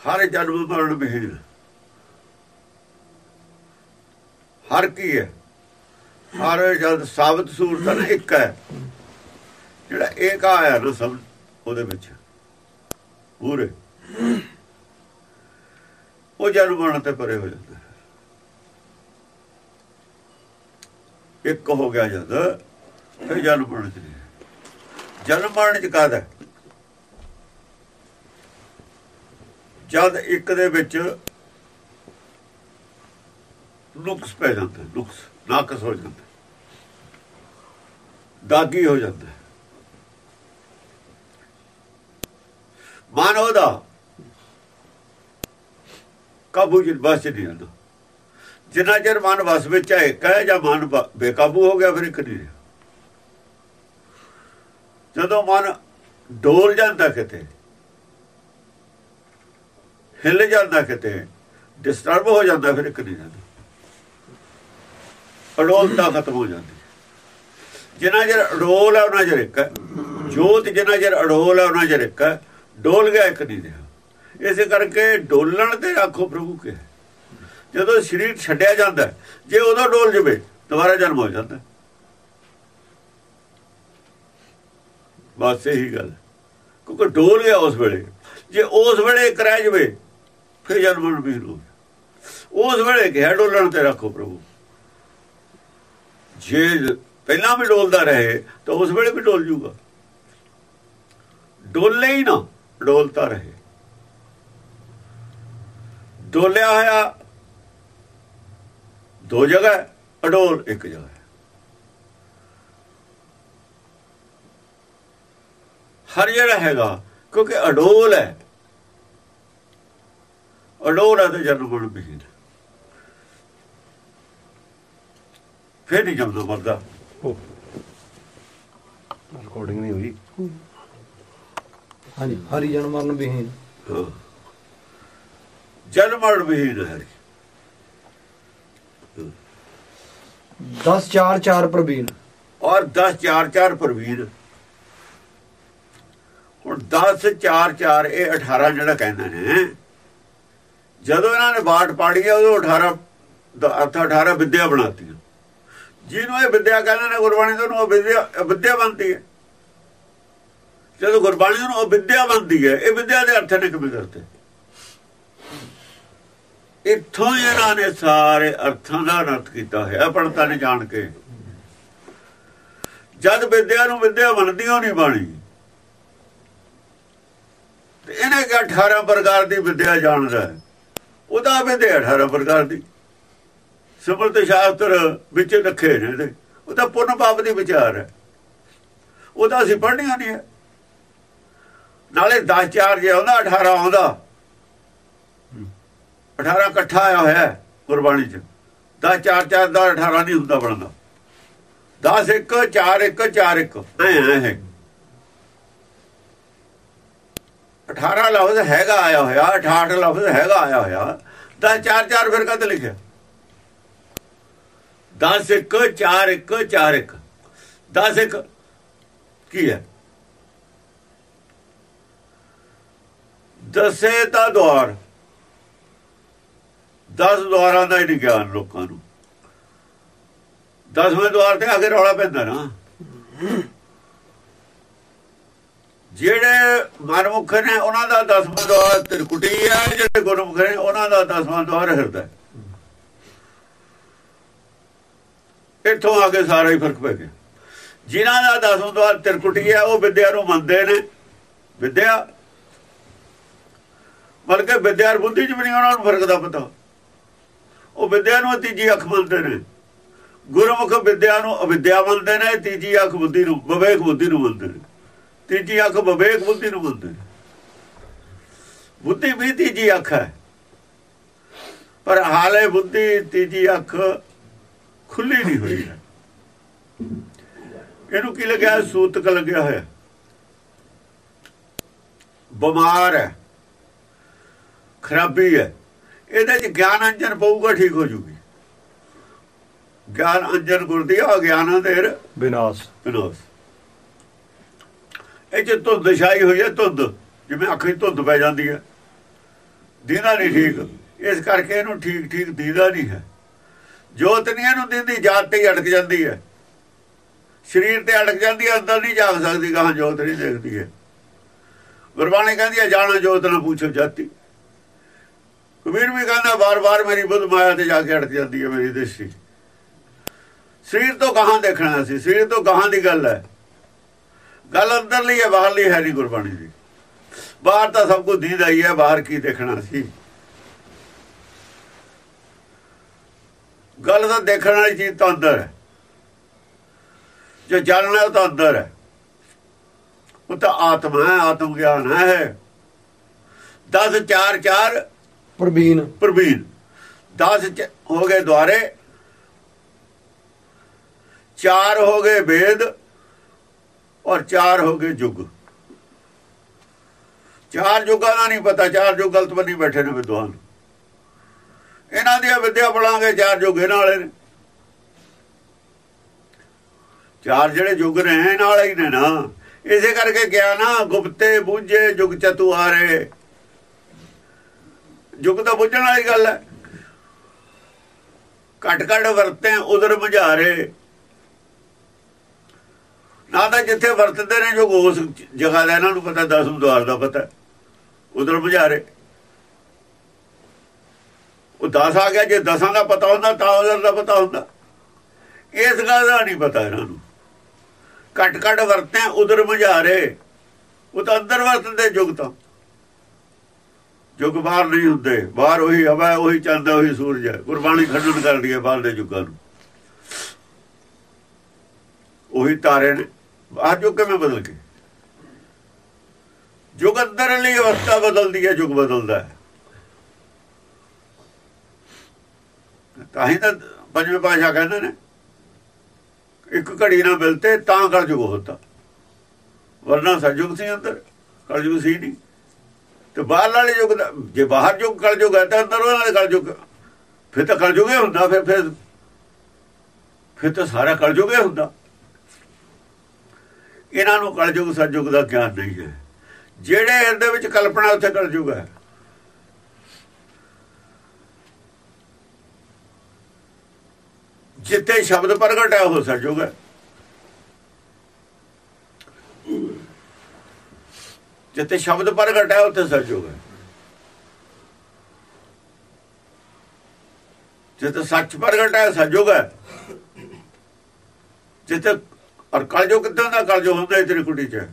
ਹਰ ਜਨਮ ਮਰਨ ਵਿਹੀਨ ਹਰ ਕੀ ਹੈ? ਹਰ ਜਦ ਸਾਬਤ ਸੂਰਤ ਇੱਕ ਹੈ। ਜਿਹੜਾ ਏਕ ਆਇਆ ਨਾ ਸਭ ਉਹਦੇ ਵਿੱਚ ਪੂਰੇ। ਉਹ ਜਨਮ ਮਰਨ ਤੇ ਪਰੇ ਹੋ ਜਾਂਦਾ ਇੱਕ ਹੋ ਗਿਆ ਜਦ, ਫਿਰ ਜਨਮ ਮਰਨ ਚ ਨਹੀਂ ਜਨਮ ਮਰਨ ਚ ਕਾਹਦਾ ਜਦ ਇੱਕ ਦੇ ਵਿੱਚ ਨੁਕਸ ਪੈ ਜਾਂਦਾ, ਨੁਕਸ, ਨਾਕਸ ਹੋ ਜਾਂਦਾ, ਦਾਗੀ ਹੋ ਜਾਂਦਾ। ਮਨ ਉਹਦਾ ਕਾਬੂ ਚ ਬਸ ਨਹੀਂ ਹੁੰਦਾ ਜਿੰਨਾ ਚਿਰ ਮਨ ਵਸ ਵਿੱਚ ਹੈ, ਇੱਕ ਹੈ ਜਾਂ ਮਨ ਬੇਕਾਬੂ ਹੋ ਗਿਆ, ਫਿਰ ਇੱਕ ਨਹੀਂ ਰਿਹਾ। ਜਦੋਂ ਮਨ ਡੋਲ ਜਾਂਦਾ ਕਿਤੇ ਹਿੱਲ ਜਾਂਦਾ ਕਿਤੇ ਡਿਸਟਰਬ ਹੋ ਜਾਂਦਾ ਫਿਰ ਇੱਕ ਨਹੀਂ ਰਹਿੰਦਾ ਅਡੋਲਤਾ ਖਤਮ ਹੋ ਜਾਂਦੀ। ਜਿੰਨਾ ਚਿਰ ਅਡੋਲ ਹੈ ਉਹਨਾਂ ਚਿਰ ਇੱਕ ਜੋਤ ਜਿੰਨਾ ਚਿਰ ਅਡੋਲ ਹੈ ਉਹਨਾਂ ਚਿਰ ਇੱਕ ਡੋਲ ਗਿਆ, ਇੱਕ ਨਹੀਂ ਰਿਹਾ। ਇਸੇ ਕਰਕੇ ਡੋਲਣ ਤੇ ਆਖੋ ਪ੍ਰਭੂ ਕੇ। ਜਦੋਂ ਸਰੀਰ ਛੱਡਿਆ ਜਾਂਦਾ, ਜੇ ਉਦੋਂ ਡੋਲ ਜਵੇ, ਦੁਬਾਰਾ ਜਨਮ ਹੋ ਜਾਂਦਾ। ਬਸ ਇਹੀ ਗੱਲ। ਕਿਉਂਕਿ ਡੋਲ ਗਿਆ ਉਸ ਵੇਲੇ। ਜੇ ਉਸ ਵੇਲੇ ਕਰਾਇ ਜਵੇ ਫਿਰ ਜਨਮ ਵੀ ਰੋ ਉਸ ਵੇਲੇ ਕਿਹਾ, ਡੋਲਣ ਤੇ ਰੱਖੋ ਪ੍ਰਭੂ। ਜੇ ਪਹਿਲਾਂ ਵੀ ਡੋਲਦਾ ਰਹੇ, ਤਾਂ ਉਸ ਵੇਲੇ ਵੀ ਡੋਲ ਜੂਗਾ। ਡੋਲੇ ਹੀ ਨਾ, ਡੋਲਤਾ ਰਹੇ। ਡੋਲਿਆ ਹੋਇਆ ਦੋ ਜਗ੍ਹਾ ਅਡੋਲ ਇੱਕ ਜਗ੍ਹਾ ਹਰ ਜਿਹੜਾ ਹੈਗਾ, ਕਿਉਂਕਿ ਅਡੋਲ ਹੈ ਅਡੋਲ ਹੈ ਤੇ ਜਨਮ ਬਣ ਵੀ ਫਿਰ ਨਹੀਂ ਜਮਦਾ ਮਰਦਾ। ਰਿਕਾਰਡਿੰਗ ਨਹੀਂ ਹੋਈ। ਹਾਂਜੀ ਹਰੀ ਜਨ ਮਰਨ ਵਿਹੀਨ ਜਨਮ ਮਰਨ ਵਿਹੀਨ ਹੈ 10 4 4 ਪ੍ਰਵੀਨ। ਔਰ 10 4 4 ਪ੍ਰਵੀਨ। ਹੁਣ 10 4 4 ਇਹ 18 ਜਿਹੜਾ ਕਹਿੰਦੇ ਨੇ ਜਦੋਂ ਇਹਨਾਂ ਨੇ ਬਾਟ ਪਾੜੀ ਹੈ ਉਦੋਂ 18 ਅਰਥ 18 ਵਿਦਿਆ ਬਣਾਤੀ ਜਿਹਨੂੰ ਇਹ ਵਿਦਿਆ ਕਹਿੰਦੇ ਨੇ ਗੁਰਬਾਣੀ ਤੋਂ ਉਹ ਵਿਦਿਆ ਵਿਦਿਆ ਬਣਦੀ ਹੈ। ਜਦੋਂ ਗੁਰਬਾਣੀ ਨੂੰ ਉਹ ਵਿਦਿਆ ਬਣਦੀ ਹੈ, ਇਹ ਵਿਦਿਆ ਦੇ ਅਰਥ ਨੇ ਕਿਵੇਂ ਕਰਤੇ ਇੱਥੋਂ ਇਹਨਾਂ ਨੇ ਸਾਰੇ ਅਰਥਾਂ ਦਾ ਅਰਥ ਕੀਤਾ ਹੈ ਪੜਤਾ ਨੇ ਜਾਣ ਕੇ। ਜਦ ਵਿਦਿਆ ਨੂੰ ਵਿਦਿਆ ਬਣਦੀ ਹੋ ਨਹੀਂ ਬਾਣੀ। ਇਹਨੇ ਕਿ 18 ਪ੍ਰਕਾਰ ਦੀ ਵਿਦਿਆ ਜਾਣਦਾ ਹੈ। ਉਹਦਾ ਵਿਦਿਆ 18 ਪ੍ਰਕਾਰ ਦੀ। ਸਿਮਰਤ ਸ਼ਾਸਤਰ ਵਿੱਚ ਰੱਖੇ ਨੇ ਤੇ ਉਹ ਤਾਂ ਪੁੰਨ ਪਾਪ ਦੀ ਵਿਚਾਰ ਹੈ। ਉਹਦਾ ਅਸੀਂ ਪੜ੍ਹਨੀ ਨਹੀਂ ਹੈ। ਨਾਲੇ 10 4 ਜੇ ਆਉਂਦਾ 18 ਆਉਂਦਾ। 18 ਇਕੱਠਾ ਆਇਆ ਹੋਇਆ ਗੁਰਬਾਣੀ ਚ। 10 4 4 ਦਾ 18 ਨਹੀਂ ਹੁੰਦਾ ਬਣਦਾ। 10 1 4 1 4 1 ਐ ਹੈ 18 ਲਫ਼ਜ਼ ਹੈਗਾ ਆਇਆ ਹੋਇਆ 68 ਲਫ਼ਜ਼ ਹੈਗਾ ਆਇਆ ਹੋਇਆ। 10 4 4 ਫਿਰ ਕਦ ਲਿਖਿਆ? 10 1 4 1 4 1 10 1 ਕੀ ਹੈ? ਦਸੇ ਤਾਂ ਦਵਾਰ 10 ਦਵਾਰਾਂ ਦਾ ਹੀ ਗਿਆਨ ਲੋਕਾਂ ਨੂੰ। 10ਵੇਂ ਦਵਾਰ ਤੇ ਅਗੇ ਰੌਲਾ ਪੈਂਦਾ ਨਾ। ਜਿਹੜੇ ਮਨਮੁਖ ਨੇ, ਉਹਨਾਂ ਦਾ 10ਵਾਂ ਦਵਾਰ ਤ੍ਰਿਕੁਟੀ ਹੈ, ਜਿਹੜੇ ਗੁਰਮੁਖ ਨੇ, ਉਹਨਾਂ ਦਾ ਦਸਵਾਂ ਦੁਆਰ ਹਿਰਦਾ ਇੱਥੋਂ ਆ ਕੇ ਸਾਰਾ ਹੀ ਫ਼ਰਕ ਪੈ ਗਿਆ। ਜਿਨ੍ਹਾਂ ਦਾ ਦਸਵਾਂ ਦੁਆਰ ਤ੍ਰਿਕੁਟੀ ਹੈ, ਉਹ ਵਿਦਿਆ ਨੂੰ ਮੰਨਦੇ ਨੇ। ਵਿਦਿਆ? ਬਲਕਿ ਵਿਦਿਆ ਬੁੱਧੀ ਚ ਵੀ ਨਹੀਂ, ਉਹਨਾਂ ਨੂੰ ਫ਼ਰਕ ਦਾ ਪਤਾ। ਉਹ ਵਿਦਿਆ ਨੂੰ ਤੀਜੀ ਅੱਖ ਮੰਨਦੇ ਨੇ। ਗੁਰਮੁਖ ਵਿਦਿਆ ਨੂੰ ਅਵਿਦਿਆ ਮੰਨਦੇ ਨੇ, ਤੀਜੀ ਅੱਖ ਬੁੱਧੀ ਨੂੰ, ਵਿਵੇਕ ਬੁੱਧੀ ਨੂੰ ਮੰਨਦੇ ਨੇ। ਤੀਜੀ ਅੱਖ ਵਿਵੇਕ ਬੁੱਧੀ ਨੂੰ ਨੇ ਬੁੱਧੀ ਵੀ ਤੀਜੀ ਅੱਖ ਹੈ। ਪਰ ਹਾਲੇ ਬੁੱਧੀ ਤੀਜੀ ਅੱਖ ਖੁੱਲੀ ਨਹੀਂ ਹੋਈ ਹੈ। ਇਹਨੂੰ ਕੀ ਲੱਗਿਆ? ਸੂਤਕ ਲੱਗਿਆ ਹੋਇਆ। ਬਿਮਾਰ ਹੈ। ਖਰਾਬੀ ਹੈ। ਇਹਦੇ ਚ ਗਿਆਨ ਅੰਜਨ ਪਊਗਾ ਠੀਕ ਹੋ ਜੂਗੀ। ਗਿਆਨ ਅੰਜਨ ਗੁਰਦੀ ਆ ਗਿਆਨ ਅੰਧੇਰ ਵਿਨਾਸ਼ ਵਿਨਾਸ਼ ਇਹ ਚ ਧੁੰਦ ਛਾਈ ਹੋਈ ਹੈ, ਧੁੰਦ। ਜਿਵੇਂ ਅੱਖ 'ਚ ਧੁੰਦ ਪੈ ਜਾਂਦੀ ਹੈ। ਦੀਦਾ ਨਹੀਂ ਠੀਕ। ਇਸ ਕਰਕੇ ਇਹਨੂੰ ਠੀਕ ਠੀਕ ਦੀਦਾ ਨਹੀਂ ਹੈ। ਜੋਤ ਨਹੀਂ ਇਹਨੂੰ ਦਿੰਦੀ, ਜਾਤ ਤੇ ਹੀ ਅਟਕ ਜਾਂਦੀ ਹੈ। ਸਰੀਰ ਤੇ ਅਟਕ ਜਾਂਦੀ ਹੈ, ਅੰਦਰ ਨਹੀਂ ਜਾਗ ਸਕਦੀ ਕਹਾਂ ਜੋਤ ਨਹੀਂ ਦੇਖਦੀ ਹੈ। ਗੁਰਬਾਣੀ ਕਹਿੰਦੀ ਹੈ, ਜਾਣਾ ਜੋਤ ਨਾ ਪੁੱਛੋ ਜਾਤੀ। ਕਬੀਰ ਵੀ ਕਹਿੰਦਾ ਬਾਰ-ਬਾਰ ਮੇਰੀ ਬੁੱਧ ਮਾਇਆ ਤੇ ਜਾ ਕੇ ਅਟਕ ਜਾਂਦੀ ਹੈ ਮੇਰੀ ਦ੍ਰਿਸ਼ਟੀ ਸਰੀਰ ਤੋਂ ਗਾਹਾਂ ਦੇਖਣਾ ਸੀ, ਸਰੀਰ ਤੋਂ ਗਾਹਾਂ ਦੀ ਗੱਲ ਹੈ। ਗੱਲ ਅੰਦਰਲੀ ਹੈ ਬਾਹਰਲੀ ਹੈ ਨਹੀਂ ਗੁਰਬਾਣੀ ਦੀ। ਬਾਹਰ ਤਾਂ ਸਭ ਕੁਝ ਦੀਦਾ ਹੀ ਹੈ ਬਾਹਰ ਕੀ ਦੇਖਣਾ ਸੀ? ਗੱਲ ਤਾਂ ਦੇਖਣ ਵਾਲੀ ਚੀਜ਼ ਤਾਂ ਅੰਦਰ ਹੈ। ਜੋ ਜਾਣਨਾ ਉਹ ਤਾਂ ਅੰਦਰ ਹੈ। ਉਹ ਤਾਂ ਆਤਮਾ ਹੈ ਆਤਮ ਗਿਆਨ ਹੈ। 10 4 4 ਪ੍ਰਵੀਨ। ਪ੍ਰਵੀਨ। 10 ਹੋ ਗਏ ਦੁਆਰੇ। ਚਾਰ ਹੋ ਗਏ ਵੇਦ। ਔਰ ਚਾਰ ਹੋ ਗਏ ਯੁੱਗ ਚਾਰ ਯੁੱਗਾਂ ਦਾ ਨਹੀਂ ਪਤਾ, ਚਾਰ ਯੁੱਗ ਗਲਤ ਬੰਨੀ ਬੈਠੇ ਨੇ ਵਿਦਵਾਨ। ਇਹਨਾਂ ਦੀ ਵਿਦਿਆ ਪੜਾਂਗੇ ਚਾਰ ਯੁੱਗ ਇਹਨਾਂ ਵਾਲੇ ਨੇ। ਚਾਰ ਜਿਹੜੇ ਯੁੱਗ ਨੇ, ਇਹਨਾਂ ਵਾਲੇ ਹੀ ਨੇ ਨਾ। ਇਸੇ ਕਰਕੇ ਕਿਹਾ ਨਾ, ਗੁਪਤੇ ਬੁੱਝੇ ਯੁੱਗ ਚਤੁਆਰੇ ਯੁੱਗ ਤਾਂ ਬੁੱਝਣ ਵਾਲੀ ਗੱਲ ਹੈ। ਘਟ ਘਟ ਵਰਤੇ ਉਧਰ ਬੁਝਾਰੇ ਨਾ ਤਾਂ ਜਿੱਥੇ ਵਰਤਦੇ ਨੇ ਜੋ ਉਸ ਜਗ੍ਹਾ ਦਾ, ਇਹਨਾਂ ਨੂੰ ਪਤਾ ਦਸਮ ਦਵਾਰ ਦਾ ਪਤਾ। ਉਧਰ ਬੁਝਾਰੇ। ਉਹ ਦਸ ਆ ਗਿਆ, ਜੇ ਦਸਾਂ ਦਾ ਪਤਾ ਹੁੰਦਾ, ਤਾਂ ਉਧਰ ਦਾ ਪਤਾ ਹੁੰਦਾ। ਇਸ ਗੱਲ ਦਾ ਨਹੀਂ ਪਤਾ ਇਹਨਾਂ ਨੂੰ। ਘਟ ਘਟ ਵਰਤਿਆ ਉਧਰ ਬੁਝਾਰੇ। ਉਹ ਤਾਂ ਅੰਦਰ ਵਰਤਦੇ ਜੁਗ ਤਾਂ। ਜੁਗ ਬਾਹਰ ਨਹੀਂ ਹੁੰਦੇ। ਬਾਹਰ ਉਹੀ ਹਵਾ, ਉਹੀ ਚੰਦ, ਉਹੀ ਸੂਰਜ ਹੈ। ਗੁਰਬਾਣੀ ਖੰਡਨ ਕਰਦੀ ਹੈ ਬਾਹਰ ਦੇ ਜੁਗਾਂ ਨੂੰ। ਉਹੀ ਤਾਰੇ ਨੇ। ਬਾਹਰ ਯੁੱਗ ਕਿਵੇਂ ਬਦਲ ਗਏ? ਜੁਗ ਅੰਦਰ ਲਈ ਅਵਸਥਾ ਬਦਲਦੀ ਹੈ, ਜੁਗ ਬਦਲਦਾ ਹੈ। ਤਾਂ ਹੀ ਤਾਂ ਪੰਜਵੇਂ ਪਾਸ਼ਾ ਕਹਿੰਦੇ ਨੇ, ਇੱਕ ਘੜੀ ਨਾ ਮਿਲਤੇ ਤਾਂ ਕਲਯੁਗ ਜੁਗ ਹੁੰਦਾ। ਵਰਨਾ ਸਜੁਗ ਸੀ ਅੰਦਰ, ਕਲਯੁਗ ਸੀ ਨਹੀਂ। ਤੇ ਬਾਹਰ ਵਾਲੇ ਯੁੱਗ ਦਾ, ਜੇ ਬਾਹਰ ਯੁੱਗ ਕਲਯੁਗ ਹੈ ਤਾਂ ਅੰਦਰ ਉਹਨਾਂ ਦੇ ਕਲਯੁਗ, ਫਿਰ ਤਾਂ ਕਲਯੁਗ ਹੀ ਹੁੰਦਾ, ਫਿਰ ਫਿਰ ਫਿਰ ਤਾਂ ਸਾਰਾ ਕਲਯੁਗ ਹੀ ਹੁੰਦਾ। ਇਹਨਾਂ ਨੂੰ ਕਲਯੁਗ ਸਤਯੁਗ ਦਾ ਗਿਆਨ ਨਹੀਂ ਹੈ। ਜਿਹੜੇ ਇਹਦੇ ਵਿੱਚ ਕਲਪਨਾ ਉੱਥੇ ਕਲਯੁਗ ਹੈ। ਜਿੱਥੇ ਸ਼ਬਦ ਪ੍ਰਗਟ ਹੈ, ਉਹ ਸਤਯੁਗ ਹੈ। ਜਿੱਥੇ ਸ਼ਬਦ ਪ੍ਰਗਟ ਹੈ, ਉੱਥੇ ਸਤਯੁਗ ਹੈ। ਜਿੱਥੇ ਸੱਚ ਪ੍ਰਗਟ ਹੈ, ਸਤਯੁਗ ਹੈ। ਜਿੱਥੇ ਔਰ ਕਲਯੁਗ ਕਿੱਦਾਂ ਦਾ ਕਲਯੁਗ ਹੁੰਦਾ ਤ੍ਰਿਕੁਟੀ ਚ?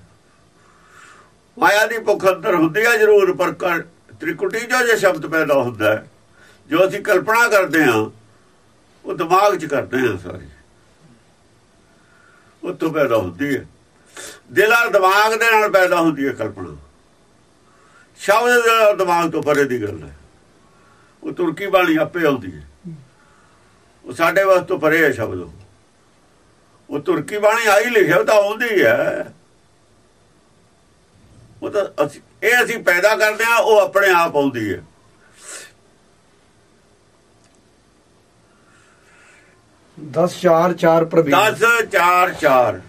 ਮਾਇਆ ਦੀ ਭੁੱਖ ਅੰਦਰ ਹੁੰਦੀ ਹੈ ਜ਼ਰੂਰ, ਪਰ ਤ੍ਰਿਕੁਟੀ ਜੋ ਜੇ ਸ਼ਬਦ ਪੈਦਾ ਹੁੰਦਾ, ਜੋ ਅਸੀਂ ਕਲਪਨਾ ਕਰਦੇ ਹਾਂ, ਉਹ ਦਿਮਾਗ 'ਚ ਕਰਦੇ ਹਾਂ ਸਾਰੇ। ਉਹ ਤੋਂ ਪੈਦਾ ਹੁੰਦੀ ਹੈ। ਦਿਲ ਔਰ ਦਿਮਾਗ ਦੇ ਨਾਲ ਪੈਦਾ ਹੁੰਦੀ ਹੈ ਕਲਪਨਾ। ਸ਼ਬਦ ਦੇ ਦਿਮਾਗ ਤੋਂ ਪਰੇ ਦੀ ਗੱਲ ਹੈ। ਉਹ ਤੁਰਕੀ ਬਾਣੀ ਆਪੇ ਆਉਂਦੀ ਹੈ। ਉਹ ਸਾਡੇ ਵਾਸਤੇ ਪਰੇ ਹੈ ਸ਼ਬਦ ਉਹ। ਤੁਰਕੀ ਬਾਣੀ ਆਈ ਲਿਖਿਆ ਤਾਂ ਆਉਂਦੀ ਹੈ। ਉਹ ਤਾਂ ਅਸੀਂ ਇਹ ਅਸੀਂ ਪੈਦਾ ਕਰਦੇ ਆ ਉਹ ਆਪਣੇ ਆਪ ਆਉਂਦੀ ਹੈ। ਦਸ ਚਾਰ ਚਾਰ ਪ੍ਰਵੀਨ। 10 4 4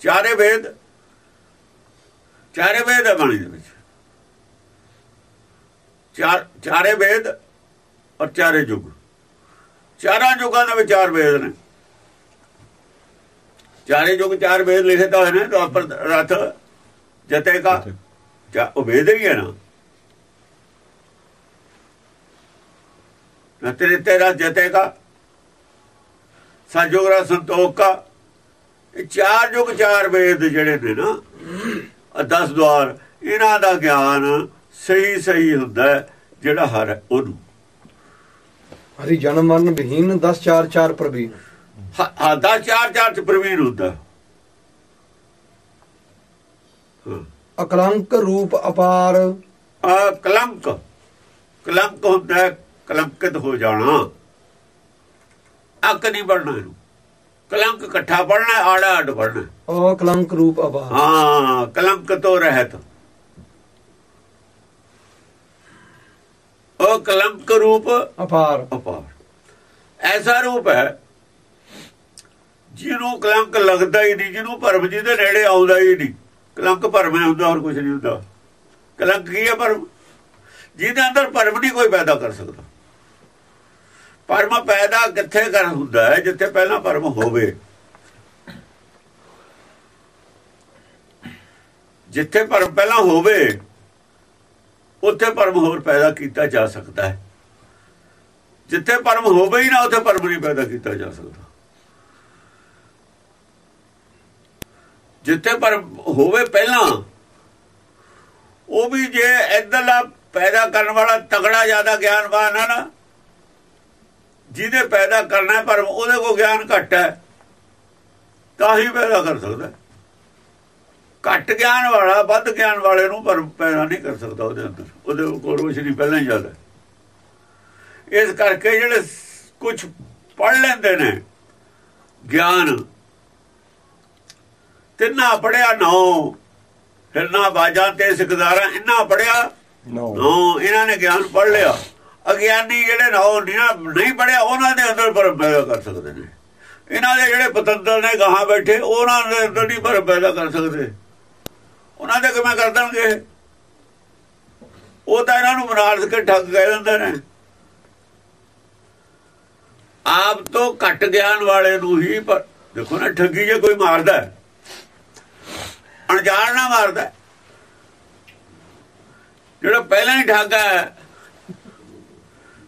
ਚਾਰੇ ਵੇਦ। ਚਾਰੇ ਵੇਦ ਹੈ ਬਾਣੀ ਦੇ ਵਿੱਚ। ਚਾਰ ਚਾਰੇ ਵੇਦ ਔਰ ਚਾਰੇ ਯੁੱਗ। ਚਾਰਾਂ ਯੁੱਗਾਂ ਦੇ ਵਿੱਚ ਚਾਰ ਵੇਦ ਨੇ। ਚਾਰੇ ਯੁੱਗ ਚਾਰ ਵੇਦ ਲਿਖੇ ਤਾਂ ਹੋਏ ਨੇ ਦੁਆਪਰ ਰਥ ਜਤੇ ਕਾ। ਚਾ ਉਹ ਵੇਦ ਹੀ ਹੈ ਨਾ। ਨਾ ਤੇਰੇ ਜਤੇ ਕਾ ਸਜੋਗ ਰਾ ਸੰਤੋਖ ਕਾ। ਇਹ ਚਾਰ ਯੁੱਗ ਚਾਰ ਵੇਦ ਜਿਹੜੇ ਨੇ ਨਾ ਆ 10 ਦਵਾਰ ਇਹਨਾਂ ਦਾ ਗਿਆਨ ਸਹੀ ਸਹੀ ਹੁੰਦਾ ਜਿਹੜਾ ਹਰ ਉਹਨੂੰ। ਹਰੀ ਜਨਮ ਮਰਨ ਵਿਹੀਨ 10 ਚਾਰ ਚਾਰ ਪ੍ਰਵੀਨ। ਹਾਂ ਦਾ ਚਾਰ ਚਾਰ ਚ ਪ੍ਰਵੀਨ ਹੁੰਦਾ ਅਕਲੰਕ ਰੂਪ ਅਪਾਰ। ਆ ਕਲੰਕ। ਕਲੰਕ ਹੁੰਦਾ ਕਲੰਕਿਤ ਹੋ ਜਾਣਾ। ਅੱਕ ਨਹੀਂ ਬਣਨਾ ਇਹਨੂੰ। ਕਲੰਕ ਇਕੱਠਾ ਪੜਨਾ ਆੜਾ ਅੱਡ ਪੜਨਾ ਅਕਲੰਕ ਰੂਪ ਅਪਾਰ। ਹਾਂ ਕਲੰਕ ਤੋਂ ਰਹਿਤ। ਉਹ ਕਲੰਕ ਰੂਪ ਅਪਾਰ। ਅਪਾਰ। ਐਸਾ ਰੂਪ ਹੈ ਜਿਹਨੂੰ ਕਲੰਕ ਲੱਗਦਾ ਹੀ ਨਹੀਂ, ਜਿਹਨੂੰ ਭਰਮ ਜਿਹਦੇ ਨੇੜੇ ਆਉਂਦਾ ਹੀ ਨਹੀਂ। ਕਲੰਕ ਭਰਮ ਹੈ, ਹੁੰਦਾ ਹੋਰ ਕੁਝ ਨਹੀਂ ਹੁੰਦਾ। ਕਲੰਕ ਕੀ ਹੈ ਭਰਮ? ਜਿਹਦੇ ਅੰਦਰ ਭਰਮ ਨਹੀਂ, ਕੋਈ ਪੈਦਾ ਕਰ ਸਕਦਾ। ਭਰਮ ਪੈਦਾ ਕਿੱਥੇ ਕਰ ਹੁੰਦਾ ਹੈ? ਜਿੱਥੇ ਪਹਿਲਾਂ ਭਰਮ ਹੋਵੇ। ਜਿੱਥੇ ਭਰਮ ਪਹਿਲਾਂ ਹੋਵੇ, ਉੱਥੇ ਭਰਮ ਹੋਰ ਪੈਦਾ ਕੀਤਾ ਜਾ ਸਕਦਾ ਹੈ। ਜਿੱਥੇ ਭਰਮ ਹੋਵੇ ਹੀ ਨਾ, ਉੱਥੇ ਭਰਮ ਨਹੀਂ ਪੈਦਾ ਕੀਤਾ ਜਾ ਸਕਦਾ। ਜਿੱਥੇ ਭਰਮ ਹੋਵੇ ਪਹਿਲਾਂ, ਉਹ ਵੀ ਜੇ ਇਦਲਾ ਪੈਦਾ ਕਰਨ ਵਾਲਾ ਤਗੜਾ ਜ਼ਿਆਦਾ ਗਿਆਨਵਾਨ ਹੈ ਨਾ, ਜਿਹਦੇ ਪੈਦਾ ਕਰਨਾ ਪਰ ਉਹਦੇ ਕੋਲ ਗਿਆਨ ਘੱਟ ਹੈ, ਤਾਂ ਹੀ ਪੈਦਾ ਕਰ ਸਕਦਾ। ਘੱਟ ਗਿਆਨ ਵਾਲਾ, ਵੱਧ ਗਿਆਨ ਵਾਲੇ ਨੂੰ ਪਰ ਪੈਦਾ ਨਹੀਂ ਕਰ ਸਕਦਾ ਉਹਦੇ ਅੰਦਰ। ਉਹਦੇ ਕੋਲ ਰੋਸ਼ਨੀ ਪਹਿਲਾਂ ਹੀ ਜ਼ਿਆਦਾ। ਇਸ ਕਰਕੇ ਜਿਹੜੇ ਕੁਝ ਪੜ ਲੈਂਦੇ ਨੇ, ਗਿਆਨ ਤਿੰਨਾ ਪੜਿਆ ਨੌ। ਫਿਰਨਾ ਬਾਜਾਂ ਤੇ ਸਿਕਦਾਰਾਂ ਇੰਨਾ ਪੜਿਆ ਨੋ। ਇਹਨਾਂ ਨੇ ਗਿਆਨ ਪੜ ਲਿਆ। ਅਗਿਆਨੀ ਜਿਹੜੇ ਨੌ ਨਹੀਂ ਪੜਿਆ ਉਹਨਾਂ ਦੇ ਅੰਦਰ ਭਰਮ ਪੈਦਾ ਕਰ ਸਕਦੇ ਨੇ। ਇਹਨਾਂ ਦੇ ਜਿਹੜੇ ਪਤੰਦਰ ਨੇ ਗਾਹਾਂ ਬੈਠੇ ਉਹਨਾਂ ਦੇ ਅੰਦਰ ਨਹੀਂ ਭਰਮ ਪੈਦਾ ਕਰ ਸਕਦੇ। ਉਹਨਾਂ ਦੇ ਕਿਵੇਂ ਕਰ ਦੇਣਗੇ? ਉਹ ਤਾਂ ਇਹਨਾਂ ਨੂੰ ਬਨਾਰਸ ਕੇ ਠੱਗ ਕਹਿ ਦਿੰਦੇ ਨੇ। ਆਪ ਤੋਂ ਘੱਟ ਗਿਆਨ ਵਾਲੇ ਨੂੰ ਹੀ ਪਰ ਦੇਖੋ ਨਾ ਠੱਗੀ ਜੇ ਕੋਈ ਮਾਰਦਾ ਹੈ, ਅਣਜਾਣ ਨਾ ਮਾਰਦਾ ਜਿਹੜਾ ਪਹਿਲਾਂ ਹੀ ਠੱਗ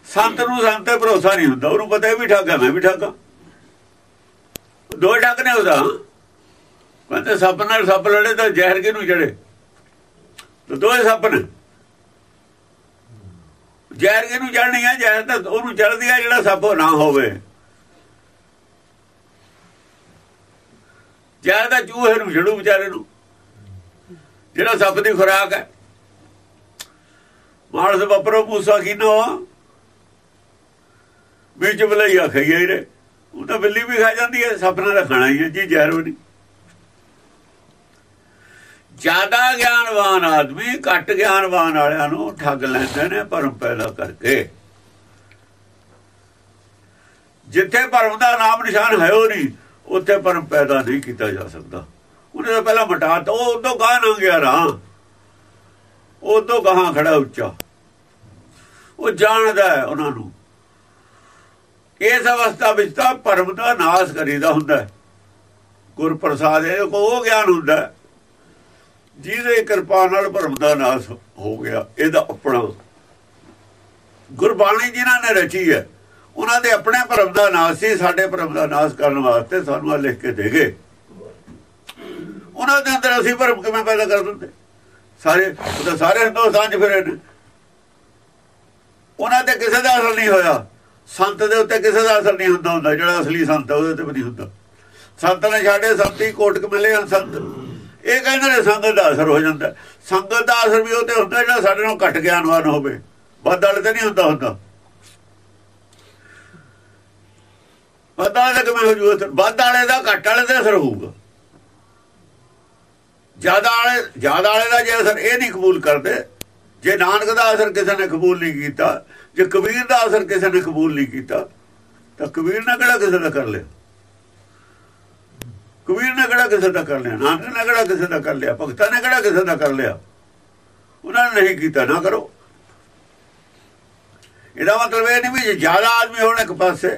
ਸੰਤ ਨੂੰ ਸੰਤ ਤੇ ਭਰੋਸਾ ਨਹੀਂ ਹੁੰਦਾ, ਉਹਨੂੰ ਪਤਾ ਹੈ ਵੀ ਠੱਗ ਮੈਂ ਵੀ ਠੱਗ ਦੋ ਠੱਗ ਨੇ ਉਹਦਾ। ਕਹਿੰਦੇ ਸੱਪ ਨਾਲ ਸੱਪ ਲੜੇ ਤਾਂ ਜ਼ਹਿਰ ਕਿਹਨੂੰ ਚੜੇ ਤੇ ਦੋਏ ਸੱਪ ਨੇ। ਜ਼ਹਿਰ ਕਿਹਨੂੰ ਚੜਨੀ ਆ ਜ਼ਹਿਰ ਤਾਂ ਉਹਨੂੰ ਚੜਦੀ ਆ ਜਿਹੜਾ ਸੱਪ ਨਾ ਹੋਵੇ। ਜ਼ਹਿਰ ਤਾਂ ਚੂਹੇ ਨੂੰ ਛੜੂ ਵਿਚਾਰੇ ਨੂੰ। ਜਿਹੜਾ ਸੱਪ ਦੀ ਖੁਰਾਕ ਹੈ। ਮਾਨਸ ਬੱਪਰੋ ਮੂਸਾ ਕੀਨੋ ਵਿੱਚ ਬਲਈਆ ਖਾਈਏ ਰੇ ਉਹ ਤਾਂ ਬਿੱਲੀ ਵੀ ਖਾ ਜਾਂਦੀ ਹੈ ਸਪਨਾ ਦਾ ਖਾਣਾ ਹੀ ਹੈ, ਜੀ ਜ਼ਹਿਰ ਵੀ ਨਹੀਂ। ਜ਼ਿਆਦਾ ਗਿਆਨਵਾਨ ਆਦਮੀ, ਘੱਟ ਗਿਆਨਵਾਨ ਵਾਲਿਆਂ ਨੂੰ ਠੱਗ ਲੈਂਦੇ ਨੇ ਭਰਮ ਪੈਦਾ ਕਰਕੇ। ਜਿੱਥੇ ਭਰਮ ਦਾ ਨਾਮ ਨਿਸ਼ਾਨ ਹੈ ਉਹ ਨਹੀਂ, ਉੱਥੇ ਭਰਮ ਪੈਦਾ ਨਹੀਂ ਕੀਤਾ ਜਾ ਸਕਦਾ। ਉਹਨੇ ਤਾਂ ਪਹਿਲਾਂ ਮਟਾ ਤਾ ਉਹ ਉਦੋਂ ਗਾਹ ਨਾ ਗਿਆ ਰਾਂ ਉਦੋਂ ਗਾਹਾਂ ਖੜਾ ਉੱਚਾ। ਉਹ ਜਾਣਦਾ ਹੈ ਉਹਨਾਂ ਨੂੰ। ਇਸ ਅਵਸਥਾ ਵਿੱਚ ਤਾਂ ਭਰਮ ਦਾ ਨਾਸ਼ ਕਰੀਦਾ ਹੁੰਦਾ ਹੈ। ਗੁਰ ਪ੍ਰਸਾਦ ਇਹ ਕੋ ਉਹ ਗਿਆਨ ਹੁੰਦਾ ਜਿਹਦੇ ਕਿਰਪਾ ਨਾਲ ਭਰਮ ਦਾ ਨਾਸ਼ ਹੋ ਗਿਆ, ਇਹਦਾ ਆਪਣਾ। ਗੁਰਬਾਣੀ ਜਿਨ੍ਹਾਂ ਨੇ ਰਚੀ ਹੈ, ਉਹਨਾਂ ਦੇ ਆਪਣੇ ਭਰਮ ਦਾ ਨਾਸ਼ ਸੀ, ਸਾਡੇ ਭਰਮ ਦਾ ਨਾਸ਼ ਕਰਨ ਵਾਸਤੇ ਸਾਨੂੰ ਆ ਲਿਖ ਕੇ ਦੇਗੇ ਉਹਨਾਂ ਦੇ ਅੰਦਰ ਅਸੀਂ ਭਰਮ ਕਿਵੇਂ ਪੈਦਾ ਕਰ ਦਿੰਦੇ? ਸਾਰੇ ਉਹ ਤਾਂ ਸਾਰੇ ਹਿੰਦੁਸਤਾਨ 'ਚ ਫਿਰੇ ਨੇ ਉਹਨਾਂ ਤੇ ਕਿਸੇ ਦਾ ਅਸਰ ਨਹੀਂ ਹੋਇਆ। ਸੰਤ ਦੇ ਉੱਤੇ ਕਿਸੇ ਦਾ ਅਸਰ ਨਹੀਂ ਹੁੰਦਾ ਹੁੰਦਾ, ਜਿਹੜਾ ਅਸਲੀ ਸੰਤ ਹੈ ਉਹਦੇ ਤੇ ਵੀ ਨਹੀਂ ਹੁੰਦਾ। ਸੰਤ ਨੇ ਛਾੜੇ ਸੰਤੀ ਕੋਟਕ ਮਿਲੇ ਹਨ ਸੰਤ। ਇਹ ਕਹਿੰਦੇ ਨੇ ਸੰਗਤ ਦਾ ਅਸਰ ਹੋ ਜਾਂਦਾ। ਸੰਗਤ ਦਾ ਅਸਰ ਵੀ ਉਹ ਤੇ ਹੁੰਦਾ ਜਿਹੜਾ ਸਾਡੇ ਨਾਲ ਘੱਟ ਗਿਆਨਵਾਨ ਹੋਵੇ। ਵੱਧ ਵਾਲੇ ਤੇ ਨਹੀਂ ਹੁੰਦਾ ਹੁੰਦਾ। ਵੱਧ ਵਾਲੇ ਦਾ ਕਿਵੇਂ ਹੋ ਜੂ ਅਸਰ ਵੱਧ ਵਾਲੇ ਦਾ ਘੱਟ ਵਾਲੇ ਤੇ ਅਸਰ ਹੋਊਗਾ। ਜ਼ਿਆਦਾ ਵਾਲੇ ਜ਼ਿਆਦਾ ਵਾਲੇ ਦਾ ਜੇ ਅਸਰ ਇਹ ਨਹੀਂ ਕਬੂਲ ਕਰਦੇ, ਜੇ ਨਾਨਕ ਦਾ ਅਸਰ ਕਿਸੇ ਨੇ ਕਬੂਲ ਨਹੀਂ ਕੀਤਾ, ਜੇ ਕਬੀਰ ਦਾ ਅਸਰ ਕਿਸੇ ਨੇ ਕਬੂਲ ਨਹੀਂ ਕੀਤਾ, ਤਾਂ ਕਬੀਰ ਨੇ ਕਿਹੜਾ ਕਿਸੇ ਦਾ ਕਰ ਲਿਆ? ਕਬੀਰ ਨੇ ਕਿਹੜਾ ਕਿਸੇ ਦਾ ਕਰ ਲਿਆ? ਨਾਨਕ ਨੇ ਕਿਹੜਾ ਕਿਸੇ ਦਾ ਕਰ ਲਿਆ? ਭਗਤਾਂ ਨੇ ਕਿਹੜਾ ਕਿਸੇ ਦਾ ਕਰ ਲਿਆ? ਉਹਨਾਂ ਨੇ ਨਹੀਂ ਕੀਤਾ, ਨਾ ਕਰੋ। ਇਹਦਾ ਮਤਲਬ ਇਹ ਨਹੀਂ ਵੀ ਜੇ ਜ਼ਿਆਦਾ ਆਦਮੀ ਹੋਣ ਇੱਕ ਪਾਸੇ,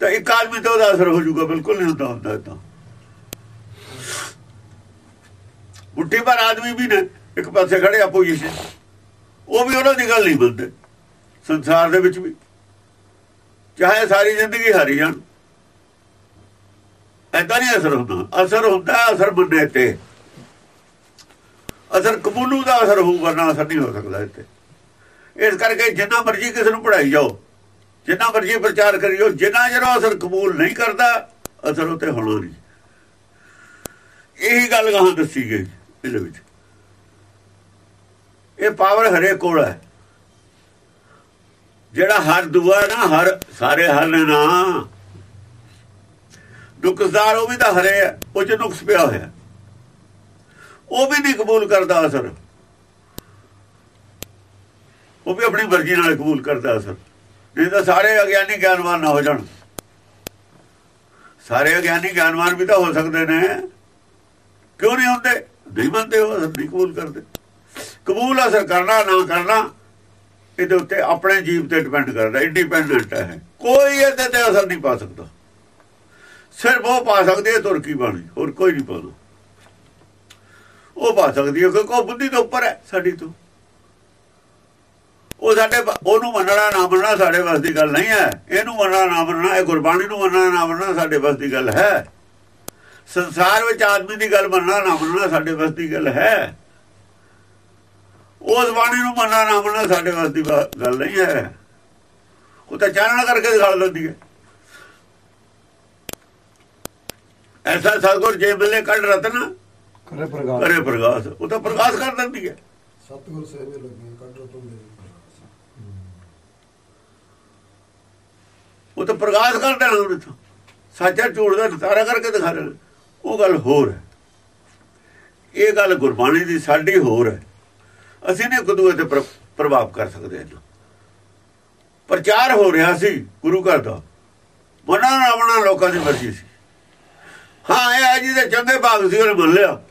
ਤਾਂ ਇੱਕ ਆਦਮੀ ਤੇ ਉਹਦਾ ਅਸਰ ਹੋ ਜਾਊਗਾ, ਬਿਲਕੁਲ ਨਹੀਂ ਹੁੰਦਾ ਹੁੰਦਾ ਇਦਾਂ ਮੁੱਠੀ ਪਰ ਆਦਮੀ ਵੀ ਨੇ, ਇੱਕ ਪਾਸੇ ਖੜੇ ਆਪੋਜੀਸ਼ਨ ਉਹ ਵੀ ਉਹਨਾਂ ਦੀ ਗੱਲ ਨਹੀਂ ਮੰਨਦੇ, ਸੰਸਾਰ ਦੇ ਵਿੱਚ ਵੀ। ਚਾਹੇ ਸਾਰੀ ਜ਼ਿੰਦਗੀ ਹਾਰੀ ਜਾਣ। ਐਦਾਂ ਨਹੀਂ ਅਸਰ ਹੁੰਦਾ। ਅਸਰ ਹੁੰਦਾ, ਅਸਰ ਮੰਨੇ ਤੇ। ਅਸਰ ਕਬੂਲੂ ਦਾ ਅਸਰ ਹੋਊਗਾ ਨਾ ਅਸਰ ਨਹੀਂ ਹੋ ਸਕਦਾ ਇੱਥੇ। ਇਸ ਕਰਕੇ ਜਿੰਨਾ ਮਰਜ਼ੀ ਕਿਸੇ ਨੂੰ ਪੜਾਈ ਜਾਓ, ਜਿੰਨਾ ਮਰਜ਼ੀ ਪ੍ਰਚਾਰ ਕਰਿਓ, ਜਿੰਨਾ ਜਰਾ ਅਸਰ ਕਬੂਲ ਨਹੀਂ ਕਰਦਾ, ਅਸਰ ਉਤੇ ਹੋਣਾ ਨਹੀਂ। ਇਹੀ ਗੱਲ ਗਾਹਾਂ ਦੱਸੀ ਗਈ। ਇਹਦੇ ਵਿੱਚ। ਇਹ ਪਾਵਰ ਹਰੇ ਕੋਲ ਹੈ। ਜਿਹੜਾ ਹਰ ਦੁਆ ਨਾ, ਹਰ ਸਾਰੇ ਹਰ ਨੇ ਨਾ। ਨੁਕਸਦਾਰ ਉਹ ਵੀ ਤਾਂ ਹਰੇ ਹੈ ਉਹ ਚ ਨੁਕਸ ਪਿਆ ਹੋਇਆ। ਉਹ ਵੀ ਨਹੀਂ ਕਬੂਲ ਕਰਦਾ ਅਸਰ। ਉਹ ਵੀ ਆਪਣੀ ਮਰਜ਼ੀ ਨਾਲ ਕਬੂਲ ਕਰਦਾ ਅਸਰ। ਨਹੀਂ ਤਾਂ ਸਾਰੇ ਅਗਿਆਨੀ ਗਿਆਨਵਾਨ ਨਾ ਹੋ ਜਾਣ। ਸਾਰੇ ਅਗਿਆਨੀ ਗਿਆਨਵਾਨ ਵੀ ਤਾਂ ਹੋ ਸਕਦੇ ਨੇ। ਕਿਉਂ ਨਹੀਂ ਹੁੰਦੇ? ਨਹੀਂ ਮੰਨਦੇ ਉਹ ਅਸਰ ਨਹੀਂ ਕਬੂਲ ਕਰਦੇ। ਕਬੂਲ ਅਸਰ ਕਰਨਾ, ਨਾ ਕਰਨਾ, ਇਹਦੇ ਉੱਤੇ ਆਪਣੇ ਜੀਵ ਤੇ ਡਿਪੈਂਡ ਕਰਦਾ ਇੰਡੀਪੈਂਡੈਂਟ ਹੈ ਕੋਈ ਇਹਦੇ ਤੇ ਅਸਰ ਨਹੀਂ ਪਾ ਸਕਦਾ। ਸਿਰਫ ਉਹ ਪਾ ਸਕਦੀ ਹੈ ਤੁਰਕੀ ਬਾਣੀ, ਹੋਰ ਕੋਈ ਨਹੀਂ ਪਾਉਂਦਾ ਉਹ ਪਾ ਸਕਦੀ ਹੈ, ਕਿਉਂਕਿ ਉਹ ਬੁੱਧੀ ਤੋਂ ਉੱਪਰ ਹੈ, ਸਾਡੀ ਤੋਂ। ਉਹ ਸਾਡੇ ਉਹਨੂੰ ਮੰਨਣਾ, ਨਾ ਮੰਨਣਾ ਸਾਡੇ ਵੱਸ ਦੀ ਗੱਲ ਨਹੀਂ ਹੈ। ਇਹਨੂੰ ਮੰਨਣਾ, ਨਾ ਮੰਨਣਾ, ਇਹ ਗੁਰਬਾਣੀ ਨੂੰ ਮੰਨਣਾ, ਨਾ ਮੰਨਣਾ ਸਾਡੇ ਵੱਸ ਦੀ ਗੱਲ ਹੈ। ਸੰਸਾਰ ਵਿੱਚ ਆਦਮੀ ਦੀ ਗੱਲ ਮੰਨਣਾ ਨਾ ਮੰਨਣਾ ਸਾਡੇ ਵੱਸ ਦੀ ਗੱਲ ਹੈ। ਉਸ ਬਾਣੀ ਨੂੰ ਮੰਨਣਾ ਨਾ ਮੰਨਣਾ ਸਾਡੇ ਵੱਸ ਦੀ ਗੱਲ ਨਹੀਂ ਹੈ। ਉਹ ਤਾਂ ਚਾਨਣਾ ਕਰਕੇ ਦਿਖਾ ਲੈਂਦੀ ਹੈ। ਐਸਾ ਸਤਗੁਰ ਜੇ ਮਿਲੇ ਕੱਢ ਰਤਨ ਕਰੇ ਪ੍ਰਗਾਸ ਕਰੇ ਪ੍ਰਗਾਸ ਉਹ ਤਾਂ ਪ੍ਰਗਾਸ ਕਰ ਦਿੰਦੀ ਹੈ। ਸਤਿਗੁਰ ਸੇਵੇ ਲੱਗੇ ਕੱਢ ਰਤਨ ਦੇ ਉਹ ਤਾਂ ਪ੍ਰਗਾਸ ਕਰ ਦੇਣਾ ਉਹਨੇ ਤਾਂ। ਸੱਚਾ ਝੂਠ ਦਾ ਨਤਾਰਾ ਕਰਕੇ ਦਿਖਾ ਦੇਣਾ। ਉਹ ਗੱਲ ਹੋਰ ਹੈ। ਇਹ ਗੱਲ ਗੁਰਬਾਣੀ ਦੀ ਸਾਡੀ ਹੋਰ ਹੈ। ਅਸੀਂ ਨੇ ਕਦੂ ਤੇ ਪ੍ਰਭਾਵ ਕਰ ਸਕਦੇ ਹਾਂ ਪ੍ਰਚਾਰ ਹੋ ਰਿਹਾ ਸੀ ਗੁਰੂ ਘਰ ਦਾ। ਮਨਾਂ ਆਪਣਾ ਲੋਕਾਂ ਦੀ ਮਰਜ਼ੀ ਸੀ। ਹਾਂ, ਇਹ ਜੀ ਦੇ ਚੰਗੇ ਬਾਗ ਸੀ, ਉਹਨੇ ਮੰਨ ਲਿਆ।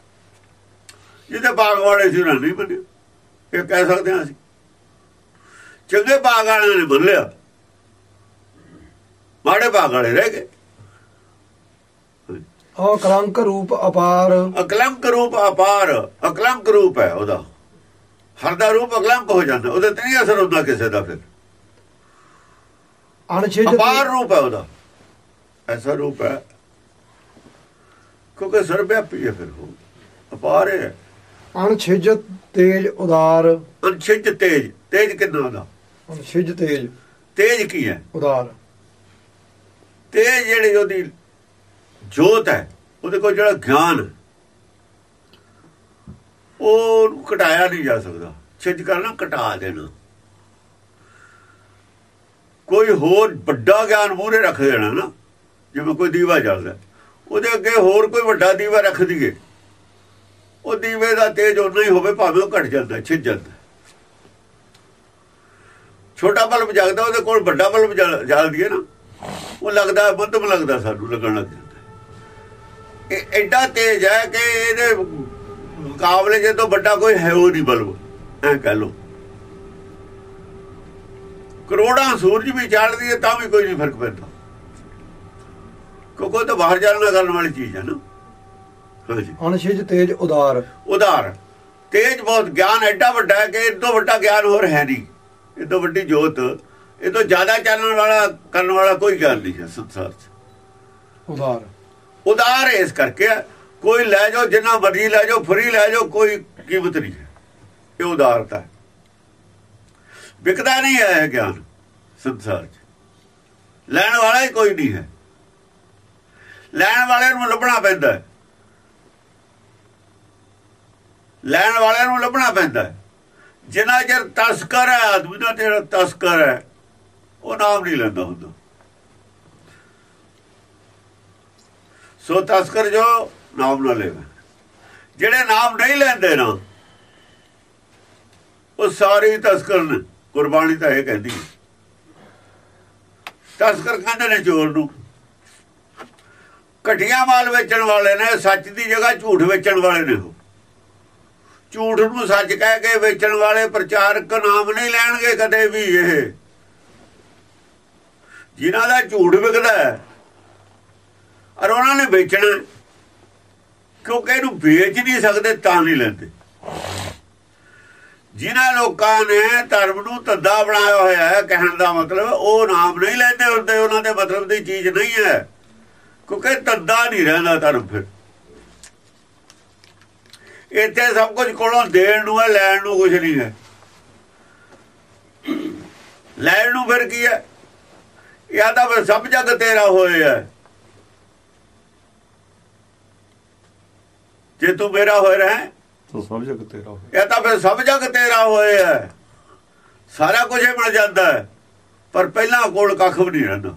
ਜਿਹਦੇ ਬਾਗ ਵਾਲੇ ਸੀ, ਉਹਨਾਂ ਨਹੀਂ ਮੰਨਿਆ। ਇਹ ਕਹਿ ਸਕਦੇ ਹਾਂ ਅਸੀਂ। ਚੰਗੇ ਬਾਗ ਵਾਲਿਆਂ ਨੇ ਮੰਨ ਲਿਆ। ਮਾੜੇ ਬਾਗ ਵਾਲੇ ਰਹਿ ਗਏ। ਅਕਲੰਕ ਰੂਪ ਅਪਾਰ। ਅਕਲੰਕ ਰੂਪ ਅਪਾਰ। ਅਕਲੰਕ ਰੂਪ ਹੈ ਉਹਦਾ। ਹਰ ਦਾ ਰੂਪ ਅਕਲੰਕ ਹੋ ਜਾਂਦਾ। ਉਹਦੇ ਤੇ ਨਹੀਂ ਅਸਰ ਹੁੰਦਾ ਕਿਸੇ ਦਾ ਫਿਰ। ਅਣਛਿਜ ਅਪਾਰ ਰੂਪ ਹੈ ਉਹਦਾ। ਐਸਾ ਰੂਪ ਹੈ। ਕਿਉਂਕਿ ਸਰਵਿਆਪੀ ਹੈ ਫਿਰ ਉਹ। ਅਪਾਰ ਹੈ। ਅਣਛਿਜ ਤੇਜ ਉਦਾਰ। ਅਨਛਿਜ ਤੇਜ। ਤੇਜ ਕਿੰਨਾ ਉਹਦਾ ਅਣਛਿਜ ਤੇਜ। ਤੇਜ ਕੀ ਹੈ? ਉਦਾਰ। ਤੇਜ ਜਿਹੜੀ ਉਹਦੀ ਜੋਤ ਹੈ, ਉਹਦੇ ਕੋਲ ਜਿਹੜਾ ਗਿਆਨ ਉਹ ਘਟਾਇਆ ਨਹੀਂ ਜਾ ਸਕਦਾ। ਛਿੱਜ ਕਰਨਾ, ਘਟਾ ਦੇਣਾ। ਕੋਈ ਹੋਰ ਵੱਡਾ ਗਿਆਨ ਮੂਹਰੇ ਰੱਖ ਦੇਣਾ ਨਾ, ਜਿਵੇਂ ਕੋਈ ਦੀਵਾ ਜਲਦਾ, ਉਹਦੇ ਅੱਗੇ ਹੋਰ ਕੋਈ ਵੱਡਾ ਦੀਵਾ ਰੱਖ ਦਈਏ, ਉਹ ਦੀਵੇ ਦਾ ਤੇਜ ਉਨਾ ਹੀ ਹੋਵੇ, ਭਾਵੇਂ ਉਹ ਘਟ ਜਾਂਦਾ, ਛਿੱਜ ਜਾਂਦਾ। ਛੋਟਾ ਬਲਬ ਜਗਦਾ, ਉਹਦੇ ਕੋਲ ਵੱਡਾ ਬਲਬ ਜਲ ਦਈਏ ਨਾ, ਉਹ ਲੱਗਦਾ ਬੁੱਧਮ ਲੱਗਦਾ ਸਾਨੂੰ ਲੱਗਣ ਲੱਗ ਇਹ ਐਡਾ ਤੇਜ ਹੈ ਕਿ ਇਹਦੇ ਮੁਕਾਬਲੇ ਜੇ ਤੋਂ ਵੱਡਾ ਕੋਈ ਹੈ ਉਹ ਨਹੀਂ ਬਲਬ ਐ ਕਹ ਲੋ ਕਰੋੜਾਂ ਸੂਰਜ ਵੀ ਚੱਲਦੀ ਹੈ ਤਾਂ ਵੀ ਕੋਈ ਨਹੀਂ ਫ਼ਰਕ ਪੈਂਦਾ। ਕਿਉਂਕਿ ਉਹ ਤਾਂ ਬਾਹਰ ਜਾਣ ਕਰਨ ਵਾਲੀ ਚੀਜ਼ ਹੈ ਨਾ। ਹਾਂਜੀ। ਅਣਛਿਜ ਤੇਜ ਉਦਾਰ। ਉਦਾਰ। ਤੇਜ ਬਹੁਤ ਗਿਆਨ ਐਡਾ ਵੱਡਾ ਹੈ ਕਿ ਤੋਂ ਵੱਡਾ ਗਿਆਨ ਹੋਰ ਹੈ ਨਹੀਂ। ਤੋਂ ਵੱਡੀ ਜੋਤ ਇਹ ਤੋਂ ਜ਼ਿਆਦਾ ਚੱਲਣ ਵਾਲਾ ਕਰਨ ਵਾਲਾ ਕੋਈ ਗਿਆਨ ਨਹੀਂ ਹੈ ਸੰਸਾਰ 'ਚ। ਉਦਾਰ। ਉਦਾਰ ਇਸ ਕਰਕੇ। ਕੋਈ ਲੈ ਜਾਓ, ਜਿੰਨਾ ਮਰਜ਼ੀ ਲੈ ਜਾਓ, ਫਰੀ ਲੈ ਜਾਓ, ਕੋਈ ਕੀਮਤ ਨਹੀਂ ਹੈ। ਇਹ ਉਦਾਰਤਾ ਵਿਕਦਾ ਨਹੀਂ ਹੈ ਗਿਆਨ ਸੰਸਾਰ 'ਚ। ਲੈਣ ਵਾਲਾ ਹੀ ਕੋਈ ਨਹੀਂ ਹੈ। ਲੈਣ ਵਾਲਿਆਂ ਨੂੰ ਲੱਭਣਾ ਪੈਂਦਾ ਹੈ। ਲੈਣ ਵਾਲਿਆਂ ਨੂੰ ਲੱਭਣਾ ਪੈਂਦਾ ਹੈ। ਜਿੰਨਾ ਚਿਰ ਤਸਕਰ ਹੈ, ਆਦਮੀ ਦਾ ਜਿਹੜਾ ਤਸਕਰ ਹੈ, ਉਹ ਨਾਮ ਨਹੀਂ ਲੈਂਦਾ ਹੁੰਦਾ। ਸੋ ਤਸਕਰ ਜੋ ਨਾਮ ਨਾ ਲੈਵੇ। ਜਿਹੜੇ ਨਾਮ ਨਹੀਂ ਲੈਂਦੇ ਨਾ, ਉਹ ਸਾਰੇ ਤਸਕਰ ਨੇ। ਕੁਰਬਾਨੀ ਤਾਂ ਇਹ ਕਹਿੰਦੀ ਤਸਕਰ ਕਹਿੰਦੇ ਨੇ ਚੋਰ ਨੂੰ। ਘਟੀਆਂ ਮਾਲ ਵੇਚਣ ਵਾਲੇ ਨੇ, ਸੱਚ ਦੀ ਜਗ੍ਹਾ ਝੂਠ ਵੇਚਣ ਵਾਲੇ ਨੇ ਉਹ। ਝੂਠ ਨੂੰ ਸੱਚ ਕਹਿ ਕੇ ਵੇਚਣ ਵਾਲੇ ਪ੍ਰਚਾਰਕ ਨਾਮ ਨਹੀਂ ਲੈਣਗੇ ਕਦੇ ਵੀ ਇਹ। ਜਿਨ੍ਹਾਂ ਦਾ ਝੂਠ ਵਿਕਦਾ ਔਰ ਉਹਨਾਂ ਨੇ ਵੇਚਣਾ ਕਿਉਂਕਿ ਇਹਨੂੰ ਵੇਚ ਨਹੀਂ ਸਕਦੇ, ਤਾਂ ਨਹੀਂ ਲੈਂਦੇ। ਜਿਨ੍ਹਾਂ ਲੋਕਾਂ ਨੇ ਧਰਮ ਨੂੰ ਧੰਦਾ ਬਣਾਇਆ ਹੋਇਆ ਹੈ, ਕਹਿਣ ਦਾ ਮਤਲਬ ਉਹ ਨਾਮ ਨਹੀਂ ਲੈਂਦੇ ਹੁੰਦੇ, ਉਹਨਾਂ ਦੇ ਮਤਲਬ ਦੀ ਚੀਜ਼ ਨਹੀਂ ਹੈ। ਕਿਉਂਕਿ ਧੰਦਾ ਨਹੀਂ ਰਹਿੰਦਾ ਧਰਮ ਫਿਰ। ਇੱਥੇ ਸਭ ਕੁਝ ਕੋਲੋਂ ਦੇਣ ਨੂੰ ਹੈ, ਲੈਣ ਨੂੰ ਕੁਝ ਨਹੀਂ ਹੈ। ਲੈਣ ਨੂੰ ਫਿਰ ਕੀ ਹੈ? ਇਹ ਤਾਂ ਫਿਰ ਸਭ ਜਗ ਤੇਰਾ ਹੋਇਆ ਜੇ ਤੂੰ ਮੇਰਾ ਹੋਇਆ ਰਹਿ ਤਾਂ ਸਭ ਜਗ ਤੇਰਾ ਹੋਇਆ ਇਹ ਤਾਂ ਫਿਰ ਸਭ ਜਗ ਤੇਰਾ ਹੋਇਆ ਸਾਰਾ ਕੁਝ ਹੀ ਮਿਲ ਜਾਂਦਾ ਹੈ ਪਰ ਪਹਿਲਾਂ ਕੋਲ ਕੱਖ ਵੀ ਨਹੀਂ ਰਹਿੰਦਾ।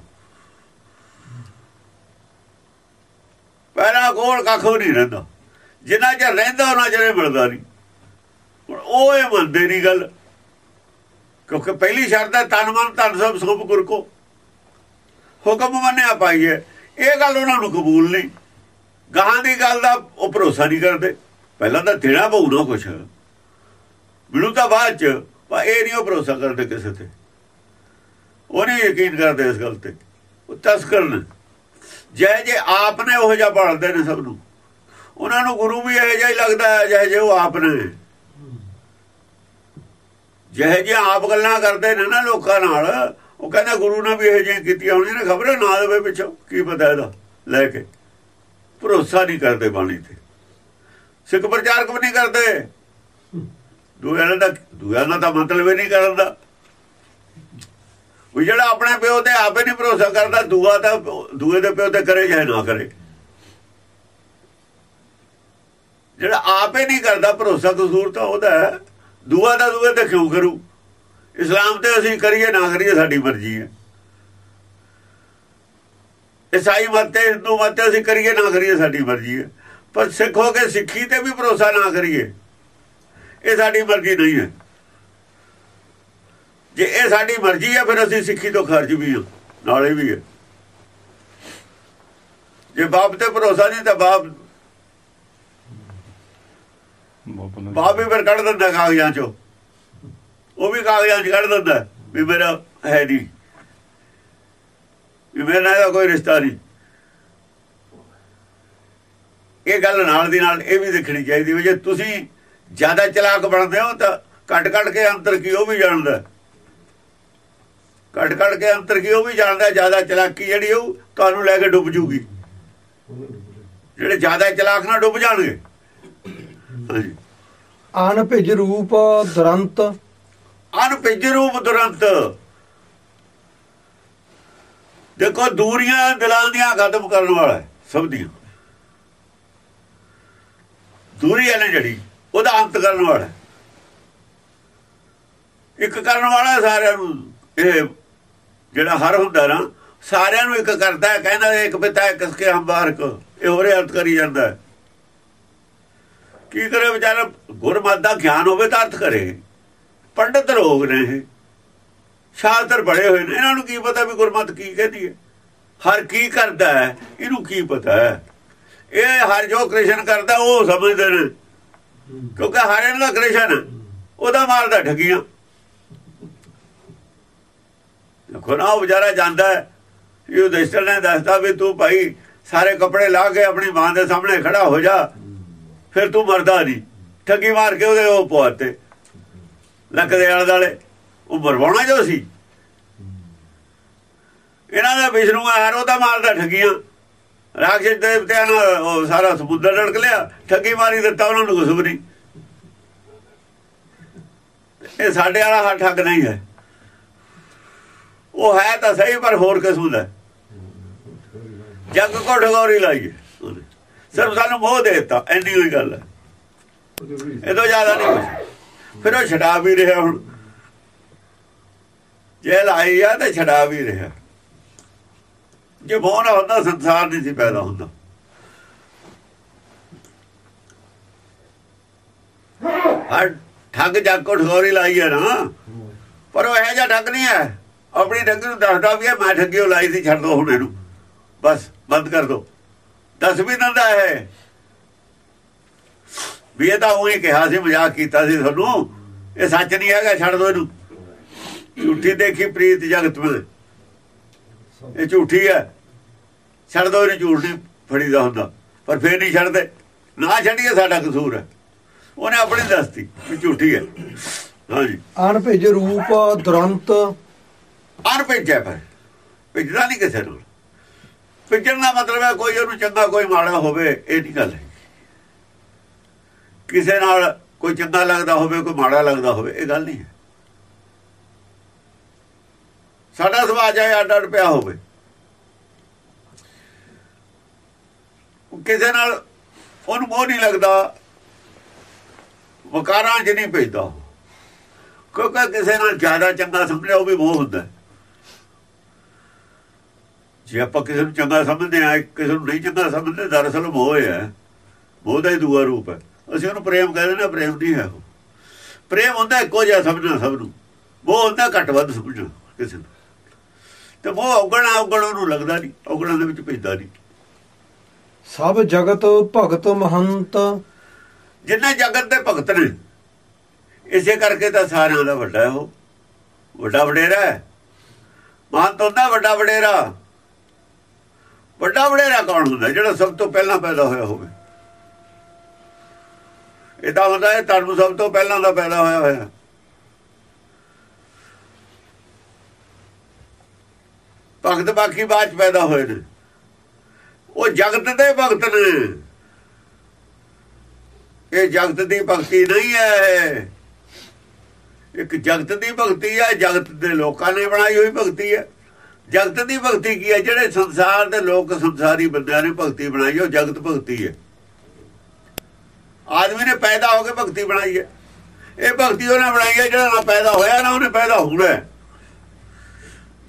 ਪਹਿਲਾਂ ਕੋਲ ਕੱਖ ਵੀ ਨਹੀਂ ਰਹਿੰਦਾ। ਜਿੰਨਾ ਚਿਰ ਰਹਿੰਦਾ ਉਹਨਾਂ ਚਿਰ ਮਿਲਦਾ ਨਹੀਂ। ਹੁਣ ਉਹ ਇਹ ਮੰਨਦੇ ਨਹੀਂ ਗੱਲ ਕਿਉਂਕਿ ਪਹਿਲੀ ਸ਼ਰਤ ਹੈ ਤਨ ਮਨ ਧਨ ਸਭ ਸੋਪ ਗੁਰ ਕੋ। ਹੁਕਮ ਮੰਨਿਆ ਪਾਈਏ। ਇਹ ਗੱਲ ਉਹਨਾਂ ਨੂੰ ਕਬੂਲ ਨਹੀਂ। ਗਾਂ ਦੀ ਗੱਲ ਦਾ ਉਹ ਭਰੋਸਾ ਨਹੀਂ ਕਰਦੇ। ਪਹਿਲਾਂ ਤਾਂ ਦੇਣਾ ਪਊ ਨਾ ਕੁਛ। ਮਿਲੂ ਤਾਂ ਬਾਅਦ ਚ, ਪਰ ਇਹ ਨਹੀਂ ਉਹ ਭਰੋਸਾ ਕਰਦੇ ਕਿਸੇ ਤੇ। ਉਹ ਨਹੀਂ ਯਕੀਨ ਕਰਦੇ ਇਸ ਗੱਲ ਤੇ। ਉਹ ਤਸਕਰ ਨੇ ਜੈ ਜੇ ਆਪ ਨੇ ਉਹ ਜਿਹਾ ਭਾਲਦੇ ਨੇ ਸਭ ਨੂੰ। ਉਹਨਾਂ ਨੂੰ ਗੁਰੂ ਵੀ ਇਹ ਜਿਹਾ ਹੀ ਲੱਗਦਾ ਹੈ ਜਿਹੇ ਜੇ ਉਹ ਆਪ ਨੇ। ਜਿਹੇ ਜੇ ਆਪ ਗੱਲਾਂ ਕਰਦੇ ਨੇ ਨਾ ਲੋਕਾਂ ਨਾਲ, ਉਹ ਕਹਿੰਦਾ ਗੁਰੂ ਨੇ ਵੀ ਇਹ ਜਿਹੀਆਂ ਕੀਤੀਆਂ ਹੋਣੀਆਂ ਨੇ। ਖਬਰ ਨਾ ਦੇਵੇ ਪਿੱਛੋਂ। ਕੀ ਪਤਾ ਇਹਦਾ, ਲੈ ਕੇ। ਭਰੋਸਾ ਨਹੀਂ ਕਰਦੇ ਬਾਣੀ ਤੇ। ਸਿੱਖ ਪ੍ਰਚਾਰਕ ਵੀ ਨਹੀਂ ਕਰਦੇ? ਦੂਜਿਆਂ ਦਾ ਦੂਜਿਆਂ ਦਾ ਮਤਲਬ ਹੀ ਨਹੀਂ ਕਰਦਾ ਉਹ ਜਿਹੜਾ ਆਪਣੇ ਪਿਓ ਤੇ ਆਪੇ ਨਹੀਂ ਭਰੋਸਾ ਕਰਦਾ, ਦੂਆ ਤਾਂ ਦੂਏ ਦੇ ਪਿਓ ਤੇ ਕਰੇ ਜਾਂ ਨਾ ਕਰੇ। ਜਿਹੜਾ ਆਪੇ ਨਹੀਂ ਕਰਦਾ, ਭਰੋਸਾ ਕਸੂਰ ਤਾਂ ਉਹਦਾ ਹੈ। ਦੂਆ ਦਾ ਦੂਏ ਤੇ ਕਿਉਂ ਕਰੂ? ਇਸਲਾਮ ਤੇ ਅਸੀਂ ਕਰੀਏ, ਨਾ ਕਰੀਏ, ਸਾਡੀ ਮਰਜ਼ੀ ਹੈ। ਈਸਾਈ ਮਤ ਹਿੰਦੂ ਮਤ ਅਸੀਂ ਕਰੀਏ ਨਾ ਕਰੀਏ ਸਾਡੀ ਮਰਜ਼ੀ ਹੈ। ਪਰ ਸਿੱਖ ਹੋ ਕੇ ਸਿੱਖੀ ਤੇ ਵੀ ਭਰੋਸਾ ਨਾ ਕਰੀਏ ਇਹ ਸਾਡੀ ਮਰਜ਼ੀ ਨਹੀਂ ਹੈ। ਜੇ ਇਹ ਸਾਡੀ ਮਰਜ਼ੀ ਹੈ ਫਿਰ ਅਸੀਂ ਸਿੱਖੀ ਤੋਂ ਖਰਚ ਵੀ ਹਾਂ ਨਾਲੇ ਵੀ ਹੈ। ਜੇ ਬਾਪ ਤੇ ਭਰੋਸਾ ਨਹੀਂ ਤਾਂ ਬਾਪ ਬਾਪ ਵੀ ਫਿਰ ਕੱਢ ਦਿੰਦਾ ਕਾਗਜ਼ਾਂ ਚੋਂ। ਉਹ ਵੀ ਕਾਗਜ਼ਾਂ 'ਚ ਕੱਢ ਦਿੰਦਾ ਵੀ ਮੇਰਾ ਹੈ ਨਹੀਂ। ਵੀ ਮੇਰੇ ਨਾਲ ਕੋਈ ਰਿਸ਼ਤਾ ਨਹੀਂ। ਇਹ ਗੱਲ ਨਾਲ ਦੀ ਨਾਲ ਇਹ ਵੀ ਦੇਖਣੀ ਚਾਹੀਦੀ ਵੀ ਜੇ ਤੁਸੀਂ ਜ਼ਿਆਦਾ ਚਲਾਕ ਬਣਦੇ ਹੋ ਤਾਂ ਕੱਟ ਕੱਟ ਕੇ ਅੰਤਰ ਕੀ ਉਹ ਵੀ ਜਾਣਦਾ ਕੱਟ ਕੱਟ ਕੇ ਅੰਤਰ ਕੀ ਉਹ ਵੀ ਜਾਣਦਾ ਜ਼ਿਆਦਾ ਚਲਾਕੀ ਜਿਹੜੀ ਉਹ ਤੁਹਾਨੂੰ ਲੈ ਕੇ ਡੁੱਬ ਜੂਗੀ। ਜਿਹੜੇ ਜ਼ਿਆਦਾ ਚਲਾਕ ਨਾਲ ਡੁੱਬ ਜਾਣਗੇ। ਹਾਂਜੀ। ਆਨ ਭਿਜ ਰੂਪ ਦੁਰੰਤ। ਅਨਭਿਜ ਰੂਪ ਦੁਰੰਤ। ਦੇਖੋ ਦੂਰੀਆਂ ਦਿਲਾਂ ਦੀਆਂ ਖਤਮ ਕਰਨ ਵਾਲਾ ਸਭ ਦੀਆਂ। ਦੂਰੀ ਵਾਲੇ ਜਿਹੜੀ, ਉਹਦਾ ਅੰਤ ਕਰਨ ਵਾਲਾ ਇੱਕ ਕਰਨ ਵਾਲਾ ਸਾਰਿਆਂ ਨੂੰ, ਇਹ ਜਿਹੜਾ ਹਰ ਹੁੰਦਾ ਨਾ, ਸਾਰਿਆਂ ਨੂੰ ਇੱਕ ਕਰਦਾ ਹੈ, ਕਹਿੰਦਾ ਇੱਕ ਪਿਤਾ, ਇੱਕ ਕੇ ਹੰਬਾਰਕ, ਇਹ ਹੋਰੇ ਅਰਥ ਕਰੀ ਜਾਂਦਾ ਕੀ ਕਰੇ ਵਿਚਾਰਾ, ਗੁਰਮਤ ਦਾ ਗਿਆਨ ਹੋਵੇ ਤਾਂ ਅਰਥ ਕਰੇ। ਪੰਡਤ ਲੋਕ ਨੇ ਇਹ। ਸ਼ਾਸਤਰ ਬੜੇ ਹੋਏ ਨੇ। ਇਹਨਾਂ ਨੂੰ ਕੀ ਪਤਾ ਵੀ ਗੁਰਮਤ ਕੀ ਕਹਿੰਦੀ ਹੈ? ਹਰ ਕੀ ਕਰਦਾ ਹੈ, ਇਹਨੂੰ ਕੀ ਪਤਾ ਹੈ? ਇਹ ਹਰ ਜੋ ਕ੍ਰਿਸ਼ਨ ਕਰਦਾ, ਉਹ ਸਮਝਦੇ ਨੇ। ਕਿਉਂਕਿ ਹਰ ਇਹਨਾਂ ਦਾ ਕ੍ਰਿਸ਼ਨ, ਉਹਦਾ ਮਾਰਦਾ ਠੱਗੀਆਂ। ਦੇਖੋ ਨਾ, ਉਹ ਵਿਚਾਰਾ ਜਾਂਦਾ ਹੈ। ਇਹ ਦਸਤਰ ਨੇ ਦੱਸਦਾ ਵੀ ਤੂੰ ਭਾਈ ਸਾਰੇ ਕੱਪੜੇ ਲਾ ਕੇ ਆਪਣੀ ਮਾਂ ਦੇ ਸਾਹਮਣੇ ਖੜਾ ਹੋ ਜਾ। ਫਿਰ ਤੂੰ ਮਰਦਾ ਨਹੀਂ। ਠੱਗੀ ਮਾਰ ਕੇ ਉਹਦੇ ਉਹ ਪਵਾਤੇ ਲੱਕ ਦੇ ਆਲੇ ਦਾਲੇ ਉਹ ਮਰਵਾਉਣਾ ਜੋ ਸੀ। ਇਹਨਾਂ ਦਾ ਵਿਸ਼ਨੂੰ ਆਰ ਉਹਦਾ ਮਾਰਦਾ ਠੱਗੀਆਂ ਰਾਖਸ਼ ਦੇਵਤਿਆਂ ਨਾਲ ਉਹ ਸਾਰਾ ਸਮੁੰਦਰ ਲੜਕ ਲਿਆ ਠੱਗੀ ਮਾਰੀ ਦਿੱਤਾ ਉਹਨਾਂ ਨੂੰ ਕੁਝ ਨਹੀਂ। ਇਹ ਸਾਡੇ ਵਾਲਾ ਹਾ ਠੱਗ ਨਹੀਂ ਹੈ। ਉਹ ਹੈ ਤਾਂ ਸਹੀ ਪਰ ਹੋਰ ਕਿਸਮ ਦਾ। ਜੱਗ ਕੋ ਠਗੋਰੀ ਲਾਈ ਹੈ ਉਹਨੇ। ਸਿਰਫ ਸਾਨੂੰ ਮੋਹ ਦੇ ਦਿੱਤਾ ਐਨੀ ਹੋਈ ਗੱਲ ਹੈ। ਇਹ ਤੋਂ ਜ਼ਿਆਦਾ ਨਹੀਂ ਫਿਰ ਉਹ ਛਡਾ ਵੀ ਰਿਹਾ ਹੁਣ। ਜੇ ਲਾਈ ਆ ਤੇ ਛਡਾ ਵੀ ਰਿਹਾ। ਜੇ ਮੋਹ ਨਾ ਹੁੰਦਾ, ਸੰਸਾਰ ਨਹੀਂ ਸੀ ਪੈਦਾ ਹੁੰਦਾ। ਹਰ ਠੱਗ ਜੱਗ ਕੋ ਠਗੋਰੀ ਲਾਈ ਹੈ ਨਾ। ਪਰ ਉਹ ਇਹ ਜਿਹਾ ਠੱਗ ਨਹੀਂ ਹੈ। ਆਪਣੀ ਠੱਗੀ ਨੂੰ ਦੱਸਦਾ ਵੀ ਹੈ ਮੈਂ ਠੱਗੀ ਉਹ ਲਾਈ ਸੀ, ਛੱਡ ਦੋ ਹੁਣ ਇਹਨੂੰ। ਬਸ, ਬੰਦ ਕਰ ਦੋ। ਦੱਸ ਵੀ ਦਿੰਦਾ ਹੈ ਵੀ ਇਹ ਤਾਂ ਉਹੀ ਕਿਹਾ ਸੀ, ਮਜ਼ਾਕ ਕੀਤਾ ਸੀ ਤੁਹਾਨੂੰ। ਇਹ ਸੱਚ ਨਹੀਂ ਹੈਗਾ, ਛੱਡ ਦੋ ਇਹਨੂੰ। ਝੂਠੀ ਦੇਖੀ ਪ੍ਰੀਤ ਜਗਤ ਵਿੱਚ। ਇਹ ਝੂਠੀ ਹੈ। ਛੱਡ ਦੋ ਇਹਨੂੰ ਝੂਠ ਨਹੀਂ ਫੜੀਦਾ ਹੁੰਦਾ। ਪਰ ਫੇਰ ਨਹੀਂ ਛੱਡਦੇ। ਨਾ ਛੱਡੀਏ ਸਾਡਾ ਕਸੂਰ ਹੈ। ਉਹਨੇ ਆਪਣੀ ਦੱਸਤੀ ਕਿ ਝੂਠੀ ਹੈ। ਹਾਂਜੀ। ਆਨ ਭਿਜ ਰੂਪ ਦੁਰੰਤ। ਅਨ ਭੇਜਿਆ ਪਰ ਭੇਜਦਾ ਨਹੀਂ ਕਿਸੇ ਨੂੰ। ਭੇਜਣ ਦਾ ਮਤਲਬ ਹੈ ਕੋਈ ਉਹਨੂੰ ਚੰਗਾ ਕੋਈ ਮਾੜਾ ਹੋਵੇ ਇਹ ਨਹੀਂ ਗੱਲ ਹੈ ਕਿਸੇ ਨਾਲ ਕੋਈ ਚੰਗਾ ਲੱਗਦਾ ਹੋਵੇ ਕੋਈ ਮਾੜਾ ਲੱਗਦਾ ਹੋਵੇ ਇਹ ਗੱਲ ਨਹੀਂ ਹੈ। ਸਾਡਾ ਸਮਾਜ ਜਾਏ ਅੱਡ ਅੱਡ ਪਿਆ ਹੋਵੇ ਕਿਸੇ ਨਾਲ ਉਹਨੂੰ ਮੋਹ ਨਹੀਂ ਲੱਗਦਾ। ਵਕਾਰਾਂ 'ਚ ਨਹੀਂ ਭੇਜਦਾ ਉਹ। ਕਿਉਂਕਿ ਕਿਸੇ ਨਾਲ ਜ਼ਿਆਦਾ ਚੰਗਾ ਸਮਝਿਆ ਉਹ ਵੀ ਮੋਹ ਹੁੰਦਾ। ਜੇ ਆਪਾਂ ਕਿਸੇ ਨੂੰ ਚੰਗਾ ਸਮਝਦੇ ਆ ਕਿਸੇ ਨੂੰ ਨਹੀਂ ਚੰਗਾ ਸਮਝਦੇ, ਦਰਅਸਲ ਮੋਹ ਹੈ। ਮੋਹ ਦਾ ਹੀ ਦੂਆ ਰੂਪ ਹੈ। ਅਸੀਂ ਉਹਨੂੰ ਪ੍ਰੇਮ ਕਹਿੰਦੇ ਨੇ, ਪ੍ਰੇਮ ਨਹੀਂ ਹੈ ਉਹ। ਪ੍ਰੇਮ ਹੁੰਦਾ ਇੱਕੋ ਜਿਹਾ ਸਮਝਣਾ ਸਭ ਨੂੰ। ਮੋਹ ਹੁੰਦਾ ਘੱਟ ਵੱਧ ਸਮਝਣਾ ਕਿਸੇ ਨੂੰ। ਤੇ ਮੋਹ ਔਗਣਾ ਔਗਣ ਉਹਨੂੰ ਲੱਗਦਾ ਨਹੀਂ ਔਗਣਾਂ ਦੇ ਵਿੱਚ ਪੈਂਦਾ ਨਹੀਂ। ਸਭ ਜਗਤ ਭਗਤ ਮਹੰਤ। ਜਿੰਨੇ ਜਗਤ ਦੇ ਭਗਤ ਨੇ ਇਸੇ ਕਰਕੇ ਤਾਂ ਸਾਰਿਆਂ ਦਾ ਵੱਡਾ ਉਹ। ਵੱਡਾ ਵਡੇਰਾ ਹੈ। ਮਾਨ ਤੋਂ ਹੁੰਦਾ ਵੱਡਾ ਵਡੇਰਾ। ਵੱਡਾ ਵਡੇਰਾ ਕੌਣ ਹੁੰਦਾ ਜਿਹੜਾ ਸਭ ਤੋਂ ਪਹਿਲਾਂ ਪੈਦਾ ਹੋਇਆ ਹੋਵੇ? ਇਹ ਤਾਂ ਹੁੰਦਾ ਹੈ ਧਰਮ ਸਭ ਤੋਂ ਪਹਿਲਾਂ ਦਾ ਪੈਦਾ ਹੋਇਆ ਹੋਇਆ। ਭਗਤ ਬਾਕੀ ਬਾਅਦ ਚ ਪੈਦਾ ਹੋਏ ਨੇ। ਉਹ ਜਗਤ ਦੇ ਭਗਤ ਨੇ। ਇਹ ਜਗਤ ਦੀ ਭਗਤੀ ਨਹੀਂ ਹੈ। ਇੱਕ ਜਗਤ ਦੀ ਭਗਤੀ ਹੈ, ਜਗਤ ਦੇ ਲੋਕਾਂ ਨੇ ਬਣਾਈ ਹੋਈ ਭਗਤੀ ਹੈ। ਜਗਤ ਦੀ ਭਗਤੀ ਕੀ ਹੈ? ਜਿਹੜੇ ਸੰਸਾਰ ਦੇ ਲੋਕ ਸੰਸਾਰੀ ਬੰਦਿਆਂ ਨੇ ਭਗਤੀ ਬਣਾਈ, ਉਹ ਜਗਤ ਭਗਤੀ ਹੈ। ਆਦਮੀ ਨੇ ਪੈਦਾ ਹੋ ਕੇ ਭਗਤੀ ਬਣਾਈ ਹੈ। ਇਹ ਭਗਤੀ ਉਹਨੇ ਬਣਾਈ ਹੈ, ਜਿਹੜਾ ਨਾ ਪੈਦਾ ਹੋਇਆ, ਨਾ ਉਹਨੇ ਪੈਦਾ ਹੋਣਾ ਹੈ।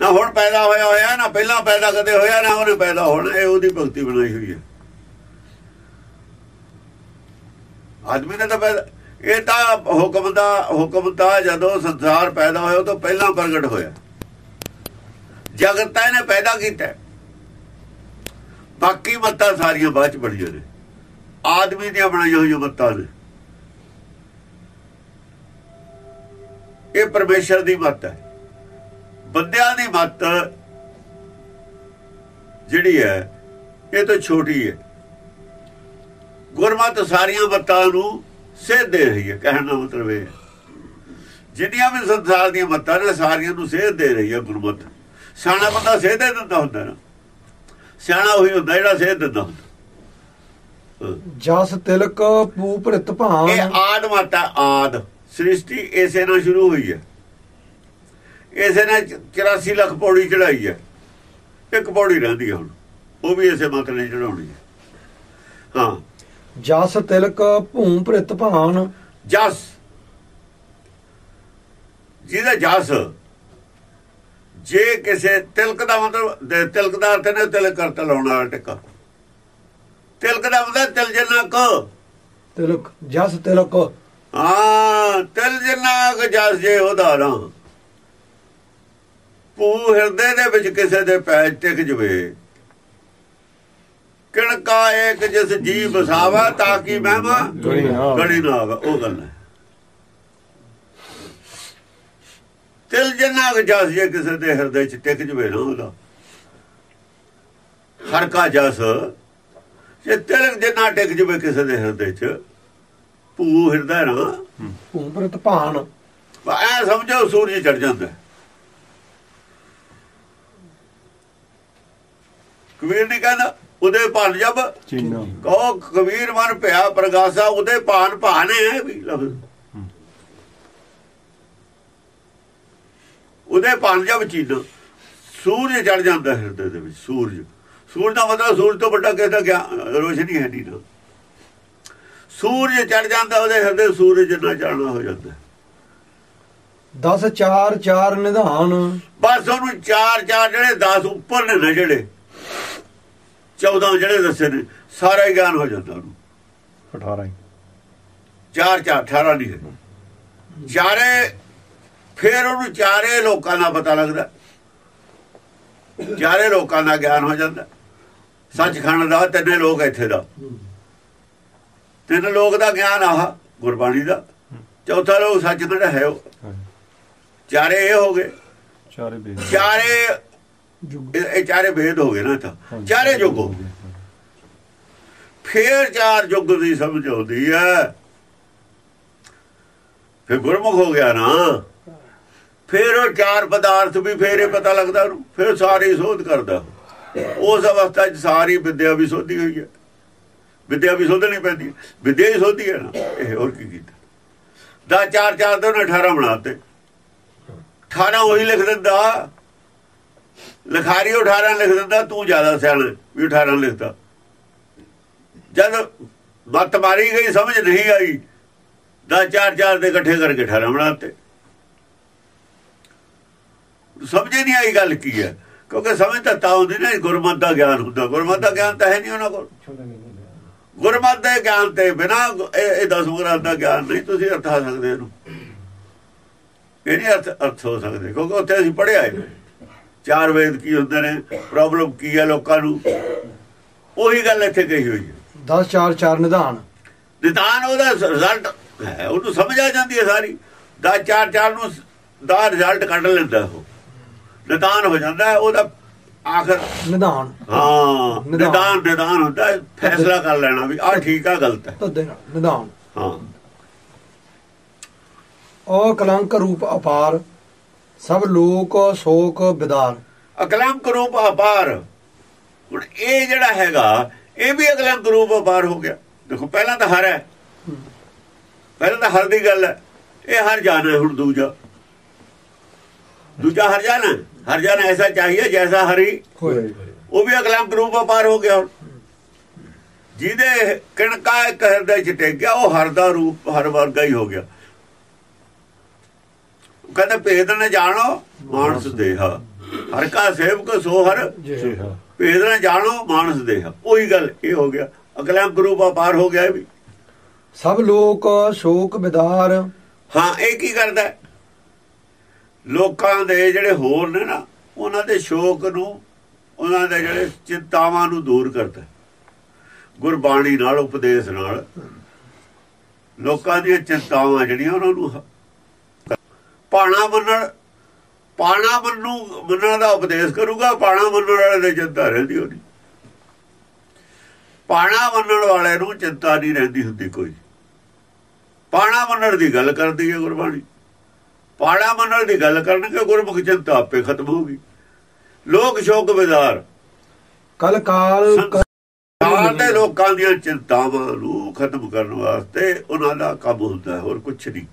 ਨਾ ਹੁਣ ਪੈਦਾ ਹੋਇਆ ਹੋਇਆ, ਨਾ ਪਹਿਲਾਂ ਪੈਦਾ ਕਦੇ ਹੋਇਆ, ਨਾ ਉਹਨੇ ਪੈਦਾ ਹੋਣਾ, ਇਹ ਉਹਦੀ ਭਗਤੀ ਬਣਾਈ ਹੋਈ ਹੈ। ਆਦਮੀ ਨੇ ਤਾਂ ਪੈਦਾ, ਇਹ ਤਾਂ ਹੁਕਮ ਦਾ, ਹੁਕਮ ਤਾਂ ਜਦੋਂ ਸੰਸਾਰ ਪੈਦਾ ਹੋਇਆ, ਉਹ ਤੋਂ ਪਹਿਲਾਂ ਪ੍ਰਗਟ ਹੋਇਆ। ਜਗਤ ਤਾਂ ਇਹਨੇ ਪੈਦਾ ਕੀਤਾ। ਬਾਕੀ ਮੱਤਾਂ ਸਾਰੀਆਂ ਬਾਅਦ ਚ ਬਣੀਆਂ ਨੇ। ਆਦਮੀ ਦੀਆਂ ਬਣਾਈਆਂ ਹੋਈਆਂ ਮੱਤਾਂ ਨੇ। ਇਹ ਪਰਮੇਸ਼ਰ ਦੀ ਮੱਤ ਹੈ। ਬੰਦਿਆਂ ਦੀ ਮੱਤ ਜਿਹੜੀ ਹੈ ਇਹ ਤਾਂ ਛੋਟੀ ਹੈ। ਗੁਰਮਤ ਸਾਰੀਆਂ ਮੱਤਾਂ ਨੂੰ ਸੇਧ ਦੇ ਰਹੀ ਹੈ ਕਹਿਣ ਦਾ ਮਤਲਬ ਇਹ ਜਿੰਨੀਆਂ ਵੀ ਸੰਸਾਰ ਦੀਆਂ ਮੱਤਾਂ ਨੇ ਸਾਰੀਆਂ ਨੂੰ ਸੇਧ ਦੇ ਰਹੀ ਹੈ ਗੁਰਮਤ। ਸਿਆਣਾ ਬੰਦਾ ਸੇਧ ਦੇ ਦਿੰਦਾ ਹੁੰਦਾ ਨਾ। ਸਿਆਣਾ ਉਹੀ ਹੁੰਦਾ ਜਿਹੜਾ ਸੇਧ ਦਿੰਦਾ ਹੁੰਦਾ। ਜਸ ਤਿਲਕ ਪੂ ਭ੍ਰਿਤ ਇਹ ਆਦ ਮਾਤਾ ਆਦ। ਸ੍ਰਿਸ਼ਟੀ ਇਸੇ ਨਾਲ ਸ਼ੁਰੂ ਹੋਈ ਹੈ। ਇਸੇ ਨੇ 84 ਲੱਖ ਪੌੜੀ ਚੜਾਈ ਹੈ। ਇੱਕ ਪੌੜੀ ਰਹਿੰਦੀ ਹੁਣ। ਉਹ ਵੀ ਇਸੇ ਮਤ ਨੇ ਚੜਾਉਣੀ ਹੈ। ਹਾਂ। ਜਸ ਤਿਲਕ ਭੂ ਭ੍ਰਿਤ ਭਾਨ। ਜਸ। ਜਿਹਦਾ ਜਸ ਜੇ ਕਿਸੇ ਤਿਲਕ ਦਾ ਮਤਲਬ ਤਿਲਕ ਦਾ ਅਰਥ ਨੇ ਤਿਲਕ ਕਰਤਾ ਲਾਉਣ ਵਾਲਾ ਟਿੱਕਾ। ਤਿਲਕ ਦਾ ਮਤਲਬ ਤਿਲ ਜਿੰਨਾ ਕੋ। ਤਿਲਕ ਜਸ ਤਿਲਕ। ਹਾਂ ਤਿਲ ਜਿੰਨਾ ਕੁ ਜਸ ਜੇ ਉਹਦਾ ਨਾ। ਪੂ ਹਿਰਦੇ ਦੇ ਵਿੱਚ ਕਿਸੇ ਦੇ ਪੈਰ ਟਿਕ ਜਵੇ। ਕਿਣਕਾ ਇੱਕ ਜਿਸ ਜੀ ਬਸਾਵਾ ਤਾਂ ਕਿ ਮਹਿਮਾ? ਗਲੀ ਨਾ ਆਵੇ। ਗਲੀ ਨਾ ਆਵੇ ਉਹ ਗੱਲ ਹੈ। ਤਿਲ ਜਿੰਨਾ ਕੁ ਜਸ ਜੇ ਕਿਸੇ ਦੇ ਹਿਰਦੇ 'ਚ ਟਿਕ ਜਵੇ ਨਾ ਉਹਦਾ। ਹਰ ਕਾ ਜਸ ਜੇ ਤਿਲ ਜਿੰਨਾ ਟਿਕ ਜਵੇ ਕਿਸੇ ਦੇ ਹਿਰਦੇ 'ਚ ਪੂ ਹਿਰਦਾ ਨਾ। ਭੂ ਭ੍ਰਿਤ ਭਾਨ ਐ ਸਮਝੋ ਸੂਰਜ ਚੜ ਜਾਂਦਾ। ਹੈ। ਕਬੀਰ ਨੇ ਕਹਿੰਦਾ ਉਹਦੇ ਭਾਨ ਜਬ। ਚੀਨਾ। ਕਹੋ ਕਬੀਰ ਮਨ ਭਿਆ ਪ੍ਰਗਾਸਾ ਉਹਦੇ ਭਾਨ ਭਾਨੇ ਹੈ ਵੀ ਲਫ਼ਜ਼। ਉਹਦੇ ਭਾਨ ਜਬ ਚੀਨਾ। ਸੂਰਜ ਚੜ ਜਾਂਦਾ ਹਿਰਦੇ ਦੇ ਵਿੱਚ ਸੂਰਜ। ਸੂਰਜ ਦਾ ਮਤਲਬ ਸੂਰਜ ਤੋਂ ਵੱਡਾ ਕਿਸੇ ਦਾ ਰੋਸ਼ਨੀ ਹੈ ਨਹੀਂ ਨਾ। ਸੂਰਜ ਚੜ ਜਾਂਦਾ ਉਹਦੇ ਹਿਰਦੇ ਸੂਰਜ ਜਿੰਨਾ ਚੜਨਾ ਹੋ ਜਾਂਦਾ। ਹੈ। 10 4 4 ਨਿਧਾਨ। ਬਸ ਉਹਨੂੰ ਚਾਰ ਚਾਰ ਜਿਹੜੇ 10 ਉੱਪਰ ਨੇ ਨਾ ਜਿਹੜੇ। 14 ਜਿਹੜੇ ਦੱਸੇ ਨੇ ਸਾਰਾ ਹੀ ਗਿਆਨ ਹੋ ਜਾਂਦਾ ਉਹਨੂੰ। 18 ਹੀ। ਚਾਰ ਚਾਰ 18 ਨਹੀਂ ਹੈ। ਚਾਰੇ ਫਿਰ ਉਹਨੂੰ ਚਾਰੇ ਲੋਕਾਂ ਦਾ ਪਤਾ ਲੱਗਦਾ। ਚਾਰੇ ਲੋਕਾਂ ਦਾ ਗਿਆਨ ਹੋ ਜਾਂਦਾ। ਸੱਚਖੰਡ ਦਾ ਤਿੰਨੇ ਲੋਕ ਇੱਥੇ ਦਾ। ਤਿੰਨ ਲੋਕ ਦਾ ਗਿਆਨ ਆਹ ਗੁਰਬਾਣੀ ਦਾ। ਚੌਥਾ ਲੋਕ ਸੱਚਖੰਡ ਹੈ ਉਹ। ਚਾਰੇ ਇਹ ਹੋ ਗਏ। ਚਾਰੇ ਚਾਰੇ ਇਹ ਚਾਰੇ ਭੇਦ ਹੋ ਗਏ ਨਾ ਤਾਂ ਚਾਰੇ ਯੁੱਗ ਹੋ ਗਏ। ਫੇਰ ਚਾਰ ਯੁੱਗ ਦੀ ਸਮਝ ਆਉਂਦੀ ਹੈ। ਫਿਰ ਗੁਰਮੁਖ ਹੋ ਗਿਆ ਨਾ। ਫੇਰ ਉਹ ਚਾਰ ਪਦਾਰਥ ਵੀ ਫੇਰ ਪਤਾ ਲੱਗਦਾ ਉਹਨੂੰ। ਫਿਰ ਸਾਰੀ ਸੋਧ ਕਰਦਾ। ਉਸ ਅਵਸਥਾ 'ਚ ਸਾਰੀ ਵਿਦਿਆ ਵੀ ਸੋਧੀ ਹੋਈ ਹੈ। ਵਿਦਿਆ ਵੀ ਸੋਧਣੀ ਪੈਂਦੀ ਹੈ। ਵਿਦਿਆ ਹੀ ਸੋਧੀ ਹੈ ਨਾ। ਇਹ ਹੋਰ ਕੀ ਕੀਤਾ। ਦਾ ਚਾਰ ਚਾਰ ਤੋਂ 18 ਬਣਾਤੇ 18 ਉਹੀ ਲਿਖ ਦਿੰਦਾ। ਲਿਖਾਰੀ 18 ਲਿਖ ਦਿੰਦਾ, ਤੂੰ ਜ਼ਿਆਦਾ ਸਿਆਣਾ ਵੀ 18 ਲਿਖਦਾ। ਜਦ ਮੱਤ ਮਾਰੀ ਗਈ, ਸਮਝ ਨਹੀਂ ਆਈ ਦਾ ਚਾਰ ਚਾਰ ਦੇ ਇਕੱਠੇ ਕਰਕੇ 18 ਬਣਾਤੇ ਸਮਝ ਨਹੀਂ ਆਈ ਗੱਲ ਕੀ ਹੈ, ਕਿਉਂਕਿ ਸਮਝ ਤਾਂ ਤਾਂ ਹੁੰਦੀ ਨਾ ਗੁਰਮਤ ਦਾ ਗਿਆਨ ਹੁੰਦਾ। ਗੁਰਮਤ ਦਾ ਗਿਆਨ ਤਾਂ ਹੈ ਨਹੀਂ ਉਹਨਾਂ ਕੋਲ। ਗੁਰਮਤ ਦੇ ਗਿਆਨ ਤੇ ਬਿਨਾ ਇਹ ਇਹ ਦਸ ਗ੍ਰੰਥ ਦਾ ਗਿਆਨ ਨਹੀਂ, ਤੁਸੀਂ ਅਰਥ ਆ ਸਕਦੇ ਇਹਨੂੰ। ਇਹ ਨਹੀਂ ਅਰਥ ਅਰਥ ਹੋ ਸਕਦੇ, ਕਿਉਂਕਿ ਉੱਥੇ ਅਸੀਂ ਪੜਿਆ ਹੈ। ਚਾਰ ਵੇਦ ਕੀ ਹੁੰਦੇ ਨੇ ਪ੍ਰੋਬਲਮ ਕੀ ਹੈ ਲੋਕਾਂ ਨੂੰ? ਉਹੀ ਗੱਲ ਇੱਥੇ ਕਹੀ ਹੋਈ ਹੈ। 10 4 4 ਨਿਧਾਨ। ਨਿਦਾਨ ਉਹਦਾ ਰਿਜ਼ਲਟ ਹੈ ਉਹਨੂੰ ਸਮਝ ਆ ਜਾਂਦੀ ਹੈ ਸਾਰੀ। ਦਾ ਚਾਰ ਚਾਰ ਨੂੰ ਦਾ ਰਿਜ਼ਲਟ ਕੱਢ ਲੈਂਦਾ ਉਹ। ਨਿਦਾਨ ਹੋ ਜਾਂਦਾ ਹੈ, ਉਹਦਾ ਆਖਰ ਨਿਦਾਨ ਹਾਂ ਨਿਦਾਨ। ਨਿਦਾਨ ਨਿਦਾਨ ਹੁੰਦਾ ਫੈਸਲਾ ਕਰ ਲੈਣਾ ਵੀ ਆਹ ਠੀਕ ਆ ਗਲਤ ਹੈ। ਤਦੇ ਨਾਲ ਨਿਦਾਨ ਹਾਂ। ਅਕਲੰਕ ਰੂਪ ਅਪਾਰ ਸਭ ਲੋਕ ਸ਼ੋਕ ਬਿਦਾਰ। ਅਕਲੰਕ ਰੂਪ ਅਪਾਰ ਹੁਣ ਇਹ ਜਿਹੜਾ ਹੈਗਾ ਇਹ ਵੀ ਅਕਲੰਕ ਰੂਪ ਅਪਾਰ ਹੋ ਗਿਆ। ਦੇਖੋ ਪਹਿਲਾਂ ਤਾਂ ਹਰ ਹੈ। ਪਹਿਲਾਂ ਤਾਂ ਹਰ ਦੀ ਗੱਲ ਹੈ। ਇਹ ਹਰ ਜਾਣਾ ਹੈ ਹੁਣ ਦੂਜਾ। ਦੂਜਾ ਹਰ ਜਾਣਾ। ਹਰ ਜਾਣਾ ਐਸਾ ਚਾਹੀਏ ਜੈਸਾ ਹਰੀ। ਉਹ ਵੀ ਅਕਲੰਕ ਰੂਪ ਅਪਾਰ ਹੋ ਗਿਆ ਹੁਣ। ਜਿਹਦੇ ਕਿਣਕਾ ਇੱਕ ਹਿਰਦੇ ਚ ਟਿਕ ਗਿਆ ਉਹ ਹਰ ਦਾ ਰੂਪ ਹਰ ਵਰਗਾ ਹੀ ਹੋ ਗਿਆ। ਕਹਿੰਦਾ ਭੇਦ ਨਾ ਜਾਣੋ ਮਾਨਸ ਦੇਹਾ। ਹਰ ਕਾ ਸੇਵਕ ਸੋ ਹਰ ਭੇਦ ਨਾ ਜਾਣੋ ਮਾਨਸ ਦੇਹਾ। ਉਹੀ ਗੱਲ ਇਹ ਹੋ ਗਿਆ। ਅਕਲੰਕ ਰੂਪ ਅਪਾਰ ਹੋ ਗਿਆ ਵੀ। ਸਭ ਲੋਕ ਸ਼ੋਕ ਬਿਦਾਰ। ਹਾਂ ਇਹ ਕੀ ਕਰਦਾ? ਲੋਕਾਂ ਦੇ ਜਿਹੜੇ ਹੋਰ ਨੇ ਨਾ ਉਹਨਾਂ ਦੇ ਸ਼ੋਕ ਨੂੰ ਉਹਨਾਂ ਦੇ ਜਿਹੜੇ ਚਿੰਤਾਵਾਂ ਨੂੰ ਦੂਰ ਕਰਦਾ। ਗੁਰਬਾਣੀ ਨਾਲ ਉਪਦੇਸ਼ ਨਾਲ ਲੋਕਾਂ ਦੀਆਂ ਚਿੰਤਾਵਾਂ ਜਿਹੜੀਆਂ ਉਹਨਾਂ ਨੂੰ ਪਾਣਾ ਮੰਨਣ ਪਾਣਾ ਮੰਨੂ ਮੰਨਣ ਦਾ ਉਪਦੇਸ਼ ਕਰੂਗਾ ਪਾਣਾ ਮੰਨਣ ਵਾਲੇ ਦੇ ਚਿੰਤਾ ਰਹਿੰਦੀ ਹੋਣੀ ਪਾਣਾ ਮੰਨਣ ਵਾਲੇ ਨੂੰ ਚਿੰਤਾ ਨਹੀਂ ਰਹਿੰਦੀ ਹੁੰਦੀ ਕੋਈ। ਪਾਣਾ ਮੰਨਣ ਦੀ ਗੱਲ ਕਰਦੀ ਹੈ ਗੁਰਬਾਣੀ। ਪਾਣਾ ਮੰਨਣ ਦੀ ਗੱਲ ਕਰਨਗੇ ਗੁਰਮੁਖ ਚਿੰਤਾ ਆਪੇ ਖਤਮ ਹੋਗੀ ਲੋਕ ਸ਼ੋਕ ਵਿਦਾਰ ਕਲ ਕਾਲ ਸਾਰ ਦੇ ਲੋਕਾਂ ਦੀਆਂ ਚਿੰਤਾਵਾਂ ਨੂੰ ਖਤਮ ਕਰਨ ਵਾਸਤੇ ਉਹਨਾਂ ਦਾ ਕੰਮ ਹੁੰਦਾ ਹੈ ਹੋਰ ਕੁਝ ਨਹੀਂ।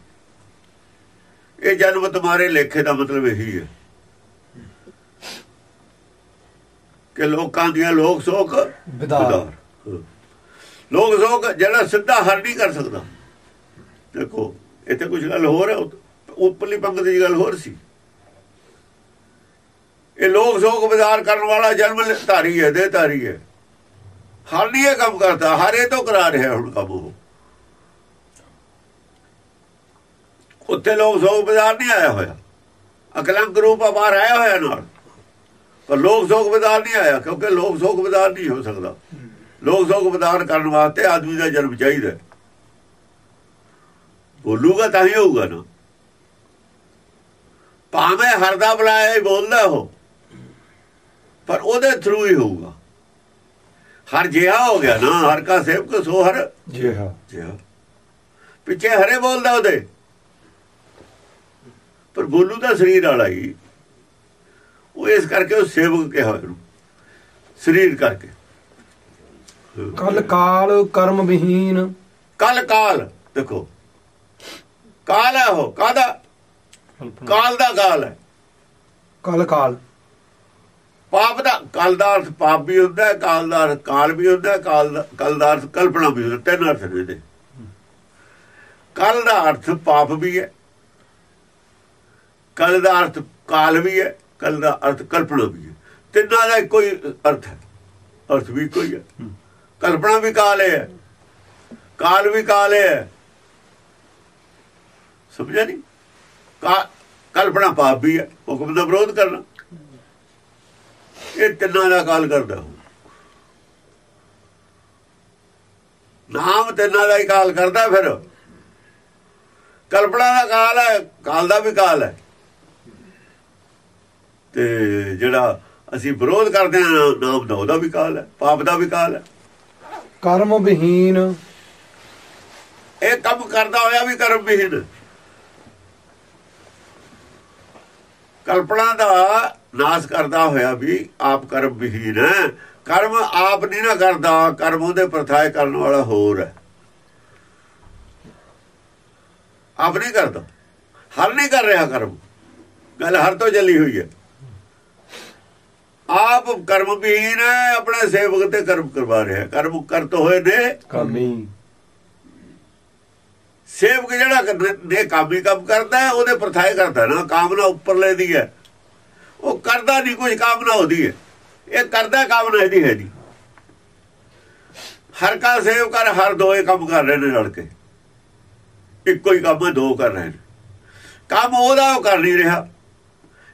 ਇਹ ਜਨਮ ਤੁਹਾਰੇ ਲੇਖੇ ਦਾ ਮਤਲਬ ਇਹੀ ਹੈ ਕਿ ਲੋਕਾਂ ਦੀਆਂ ਲੋਕ ਬਿਦਾਰ ਵਿਦਾਰ। ਲੋਕ ਸ਼ੋਕ ਜਿਹੜਾ ਸਿੱਧਾ ਹਰ ਨਹੀਂ ਕਰ ਸਕਦਾ। ਦੇਖੋ ਇੱਥੇ ਕੁਝ ਗੱਲ ਹੋਰ ਹੈ ਉੱਪਰਲੀ ਪੰਕਤੀ ਦੀ ਗੱਲ ਹੋਰ ਸੀ। ਇਹ ਲੋਕ ਸ਼ੋਕ ਵਿਦਾਰ ਕਰਨ ਵਾਲਾ ਜਨਮ ਧਾਰੀ ਹੈ ਦੇ ਧਾਰੀ ਹੈ। ਹਰ ਨਹੀਂ ਇਹ ਕੰਮ ਕਰਦਾ ਹਰ ਤੋਂ ਕਰਾ ਰਿਹਾ ਹੁਣ ਕੰਮ ਉੱਥੇ ਲੋਕ ਸ਼ੋਕ ਵਿਦਾਰ ਨਹੀਂ ਆਇਆ ਹੋਇਆ। ਅਕਲੰਕ ਰੂਪ ਬਾਹਰ ਆਇਆ ਹੋਇਆ ਨਾਲ। ਪਰ ਲੋਕ ਸ਼ੋਕ ਵਿਦਾਰ ਨਹੀਂ ਆਇਆ ਕਿਉਂਕਿ ਲੋਕ ਸ਼ੋਕ ਵਿਦਾਰ ਨਹੀਂ ਹੋ ਸਕਦਾ। ਲੋਕ ਸ਼ੋਕ ਵਿਦਾਰ ਕਰਨ ਵਾਸਤੇ ਆਦਮੀ ਦਾ ਜਨਮ ਚਾਹੀਦਾ ਹੈ। ਬੋਲੂਗਾ ਤਾਂ ਹੀ ਹੋਊਗਾ ਨਾ। ਭਾਵੇਂ ਹਰਦਾ ਬੁਲਾਇਆ ਹੀ ਬੋਲਦਾ ਉਹ ਪਰ ਉਹਦੇ ਥਰੂ ਹੀ ਹੋਊਗਾ। ਹਰ ਜਿਹਾ ਹੋ ਗਿਆ ਨਾ ਹਰ ਕਾ ਸੇਵਕ ਸੋ ਹਰ ਜੀ ਹਾਂ ਜਿਹਾ। ਪਿੱਛੇ ਹਰੇ ਬੋਲਦਾ ਉਹਦੇ। ਪਰ ਬੋਲੂ ਤਾਂ ਸਰੀਰ ਵਾਲਾ ਹੀ। ਉਹ ਇਸ ਕਰਕੇ ਉਹ ਸੇਵਕ ਕਿਹਾ ਉਹਨੂੰ ਸਰੀਰ ਕਰਕੇ। ਕਲ ਕਾਲ ਕਰਮ ਵਿਹੀਨ। ਕਲ ਕਾਲ ਦੇਖੋ। ਕਾਲ ਹੈ ਉਹ ਕਾਦਾ ਕਾਲ ਦਾ ਕਾਲ ਹੈ। ਕਲ ਕਾਲ। ਪਾਪ ਦਾ ਕਾਲ ਦਾ ਅਰਥ ਪਾਪ ਵੀ ਹੁੰਦਾ ਹੈ ਕਾਲ ਦਾ ਅਰਥ ਕਾਲ ਵੀ ਹੁੰਦਾ ਹੈ ਕਾਲ ਕਲ ਦਾ ਅਰਥ ਕਲਪਨਾ ਵੀ ਹੁੰਦਾ ਤਿੰਨ ਅਰਥ ਨੇ ਕਲ ਦਾ ਅਰਥ ਪਾਪ ਵੀ ਹੈ। ਕਲ ਦਾ ਅਰਥ ਕਾਲ ਵੀ ਹੈ ਕਲ ਦਾ ਅਰਥ ਕਲਪਨਾ ਵੀ ਹੈ। ਤਿੰਨਾਂ ਦਾ ਇੱਕੋ ਹੀ ਅਰਥ ਹੈ। ਅਰਥ ਵੀ ਕੋਈ ਹੈ ਕਲਪਨਾ ਵੀ ਕਾਲ ਹੈ। ਕਾਲ ਵੀ ਕਾਲ ਹੈ। ਸਮਝਿਆ ਨਹੀਂ? ਕਲਪਨਾ ਪਾਪ ਵੀ ਹੈ ਹੁਕਮ ਦਾ ਵਿਰੋਧ ਕਰਨਾ। ਇਹ ਤਿੰਨਾਂ ਦਾ ਕਾਲ ਕਰਦਾ ਨਾਮ ਤਿੰਨਾਂ ਦਾ ਹੀ ਕਾਲ ਕਰਦਾ ਫਿਰ। ਕਲਪਨਾ ਦਾ ਕਾਲ ਹੈ ਕਾਲ ਦਾ ਵੀ ਕਾਲ ਹੈ। ਤੇ ਜਿਹੜਾ ਅਸੀਂ ਵਿਰੋਧ ਕਰਦੇ ਹਾਂ ਨਾਮ ਦਾ ਉਹਦਾ ਵੀ ਕਾਲ ਹੈ ਪਾਪ ਦਾ ਵੀ ਕਾਲ ਹੈ। ਕਰਮ ਵਿਹੀਨ ਇਹ ਕੰਮ ਕਰਦਾ ਹੋਇਆ ਵੀ ਕਰਮ ਵਿਹੀਨ ਕਲਪਨਾ ਦਾ ਨਾਸ ਕਰਦਾ ਹੋਇਆ ਵੀ ਆਪ ਕਰਮ ਵਿਹੀਨ ਹੈ। ਕਰਮ ਆਪ ਨਹੀਂ ਨਾ ਕਰਦਾ ਕਰਮ ਉਹਦੇ ਪ੍ਰਥਾਏ ਕਰਨ ਵਾਲਾ ਹੋਰ ਹੈ। ਆਪ ਨਹੀਂ ਕਰਦਾ। ਹਰ ਨਹੀਂ ਕਰ ਰਿਹਾ ਕਰਮ। ਗੱਲ ਹਰ ਤੋਂ ਚੱਲੀ ਹੋਈ ਹੈ। ਆਪ ਕਰਮ ਵਿਹੀਨ ਹੈ ਆਪਣੇ ਸੇਵਕ ਤੇ ਕਰਮ ਕਰਵਾ ਰਿਹਾ ਕਰਮ ਕਰਤ ਹੋਏ ਨੇ। ਕਾਮੀ ਸੇਵਕ ਜਿਹੜਾ ਨੇ ਕਾਮੀ ਕੰਮ ਕਰਦਾ ਉਹਦੇ ਪ੍ਰਥਾਏ ਕਰਦਾ ਨਾ ਕਾਮਨਾ ਉੱਪਰਲੇ ਦੀ ਹੈ। ਉਹ ਕਰਦਾ ਨਹੀਂ ਕੁਝ ਕਾਮਨਾ ਉਹਦੀ ਹੈ। ਇਹ ਕਰਦਾ ਕਾਮਨਾ ਇਹਦੀ ਹੈ ਨਹੀਂ ਹਰ ਕਾ ਸੇਵ ਕਰ ਹਰ ਦੋਏ ਕੰਮ ਕਰ ਰਹੇ ਨੇ ਰਲ ਕੇ ਇੱਕੋ ਹੀ ਕੰਮ ਦੋ ਕਰ ਰਹੇ ਨੇ। ਕੰਮ ਉਹਦਾ ਉਹ ਕਰ ਨਹੀਂ ਰਿਹਾ।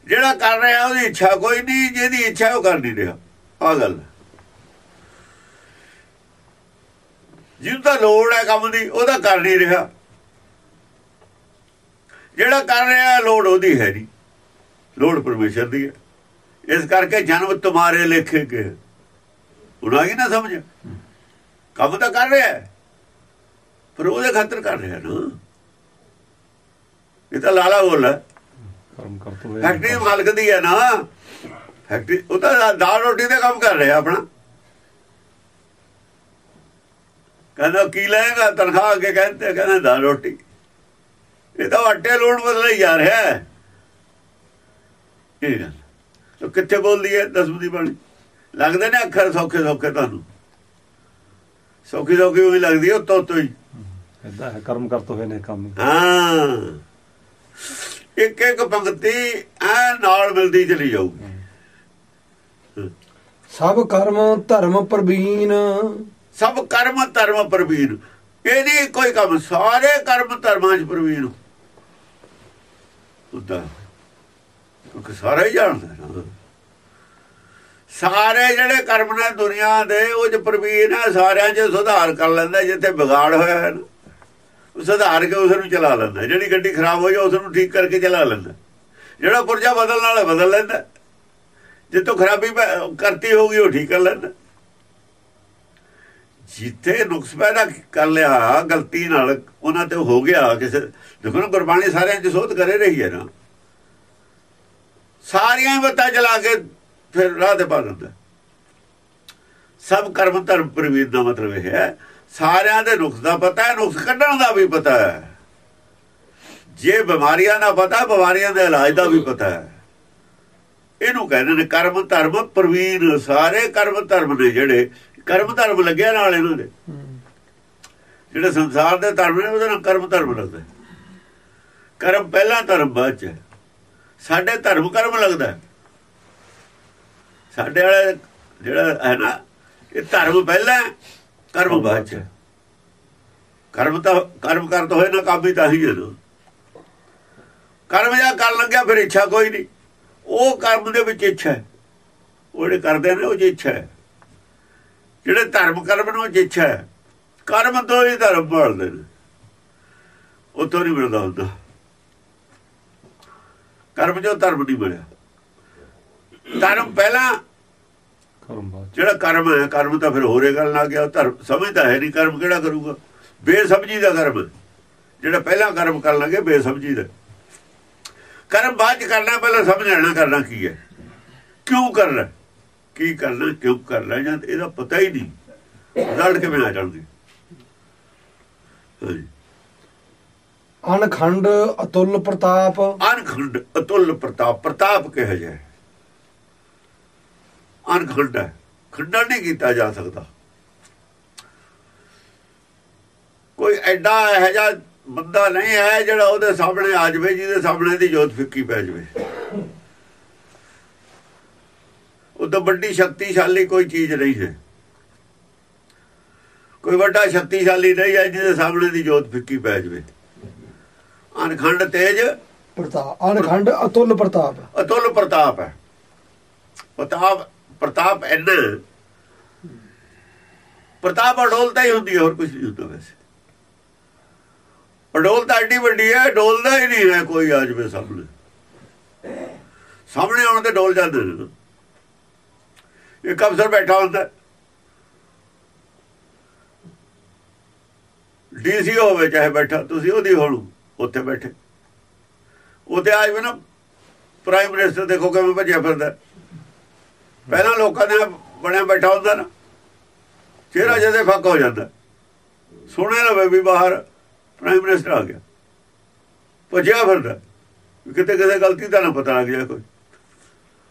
ਜਿਹੜਾ ਕਰ ਰਿਹਾ ਉਹਦੀ ਇੱਛਾ ਕੋਈ ਨਹੀਂ, ਜਿਹਦੀ ਇੱਛਾ ਉਹ ਕਰ ਨਹੀਂ ਰਿਹਾ। ਆ ਗੱਲ ਜਿਹਦਾ ਲੋੜ ਹੈ ਕੰਮ ਦੀ ਉਹਦਾ ਕਰ ਨਹੀਂ ਰਿਹਾ। ਜਿਹੜਾ ਕਰ ਰਿਹਾ, ਲੋੜ ਉਹਦੀ ਹੈ ਨਹੀਂ। ਲੋੜ ਪਰਮੇਸ਼ਰ ਦੀ ਹੈ। ਇਸ ਕਰਕੇ ਜਨਮ ਤੁਮਾਰੇ ਲੇਖੇ ਕੇ ਉਹਨਾਂ ਹੀ ਨਾ ਸਮਝ? ਕੰਮ ਤਾਂ ਕਰ ਰਿਹਾ ਪਰ ਉਹਦੇ ਖਾਤਰ ਕਰ ਰਿਹਾ ਨਾ। ਇਹ ਤਾਂ ਲਾਲਾ ਬੋਲ ਹੈ। ਕਰਮ ਕਰ ਤੋ ਫੈਕਟਰੀ ਮਾਲਕ ਦੀ ਹੈ ਨਾ। ਫੈਕਟਰੀ ਉਹ ਤਾਂ ਦਾਲ ਰੋਟੀ ਦਾ ਕੰਮ ਕਰ ਰਿਹਾ ਆਪਣਾ। ਕਹਿੰਦਾ ਕੀ ਲਏਗਾ ਤਨਖਾਹ ਅੱਗੇ? ਕਹਿੰਦੇ ਕਹਿੰਦਾ ਦਾਲ ਰੋਟੀ। ਇਹ ਤਾਂ ਆਟੇ ਲੋੜ ਬਦਲੇ ਜਾ ਰਿਹਾ ਹੈ। ਇਹ ਗੱਲ। ਤੋ ਕਿੱਥੇ ਬੋਲਦੀ ਹੈ ਦਸਮ ਦੀ ਬਾਣੀ? ਲੱਗਦੇ ਨੇ ਅੱਖਰ ਸੌਖੇ ਸੌਖੇ ਤੁਹਾਨੂੰ। ਸੌਖੀ ਸੌਖੀ ਉਹੀ ਲੱਗਦੀ ਹੈ ਉੱਤੋਂ ਉੱਤੋਂ ਹੀ। ਇਦਾਂ ਹੈ ਕਰਮ ਕਰ ਤੋ ਹੋਏ ਨੇ ਕੰਮ ਹੀ। ਹਾਂ। ਇੱਕ ਇੱਕ ਪੰਕਤੀ ਐ ਨਾਲ ਮਿਲਦੀ ਚਲੀ ਜਾਊਗੀ। ਸਭ ਕਰਮ ਧਰਮ ਪ੍ਰਵੀਨ। ਸਭ ਕਰਮ ਧਰਮ ਪ੍ਰਵੀਨ। ਇਹ ਨਹੀਂ ਕੋਈ ਕੰਮ ਸਾਰੇ ਕਰਮ ਧਰਮਾਂ ਚ ਪ੍ਰਵੀਨ। ਹੁੰਦਾ ਕਿਉਂਕਿ ਸਾਰਾ ਹੀ ਜਾਣਦਾ। ਸਾਰੇ ਜਿਹੜੇ ਕਰਮ ਨੇ ਦੁਨੀਆ ਦੇ ਉਹ ਚ ਪ੍ਰਵੀਨ ਹੈ ਸਾਰਿਆਂ 'ਚ ਸੁਧਾਰ ਕਰ ਲੈਂਦਾ ਜਿੱਥੇ ਵਿਗਾੜ ਹੋਇਆ ਹੈ ਨਾ। ਸੁਧਾਰ ਕੇ ਉਸ ਨੂੰ ਚਲਾ ਲੈਂਦਾ। ਜਿਹੜੀ ਗੱਡੀ ਖਰਾਬ ਹੋਈ, ਉਸ ਨੂੰ ਠੀਕ ਕਰਕੇ ਚਲਾ ਲੈਂਦਾ। ਜਿਹੜਾ ਪੁਰਜਾ ਬਦਲਣ ਵਾਲਾ ਬਦਲ ਲੈਂਦਾ। ਜਿੱਤੋਂ ਖਰਾਬੀ ਪੈ- ਕਰਤੀ ਹੋਊਗੀ, ਉਹ ਠੀਕ ਕਰ ਲੈਂਦਾ। ਜਿੱਥੇ ਨੁਕਸ ਪੈਦਾ ਕਰ ਲਿਆ, ਗਲਤੀ ਨਾਲ ਉਹਨਾਂ ਤੇ ਹੋ ਗਿਆ, ਕਿਸੇ ਦੇਖੋ ਨਾ, ਗੁਰਬਾਣੀ ਸਾਰਿਆਂ 'ਚ ਸੋਧ ਕਰੇ ਰਹੀ ਹੈ ਨਾ। ਸਾਰੀਆਂ ਹੀ ਬੱਤਾਂ ਜਲਾ ਕੇ ਫਿਰ ਰਾਹ ਤੇ ਪਾ ਦਿੰਦਾ। ਸਭ ਕਰਮ ਧਰਮ ਪ੍ਰਵੀਰ ਦਾ ਮਤਲਬ ਇਹ ਹੈ। ਸਾਰਿਆਂ ਦੇ ਨੁਕਸ ਦਾ ਪਤਾ ਹੈ, ਨੁਕਸ ਕੱਢਣ ਦਾ ਵੀ ਪਤਾ ਹੈ। ਜੇ ਬਿਮਾਰੀਆਂ ਦਾ ਪਤਾ, ਬਿਮਾਰੀਆਂ ਦੇ ਇਲਾਜ ਦਾ ਵੀ ਪਤਾ ਹੈ। ਇਹਨੂੰ ਕਹਿੰਦੇ ਨੇ ਕਰਮ ਧਰਮ, ਪ੍ਰਵੀਨ ਸਾਰੇ ਕਰਮ ਧਰਮ ਨੇ ਜਿਹੜੇ, ਕਰਮ ਧਰਮ ਲੱਗਿਆ ਨਾਲ ਇਹਨਾਂ ਦੇ। ਜਿਹੜੇ ਸੰਸਾਰ ਦੇ ਧਰਮ ਨੇ, ਉਹਦੇ ਨਾਲ ਕਰਮ ਧਰਮ ਲੱਗਦਾ ਕਰਮ ਪਹਿਲਾਂ ਧਰਮ, ਬਾਅਦ ਚ। ਸਾਡੇ ਧਰਮ ਕਰਮ ਲੱਗਦਾ ਸਾਡੇ ਵਾਲੇ ਜਿਹੜਾ ਹੈ ਨਾ, ਇਹ ਧਰਮ ਪਹਿਲਾਂ ਕਰਮ ਬਾਅਦ ਚ। ਕਰਮ ਤਾਂ ਕਰਮ ਕਰਦਾ ਹੋਏ ਨਾ ਹੀ ਤਾਂ ਹੀ ਨਾ ਕਰਮ ਜਾਂ ਕਰਨ ਲੱਗਿਆ ਫਿਰ ਇੱਛਾ ਕੋਈ ਨਹੀਂ। ਉਹ ਕਰਮ ਦੇ ਵਿੱਚ ਇੱਛਾ ਹੈ। ਉਹ ਜਿਹੜੇ ਕਰਦੇ ਨੇ ਉਹ 'ਚ ਇੱਛਾ ਹੈ। ਜਿਹੜੇ ਧਰਮ ਕਰਮ ਨੂੰ ਇੱਛਾ ਹੈ। ਕਰਮ ਤੋਂ ਹੀ ਧਰਮ ਬਣਦੇ ਨੇ। ਉਤੋਂ ਨਹੀਂ ਮਿਲਦਾ ਹੁੰਦਾ। ਕਰਮ ਜੋ ਧਰਮ ਨਹੀਂ ਮਿਲਿਆ। ਧਰਮ ਪਹਿਲਾਂ ਜਿਹੜਾ ਕਰਮ ਹੈ ਕਰਮ ਤਾਂ ਫਿਰ ਹੋਰੇ ਗੱਲ ਲੱਗ ਗਿਆ ਧਰਮ ਸਮਝਦਾ ਹੈ ਨਹੀਂ ਕਰਮ ਕਿਹੜਾ ਕਰੂਗਾ? ਬੇਸਮਝੀ ਦਾ ਕਰਮ। ਜਿਹੜਾ ਪਹਿਲਾਂ ਕਰਮ ਕਰਨ ਲੱਗੇ ਬੇਸਮਝੀ ਦਾ। ਕਰਮ ਬਾਅਦ ਚ ਕਰਨਾ ਪਹਿਲਾਂ ਸਮਝ ਲੈਣਾ ਕਰਨਾ ਕੀ ਹੈ? ਕਿਉਂ ਕਰਨਾ? ਕੀ ਕਰਨਾ ਕਿਉਂ ਕਰਨਾ? ਜਾਂ ਇਹਦਾ ਪਤਾ ਹੀ ਨਹੀਂ। ਰਿਜ਼ਲਟ ਕਿਵੇਂ ਆ ਜਾਣਗੇ। ਹਾਂਜੀ। ਅਨਖੰਡ ਅਤੁੱਲ ਪ੍ਰਤਾਪ। ਅਨਖੰਡ ਅਤੁੱਲ ਪ੍ਰਤਾਪ ਪ੍ਰਤਾਪ ਕਿਹਾ ਜਾਏ ਅਨਖੰਡ ਹੈ। ਖੰਡਨ ਨਹੀਂ ਕੀਤਾ ਜਾ ਸਕਦਾ। ਕੋਈ ਐਡਾ ਇਹੋ ਜਿਹਾ ਬੰਦਾ ਨਹੀਂ ਹੈ ਜਿਹੜਾ ਉਹਦੇ ਸਾਹਮਣੇ ਆ ਜਾਵੇ ਜਿਹਦੇ ਸਾਹਮਣੇ ਦੀ ਜੋਤ ਫਿੱਕੀ ਪੈ ਜਾਵੇ। ਉਹ ਤਾਂ ਵੱਡੀ ਸ਼ਕਤੀਸ਼ਾਲੀ ਕੋਈ ਚੀਜ਼ ਨਹੀਂ ਹੈ। ਕੋਈ ਵੱਡਾ ਸ਼ਕਤੀਸ਼ਾਲੀ ਨਹੀਂ ਹੈ ਜਿਹਦੇ ਸਾਹਮਣੇ ਦੀ ਜੋਤ ਫਿੱਕੀ ਪੈ ਜਾਵੇ। ਅਨਖੰਡ ਤੇਜ ਪ੍ਰਤਾਪ ਅਨਖੰਡ ਅਤੁੱਲ ਪ੍ਰਤਾਪ। ਅਤੁੱਲ ਪ੍ਰਤਾਪ ਹੈ। ਪ੍ਰਤਾਪ ਪ੍ਰਤਾਪ ਇੰਨਾ ਪ੍ਰਤਾਪ ਅਡੋਲਤਾ ਹੀ ਹੁੰਦੀ ਹੈ, ਹੋਰ ਕੁਝ ਨਹੀਂ ਹੁੰਦਾ ਵੈਸੇ। ਅਡੋਲਤਾ ਐਡੀ ਵੱਡੀ ਹੈ ਡੋਲਦਾ ਹੀ ਨਹੀਂ ਹੈ ਕੋਈ ਆ ਜਵੇ ਸਾਹਮਣੇ। ਸਾਹਮਣੇ ਆਉਣ ਤੇ ਡੋਲ ਜਾਂਦੇ ਨੇ। ਇੱਕ ਅਫਸਰ ਬੈਠਾ ਹੁੰਦਾ। ਡੀਸੀ ਹੋਵੇ ਚਾਹੇ ਬੈਠਾ, ਤੁਸੀਂ ਉਹਦੀ ਹੋਣੂ, ਉੱਥੇ ਬੈਠੇ। ਉੱਥੇ ਆ ਜਵੇ ਨਾ, ਪ੍ਰਾਈਮ ਮਿਨਿਸਟਰ ਦੇਖੋ ਕਿਵੇਂ ਭੱਜਿਆ ਫਿਰਦਾ। ਪਹਿਲਾਂ ਲੋਕਾਂ ਦੇ ਬਣਿਆ ਬੈਠਾ ਹੁੰਦਾ ਨਾ ਚਿਹਰਾ ਜਦੇ ਫੱਕ ਹੋ ਜਾਂਦਾ। ਸੁਣੇ ਲਵੇ ਵੀ ਬਾਹਰ ਪ੍ਰਾਈਮ ਮਿਨਿਸਟਰ ਆ ਗਿਆ। ਭੱਜਿਆ ਫਿਰਦਾ। ਕਿਤੇ ਕਿਤੇ ਗਲਤੀ ਦਾ ਨਾ ਪਤਾ ਲੱਗ ਜਾਏ ਕੋਈ।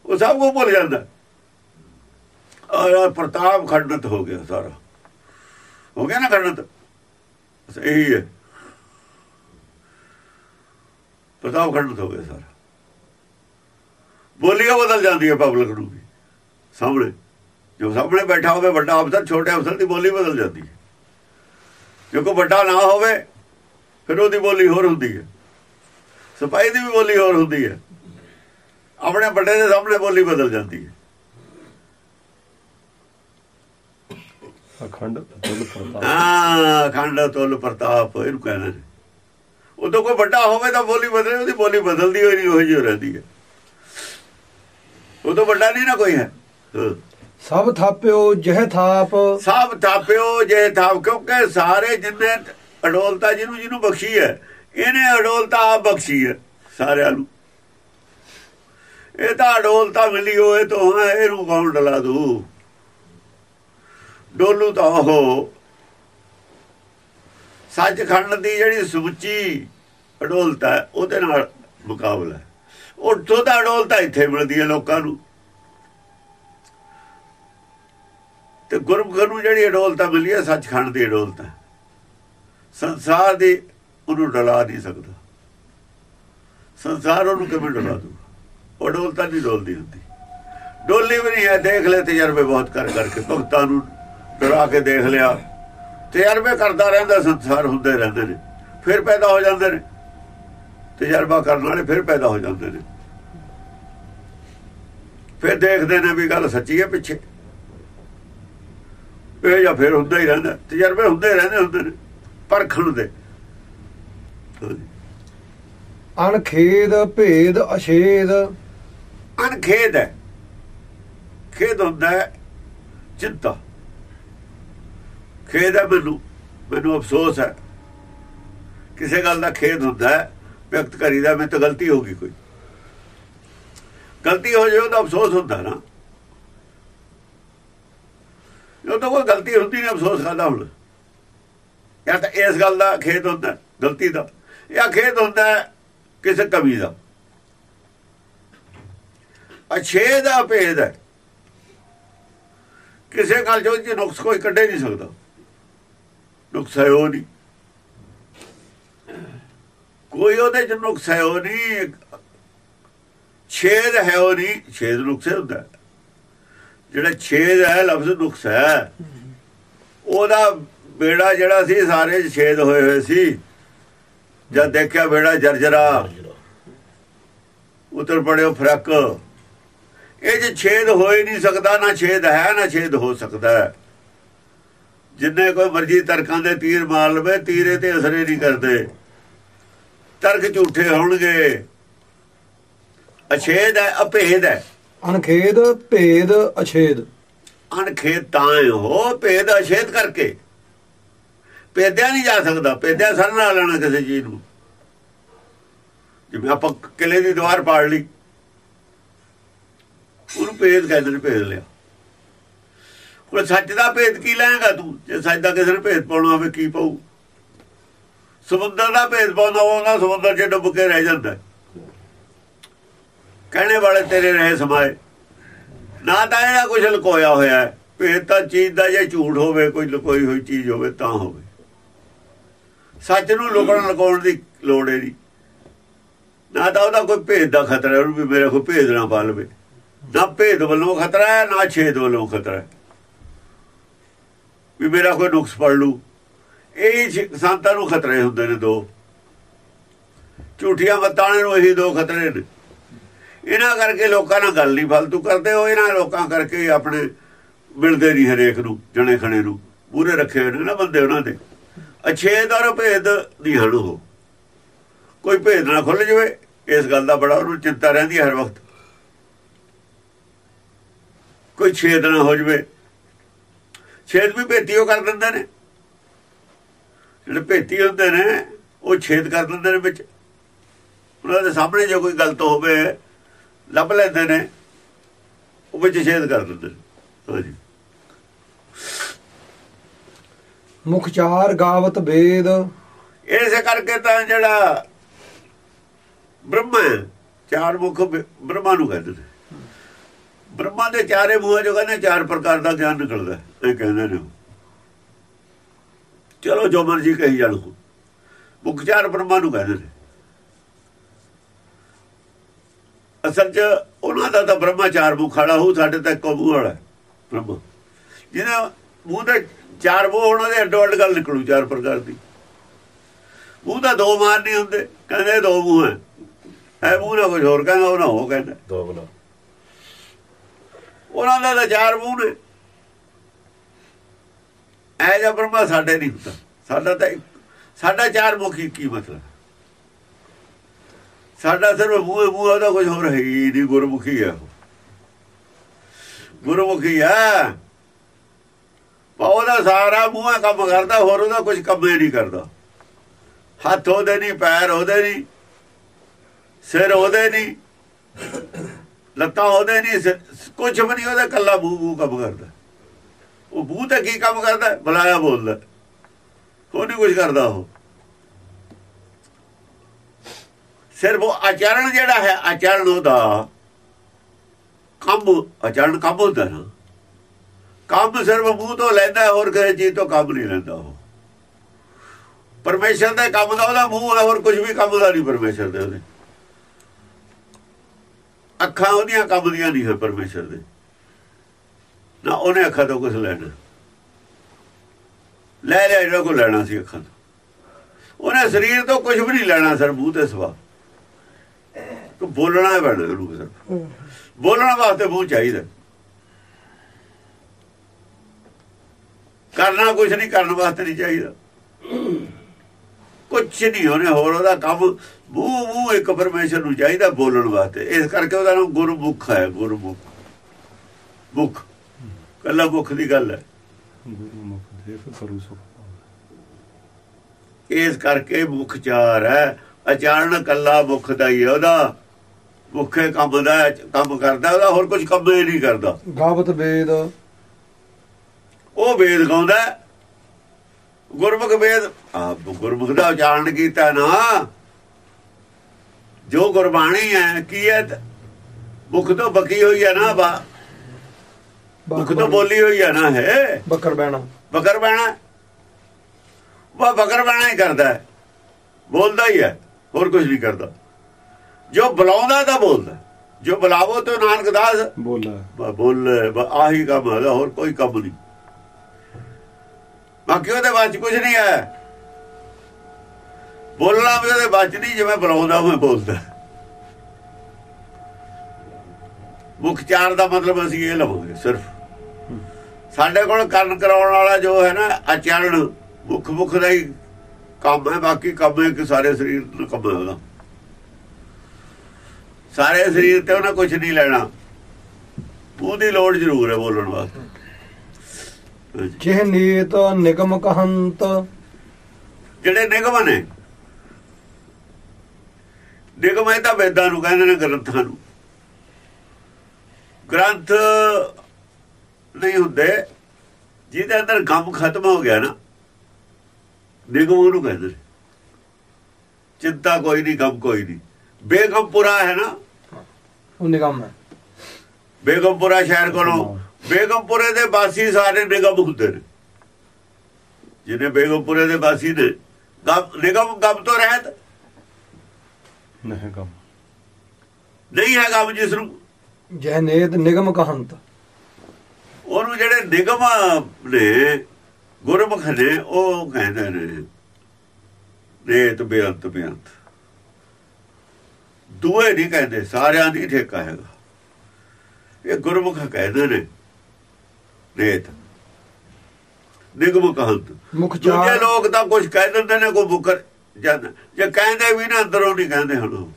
ਉਹ ਸਭ ਕੁਝ ਭੁੱਲ ਜਾਂਦਾ। ਔਰ ਪ੍ਰਤਾਪ ਖੰਡਤ ਹੋ ਗਿਆ ਸਾਰਾ। ਹੋ ਗਿਆ ਨਾ ਖੰਡਤ? ਇਹੀ ਹੈ। ਪ੍ਰਤਾਪ ਖੰਡਤ ਹੋ ਗਿਆ ਸਾਰਾ। ਬੋਲੀਆਂ ਬਦਲ ਜਾਂਦੀ ਹੈ ਪਬਲਿਕ ਨੂੰ। ਸਾਹਮਣੇ। ਜੋ ਸਾਹਮਣੇ ਬੈਠਾ ਹੋਵੇ ਵੱਡਾ ਅਫਸਰ ਛੋਟੇ ਅਫਸਰ ਦੀ ਬੋਲੀ ਬਦਲ ਜਾਂਦੀ ਹੈ। ਜੇ ਕੋਈ ਵੱਡਾ ਨਾ ਹੋਵੇ ਫਿਰ ਉਹਦੀ ਬੋਲੀ ਹੋਰ ਹੁੰਦੀ ਹੈ। ਸਿਪਾਹੀ ਦੀ ਵੀ ਬੋਲੀ ਹੋਰ ਹੁੰਦੀ ਹੈ। ਆਪਣੇ ਵੱਡੇ ਦੇ ਸਾਹਮਣੇ ਬੋਲੀ ਬਦਲ ਜਾਂਦੀ ਹੈ। ਅਖੰਡ ਅਤੁੱਲ ਪ੍ਰਤਾਪ। ਹਾਂ ਖੰਡ ਤੁਲ ਪ੍ਰਤਾਪ ਇਹਨੂੰ ਕਹਿੰਦੇ ਨੇ। ਉਦੋਂ ਕੋਈ ਵੱਡਾ ਹੋਵੇ ਤਾਂ ਬੋਲੀ ਬਦਲੇ ਉਹਦੀ ਬੋਲੀ ਬਦਲਦੀ ਹੋਈ ਨਹੀਂ ਉਹ ਜਿਹੀ ਰਹਿੰਦੀ ਹੈ। ਉਦੋਂ ਵੱਡਾ ਨਹੀਂ ਨਾ ਕੋਈ ਹਾਂ। ਸਭ ਥਾਪਿਓ ਜਹ ਥਾਪ। ਸਭ ਥਾਪਿਓ ਜੇ ਥਾਪ ਕਿਉਂਕਿ ਸਾਰੇ ਜਿੰਨੇ ਅਡੋਲਤਾ ਜਿਹਨੂੰ ਜਿਹਨੂੰ ਬਖਸ਼ੀ ਹੈ ਇਹਨੇ ਅਡੋਲਤਾ ਆਪ ਬਖਸ਼ੀ ਹੈ ਸਾਰਿਆਂ ਨੂੰ। ਇਹ ਤਾਂ ਅਡੋਲਤਾ ਮਿਲੀ ਹੋਏ ਤੋਂ ਹੈ ਇਹਨੂੰ ਕੌਣ ਡਲਾ ਦੂ? ਡੋਲੂ ਤਾਂ ਉਹ। ਸੱਚਖੰਡ ਦੀ ਜਿਹੜੀ ਸੁੱਚੀ ਅਡੋਲਤਾ ਹੈ, ਉਹਦੇ ਨਾਲ ਮੁਕਾਬਲਾ ਹੈ। ਉੱਥੋਂ ਦਾ ਅਡੋਲਤਾ ਇੱਥੇ ਮਿਲਦੀ ਹੈ ਲੋਕਾਂ ਨੂੰ। ਤੇ ਗੁਰਮੁਖ ਨੂੰ ਜਿਹੜੀ ਅਡੋਲਤਾ ਮਿਲੀ ਹੈ ਸੱਚਖੰਡ ਦੀ ਅਡੋਲਤਾ ਸੰਸਾਰ ਦੀ ਉਹਨੂੰ ਡਲਾ ਨਹੀਂ ਸਕਦਾ। ਸੰਸਾਰ ਉਹਨੂੰ ਕਿਵੇਂ ਡਲਾ ਦੂ ਉਹ ਅਡੋਲਤਾ ਨਹੀਂ ਡੋਲਦੀ ਹੁੰਦੀ। ਡੋਲੀ ਵੀ ਨਹੀਂ ਹੈ, ਦੇਖ ਲੈ ਤਜਰਬੇ ਬਹੁਤ ਕਰ ਕਰਕੇ, ਭਗਤਾਂ ਨੂੰ ਡਰਾ ਕੇ ਦੇਖ ਲਿਆ। ਤਜਰਬੇ ਕਰਦਾ ਰਹਿੰਦਾ, ਸੰਸਾਰ ਹੁੰਦੇ ਰਹਿੰਦੇ ਨੇ। ਫਿਰ ਪੈਦਾ ਹੋ ਜਾਂਦੇ ਨੇ। ਤਜਰਬਾ ਕਰਨ ਵਾਲੇ ਫਿਰ ਪੈਦਾ ਹੋ ਜਾਂਦੇ ਨੇ। ਫਿਰ ਦੇਖਦੇ ਨੇ ਵੀ ਗੱਲ ਸੱਚੀ ਹੈ ਪਿੱਛੇ। ਇਹ ਜਾਂ ਫਿਰ ਹੁੰਦਾ ਹੀ ਰਹਿੰਦਾ ਤਜਰਬੇ ਹੁੰਦੇ ਰਹਿੰਦੇ ਹੁੰਦੇ ਨੇ ਪਰਖਣ ਦੇ। ਅਣਖੇਦ ਭੇਦ ਅਛੇਦ। ਅਣਖੇਦ ਹੈ। ਖੇਦ ਹੁੰਦਾ ਹੈ ਚਿੰਤਾ। ਖੇਦ ਹੈ ਮੈਨੂੰ ਮੈਨੂੰ ਅਫਸੋਸ ਹੈ। ਕਿਸੇ ਗੱਲ ਦਾ ਖੇਦ ਹੁੰਦਾ ਹੈ ਵਿਅਕਤ ਕਰੀਦਾ ਮੈਂ ਤਾਂ ਗਲਤੀ ਹੋ ਗਈ ਕੋਈ। ਗਲਤੀ ਹੋ ਜਾਏ ਉਹਦਾ ਅਫਸੋਸ ਹੁੰਦਾ ਨਾ। ਉਹ ਤਾਂ ਕੋਈ ਗਲਤੀ ਹੁੰਦੀ ਨਹੀਂ, ਅਫਸੋਸ ਕਰਦਾ ਹੁਣ। ਜਾਂ ਤਾਂ ਇਸ ਗੱਲ ਦਾ ਖੇਤ ਹੁੰਦਾ, ਗਲਤੀ ਦਾ। ਜਾਂ ਖੇਤ ਹੁੰਦਾ ਕਿਸੇ ਕਮੀ ਦਾ। ਅਛੇ ਦਾ ਭੇਦ ਹੈ। ਕਿਸੇ ਗੱਲ ਚੋਂ ਜੇ ਨੁਕਸ ਕੋਈ ਕੱਢੇ ਨਹੀਂ ਸਕਦਾ। ਨੁਕਸ ਹੈ ਉਹ ਨਹੀਂ। ਕੋਈ ਉਹਦੇ ਚ ਨੁਕਸ ਹੈ ਉਹ ਨਹੀਂ। ਛੇਦ ਹੈ ਉਹ ਨਹੀਂ। ਛੇਦ ਨੁਕਸ ਹੁੰਦਾ। ਜਿਹੜਾ ਛੇਦ ਹੈ ਲਫ਼ਜ਼ ਨੁਕਸ ਹੈ। ਉਹਦਾ ਬੇੜਾ ਜਿਹੜਾ ਸੀ ਸਾਰੇ ਛੇਦ ਹੋਏ ਹੋਏ ਸੀ। ਜਦ ਦੇਖਿਆ ਬੇੜਾ ਜਰਜਰਾ। ਉਤਰ ਪੜਿਓ ਫ਼ਰਕ। ਇਹ ਜੇ ਛੇਦ ਹੋ ਹੀ ਨਹੀਂ ਸਕਦਾ ਨਾ ਛੇਦ ਹੈ ਨਾ ਛੇਦ ਹੋ ਸਕਦਾ ਹੈ। ਜਿੰਨੇ ਕੋਈ ਮਰਜ਼ੀ ਤਰਕਾਂ ਦੇ ਤੀਰ ਮਾਰ ਲਵੇ ਤੀਰੇ ਤੇ ਅਸਰੇ ਨਹੀਂ ਕਰਦੇ। ਤਰਕ ਝੂਠੇ ਹੋਣਗੇ। ਅਛੇਦ ਹੈ ਅਭੇਦ ਹੈ। ਅਣਖੇਦ, ਭੇਦ, ਅਛੇਦ। ਅਣਖੇਦ ਤਾਂ ਹੋ ਭੇਦ, ਅਛੇਦ ਕਰਕੇ। ਭੇਦਿਆ ਨਹੀਂ ਜਾ ਸਕਦਾ, ਭੇਦਿਆ ਸਰ ਨਾਲ ਲੈਣਾ ਕਿਸੇ ਚੀਜ਼ ਨੂੰ। ਜਿਵੇਂ ਆਪਾਂ ਕਿਲੇ ਦੀ ਦੀਵਾਰ ਪਾੜ ਲਈ। ਉਹਨੂੰ ਭੇਦ ਕਹਿੰਦੇ ਨੇ, ਭੇਦ ਲਿਆ। ਹੁਣ ਸੱਚ ਦਾ ਭੇਦ ਕੀ ਲੈਂਗਾ ਤੂੰ? ਜੇ ਸੱਚ ਦਾ ਕਿਸੇ ਨੂੰ ਭੇਦ ਪਾਉਣਾ ਹੋਵੇ, ਕੀ ਪਾਉ ਸਮੁੰਦਰ ਦਾ ਭੇਦ ਪਾਉਣਾ ਹੋਵੇ ਸਮੁੰਦਰ 'ਚ ਡੁੱਬ ਕੇ ਰਹਿ ਜਾਂਦਾ ਕਹਿਣੇ ਵਾਲੇ ਤੇਰੇ ਰਹੇ ਸਮਾਏ। ਨਾ ਤਾਂ ਇਹਦਾ ਕੁਝ ਲੁਕੋਇਆ ਹੋਇਆ ਹੈ। ਭੇਦ ਤਾਂ ਚੀਜ਼ ਦਾ ਜੇ ਝੂਠ ਹੋਵੇ ਕੋਈ ਲੁਕੋਈ ਹੋਈ ਚੀਜ਼ ਹੋਵੇ ਤਾਂ ਹੋਵੇ। ਸੱਚ ਨੂੰ ਲੁਕਣ ਲੁਕਾਉਣ ਦੀ ਲੋੜ ਹੈ ਨਹੀਂ ਨਾ ਤਾਂ ਉਹਦਾ ਕੋਈ ਭੇਦ ਦਾ ਖਤਰਾ ਹੈ, ਉਹਨੂੰ ਵੀ ਮੇਰਾ ਕੋਈ ਭੇਦ ਨਾ ਪਾ ਲਵੇ। ਨਾ ਭੇਦ ਵੱਲੋਂ ਖਤਰਾ ਹੈ ਨਾ ਛੇਦ ਵੱਲੋਂ ਖਤਰਾ ਹੈ। ਵੀ ਮੇਰਾ ਕੋਈ ਨੁਕਸ ਪੜ ਲੂ। ਇਹ ਸੰਤਾਂ ਨੂੰ ਖਤਰੇ ਹੁੰਦੇ ਨੇ ਦੋ। ਝੂਠੀਆਂ ਮਤਾਂ ਨੂੰ ਇਹੀ ਦੋ ਖਤਰੇ ਨੇ। ਇਹਨਾਂ ਕਰਕੇ ਲੋਕਾਂ ਨਾਲ ਗੱਲ ਨਹੀਂ ਫालतू ਕਰਦੇ ਹੋ ਇਹਨਾਂ ਲੋਕਾਂ ਕਰਕੇ ਆਪਣੇ ਮਿਲਦੇ ਨਹੀਂ ਹਰੇਕ ਨੂੰ, ਜਣੇ ਖਣੇ ਨੂੰ। ਪੂਰੇ ਰੱਖੇ ਹੋਏ ਨੇ ਨਾ ਬੰਦੇ ਉਹਨਾਂ ਦੇ। ਅਛੇਦ ਔਰ ਭੇਦ ਨਹੀਂ ਹਨ ਉਹ। ਕੋਈ ਭੇਦ ਨਾ ਖੁੱਲ ਜਵੇ, ਇਸ ਗੱਲ ਦਾ ਬੜਾ ਉਹਨੂੰ ਚਿੰਤਾ ਰਹਿੰਦੀ ਹਰ ਵਕਤ। ਕੋਈ ਛੇਦ ਨਾ ਹੋ ਜਵੇ। ਛੇਦ ਵੀ ਭੇਤੀਓ ਕਰ ਦਿੰਦੇ ਨੇ। ਜਿਹੜੇ ਭੇਤੀ ਹੁੰਦੇ ਨੇ, ਉਹ ਛੇਦ ਕਰ ਦਿੰਦੇ ਨੇ ਵਿੱਚ। ਉਹਨਾਂ ਦੇ ਸਾਹਮਣੇ ਜੇ ਕੋਈ ਗਲਤ ਹੋਵੇ ਲੱਭ ਲੈਂਦੇ ਨੇ ਉਹ ਵਿੱਚ ਛੇਦ ਕਰ ਦਿੰਦੇ ਹਾਂਜੀ ਮੁਖ ਚਾਰ ਗਾਵਤ ਵੇਦ ਇਸੇ ਕਰਕੇ ਤਾਂ ਜਿਹੜਾ ਬ੍ਰਹਮਾ ਚਾਰ ਮੁਖ ਬ੍ਰਹਮਾ ਨੂੰ ਕਹਿੰਦੇ ਨੇ। ਬ੍ਰਹਮਾ ਦੇ ਚਾਰੇ ਮੂੰਹਾਂ ਚੋਂ ਕਹਿੰਦੇ ਚਾਰ ਪ੍ਰਕਾਰ ਦਾ ਗਿਆਨ ਨਿਕਲਦਾ ਇਹ ਕਹਿੰਦੇ ਨੇ। ਚਲੋ ਜੋ ਮਰਜ਼ੀ ਕਹੀ ਜਾਣ। ਮੁਖ ਚਾਰ ਬ੍ਰਹਮਾ ਨੂੰ ਕਹਿੰਦੇ ਨੇ। ਅਸਲ 'ਚ ਉਹਨਾਂ ਦਾ ਤਾਂ ਬ੍ਰਹਮਾ ਚਾਰ ਮੁਖ ਵਾਲਾ ਹੋ ਸਾਡੇ ਤਾਂ ਮੂੰਹ ਵਾਲਾ ਹੈ, ਬ੍ਰਹਮਾ। ਜਿਹਨੇ ਮੂੰਹ ਦੇ ਚਾਰ ਮੂੰਹ ਉਹਨਾਂ ਦੇ ਅੱਡੋ ਅੱਡ ਗੱਲ ਨਿਕਲੂ ਚਾਰ ਪ੍ਰਕਾਰ ਦੀ। ਮੂੰਹ ਤਾਂ ਦੋ ਮਾਰ ਨਹੀਂ ਹੁੰਦੇ ਕਹਿੰਦੇ ਦੋ ਮੂੰਹ ਹੈ। ਐ ਮੂੰਹ ਨਾਲ ਕੁਝ ਹੋਰ ਕਹਿੰਦਾ ਉਹ ਨਾ ਉਹ ਕਹਿੰਦਾ। ਦੋ ਬਲਾ ਉਹਨਾਂ ਦਾ ਤਾਂ ਚਾਰ ਮੂੰਹ ਨੇ। ਐ ਜਾਂ ਬ੍ਰਹਮਾ ਸਾਡੇ ਨਹੀਂ ਹੁੰਦਾ। ਸਾਡਾ ਤਾਂ ਸਾਡਾ ਚਾਰ ਮੁਖੀ ਕੀ ਮਤਲਬ ਸਾਡਾ ਸਿਰਫ ਮੂੰਹ ਹੈ, ਮੂੰਹ ਉਹਦਾ ਕੁਝ ਹੋਰ ਹੈ ਹੀ ਨਹੀਂ ਗੁਰਮੁਖੀ ਹੈ ਗੁਰਮੁਖੀ ਹੈ ਉਹਦਾ ਸਾਰਾ ਮੂੰਹ ਕੰਮ ਕਰਦਾ ਹੋਰ ਉਹਦਾ ਕੁਝ ਕੰਮ ਹੀ ਨਹੀਂ ਕਰਦਾ। ਹੱਥ ਉਹਦੇ ਨਹੀਂ ਪੈਰ ਉਹਦੇ ਨਹੀਂ ਸਿਰ ਉਹਦੇ ਨਹੀਂ ਲੱਤਾਂ ਉਹਦੇ ਨਹੀਂ ਕੁਝ ਵੀ ਨਹੀਂ ਉਹਦਾ ਕੱਲਾ ਮੂੰਹ ਮੂੰਹ ਕੰਮ ਕਰਦਾ। ਉਹ ਮੂੰਹ ਤੇ ਕੀ ਕੰਮ ਕਰਦਾ? ਬੁਲਾਇਆ ਬੋਲਦਾ। ਉਹ ਨਹੀਂ ਕੁਝ ਕਰਦਾ ਉਹ। ਸਿਰਫ ਉਹ ਆਚਰਣ ਜਿਹੜਾ ਹੈ, ਆਚਰਣ ਉਹਦਾ ਕੰਮ, ਆਚਰਣ ਕੰਮ ਹੁੰਦਾ ਨਾ। ਕੰਮ ਸਿਰਫ ਮੂੰਹ ਤੋਂ ਲੈਂਦਾ, ਹੋਰ ਕਿਸੇ ਚੀਜ਼ ਤੋਂ ਕੰਮ ਨਹੀਂ ਲੈਂਦਾ ਉਹ। ਪਰਮੇਸ਼ਰ ਦੇ ਕੰਮ ਦਾ ਉਹਦਾ ਮੂੰਹ ਹੈ, ਹੋਰ ਕੁਝ ਵੀ ਕੰਮ ਦਾ ਨਹੀਂ ਪਰਮੇਸ਼ਰ ਦੇ ਉਹਦੇ। ਅੱਖਾਂ ਉਹਦੀਆਂ ਕੰਮ ਦੀਆਂ ਨਹੀਂ ਹੈ ਪਰਮੇਸ਼ਰ ਦੇ। ਨਾ ਉਹਨੇ ਅੱਖਾਂ ਤੋਂ ਕੁਝ ਲੈਣਾ। ਲੈ ਲਿਆ ਜਿਹੜਾ ਕੋ ਲੈਣਾ ਸੀ ਅੱਖਾਂ ਤੋਂ। ਉਹਨੇ ਸਰੀਰ ਤੋਂ ਕੁਝ ਵੀ ਨਹੀਂ ਲੈਣਾ ਸਰ ਮੂੰਹ ਤੇ ਸਵਾ ਤੂੰ ਬੋਲਣਾ ਹੈ ਬਣਾ ਉਹਨੂੰ ਸਰ ਬੋਲਣ ਵਾਸਤੇ ਮੂੰਹ ਚਾਹੀਦਾ। ਕਰਨਾ ਕੁਝ ਨਹੀਂ ਕਰਨ ਵਾਸਤੇ ਨਹੀਂ ਚਾਹੀਦਾ। ਕੁਝ ਨਹੀਂ ਉਹਨੇ ਹੋਰ ਉਹਦਾ ਕੰਮ ਮੂੰਹ ਮੂੰਹ ਇੱਕ ਪਰਮੇਸ਼ਰ ਨੂੰ ਚਾਹੀਦਾ ਬੋਲਣ ਵਾਸਤੇ। ਇਸ ਕਰਕੇ ਉਹਦਾ ਨਾਮ ਗੁਰਮੁਖ ਹੈ ਗੁਰਮੁਖ। ਮੁਖ। ਕੱਲਾ ਮੁਖ ਦੀ ਗੱਲ ਹੈ। ਗੁਰੂ ਮੁਖ ਦੇਖ ਕਰੂ ਸੁਖ ਇਸ ਕਰਕੇ ਮੁਖ ਚਾਰ ਹੈ। ਅਚਾਰਨ ਕੱਲਾ ਮੁਖ ਦਾ ਹੀ ਉਹਦਾ। ਮੁਖੇ ਕੰਮ ਦਾ ਕੰਮ ਕਰਦਾ ਉਹਦਾ ਹੋਰ ਕੁਝ ਕੰਮ ਹੀ ਨਹੀਂ ਕਰਦਾ। ਗਾਵਤ ਵੇਦ। ਉਹ ਵੇਦ ਗਾਉਂਦਾ। ਗੁਰਮੁਖ ਵੇਦ ਆ ਗੁਰਮੁਖ ਦਾ ਉਚਾਰਨ ਕੀਤਾ ਨਾ। ਜੋ ਗੁਰਬਾਣੀ ਹੈ ਕੀ ਹੈ? ਮੁਖ ਤੋਂ ਬਕੀ ਹੋਈ ਹੈ ਨਾ ਬਾ ਮੁਖ ਤੋਂ ਬੋਲੀ ਹੋਈ ਹੈ ਨਾ ਹੈ ਬੱਕਰ ਬਹਿਣਾ। ਬਕਰ ਬਾਣਾ ਉਹ ਬਕਰ ਬਾਣਾ ਹੀ ਕਰਦਾ ਬੋਲਦਾ ਹੀ ਹੈ। ਹੋਰ ਕੁਝ ਨਹੀਂ ਕਰਦਾ। ਜੋ ਬੁਲਾਉਂਦਾ ਤਾਂ ਬੋਲਦਾ ਜੋ ਬੁਲਾਵੋ ਤੇ ਨਾਨਕ ਦਾਸ ਬੋਲਾ ਬੋਲੇ ਆਹੀ ਕੰਮ ਹੈ ਹੋਰ ਕੋਈ ਕੰਮ ਨਹੀਂ। ਬਾਕੀ ਉਹਦੇ ਬਾਅਦ ਕੁਝ ਨਹੀਂ ਹੈ। ਬੋਲਣਾ ਵੀ ਉਹਦੇ ਬਾਅਦ ਨਹੀਂ ਜਿਵੇਂ ਬੁਲਾਉਂਦਾ ਮੈਂ ਬੋਲਦਾ। ਮੁਖ ਚਾਰ ਦਾ ਮਤਲਬ ਅਸੀਂ ਇਹ ਲਵਾਂਗੇ ਸਿਰਫ। ਸਾਡੇ ਕੋਲ ਕਰਨ ਕਰਾਉਣ ਵਾਲਾ ਜੋ ਹੈ ਨਾ ਆਚਰਣ ਮੁਖ ਮੁਖ ਦਾ ਹੀ ਕੰਮ ਹੈ ਬਾਕੀ ਕੰਮ ਹੈ ਕਿ ਸਾਰੇ ਸਰੀਰ ਨੂੰ ਕੰਮ ਹੈ ਉਹਦਾ ਸਾਰੇ ਸਰੀਰ ਤੇ ਉਹਨਾਂ ਕੁਝ ਨਹੀਂ ਲੈਣਾ। ਉਹਦੀ ਲੋੜ ਜ਼ਰੂਰ ਹੈ ਬੋਲਣ ਵਾਸਤੇ। ਜਿਹ ਨੀਤ ਨਿਗਮ ਕਹੰਤ। ਜਿਹੜੇ ਨਿਗਮ ਨੇ ਨਿਗਮ ਇਹ ਤਾਂ ਵੇਦਾਂ ਨੂੰ ਕਹਿੰਦੇ ਨੇ ਗ੍ਰੰਥਾਂ ਨੂੰ। ਗ੍ਰੰਥ ਨਹੀਂ ਹੁੰਦੇ ਜਿਹਦੇ ਅੰਦਰ ਗਮ ਖਤਮ ਹੋ ਗਿਆ ਨਾ ਨਿਗਮ ਉਹਨੂੰ ਕਹਿੰਦੇ ਨੇ। ਚਿੰਤਾ ਕੋਈ ਨਹੀਂ ਗਮ ਕੋਈ ਨਹੀਂ। ਬੇਗਮਪੁਰਾ ਹੈ ਨਾ? ਉਹ ਨਿਗਮ ਹੈ। ਬੇਗਮਪੁਰਾ ਸ਼ਹਿਰ ਕੋਲੋਂ। ਬੇਗਮਪੁਰੇ ਦੇ ਬਾਸੀ ਸਾਰੇ ਨਿਗਮ ਹੁੰਦੇ ਨੇ। ਜਿਹਨੇ ਬੇਗਮਪੁਰੇ ਦੇ ਬਾਸੀ ਨੇ। ਗਮ ਨਿਗਮ ਗਮ ਤੋਂ ਰਹਿਤ? ਨਹੀਂ ਕੰਮ ਨਹੀਂ ਹੈ ਗਮ ਜਿਸ ਨੂੰ ਜਿਹ ਨੀਤ ਨਿਗਮ ਕਹੰਤ। ਉਹਨੂੰ ਜਿਹੜੇ ਨਿਗਮ ਨੇ ਗੁਰਮੁਖ ਨੇ ਉਹ ਕਹਿੰਦੇ ਨੇ ਨੇਤ ਬੇਅੰਤ ਬੇਅੰਤ। ਦੂਏ ਨਹੀਂ ਕਹਿੰਦੇ ਸਾਰਿਆਂ ਦੀ ਠੇਕਾ ਹੈਗਾ। ਇਹ ਗੁਰਮੁਖ ਕਹਿੰਦੇ ਨੇ ਨੇਤ ਨਿਗਮ ਕਹੰਤ ਮੁਖ ਦੂਜੇ ਲੋਕ ਤਾਂ ਕੁਝ ਕਹਿ ਦਿੰਦੇ ਨੇ ਕੋਈ ਜਾਂਦਾ ਜੇ ਕਹਿੰਦੇ ਵੀ ਨਾ ਅੰਦਰੋਂ ਨਹੀਂ ਕਹਿੰਦੇ ਹੁਣ ਉਹ।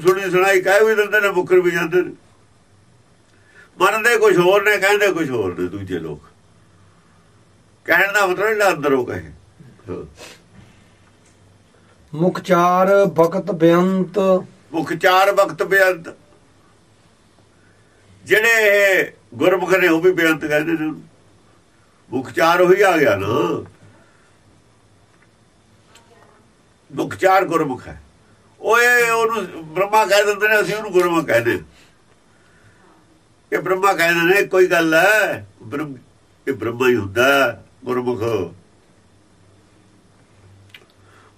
ਸੁਣੀ ਸੁਣਾਈ ਕਹਿ ਵੀ ਦਿੰਦੇ ਨੇ ਮੁਕਰ ਵੀ ਜਾਂਦੇ ਨੇ। ਮੰਨਦੇ ਕੁਝ ਹੋਰ ਨੇ ਕਹਿੰਦੇ ਕੁਝ ਹੋਰ ਨੇ ਦੂਜੇ ਲੋਕ। ਕਹਿਣ ਦਾ ਮਤਲਬ ਜਿਹੜਾ ਅੰਦਰੋਂ ਕਹੇ ਹਾਂ। ਮੁਖ ਚਾਰ ਬਖਤ ਬੇਅੰਤ ਮੁਖ ਚਾਰ ਵਕਤ ਬੇਅੰਤ ਜਿਹੜੇ ਇਹ ਗੁਰਮੁਖ ਨੇ ਉਹ ਵੀ ਬੇਅੰਤ ਕਹਿੰਦੇ ਨੇ ਉਹਨੂੰ। ਮੁਖ ਚਾਰ ਉਹੀ ਆ ਗਿਆ ਨਾ ਮੁਖ ਚਾਰ ਗੁਰਮੁਖ ਹੈ ਓਏ ਉਹਨੂੰ ਬ੍ਰਹਮਾ ਕਹਿ ਦਿੰਦੇ ਨੇ ਅਸੀਂ ਉਹਨੂੰ ਗੁਰਮੁਖ ਕਹਿੰਦੇ। ਇਹ ਬ੍ਰਹਮਾ ਕਹਿੰਦੇ ਨੇ ਕੋਈ ਗੱਲ ਹੈ ਬ੍ਰਹਮ ਇਹ ਬ੍ਰਹਮਾ ਹੀ ਹੁੰਦਾ ਹੈ, ਗੁਰਮੁਖ।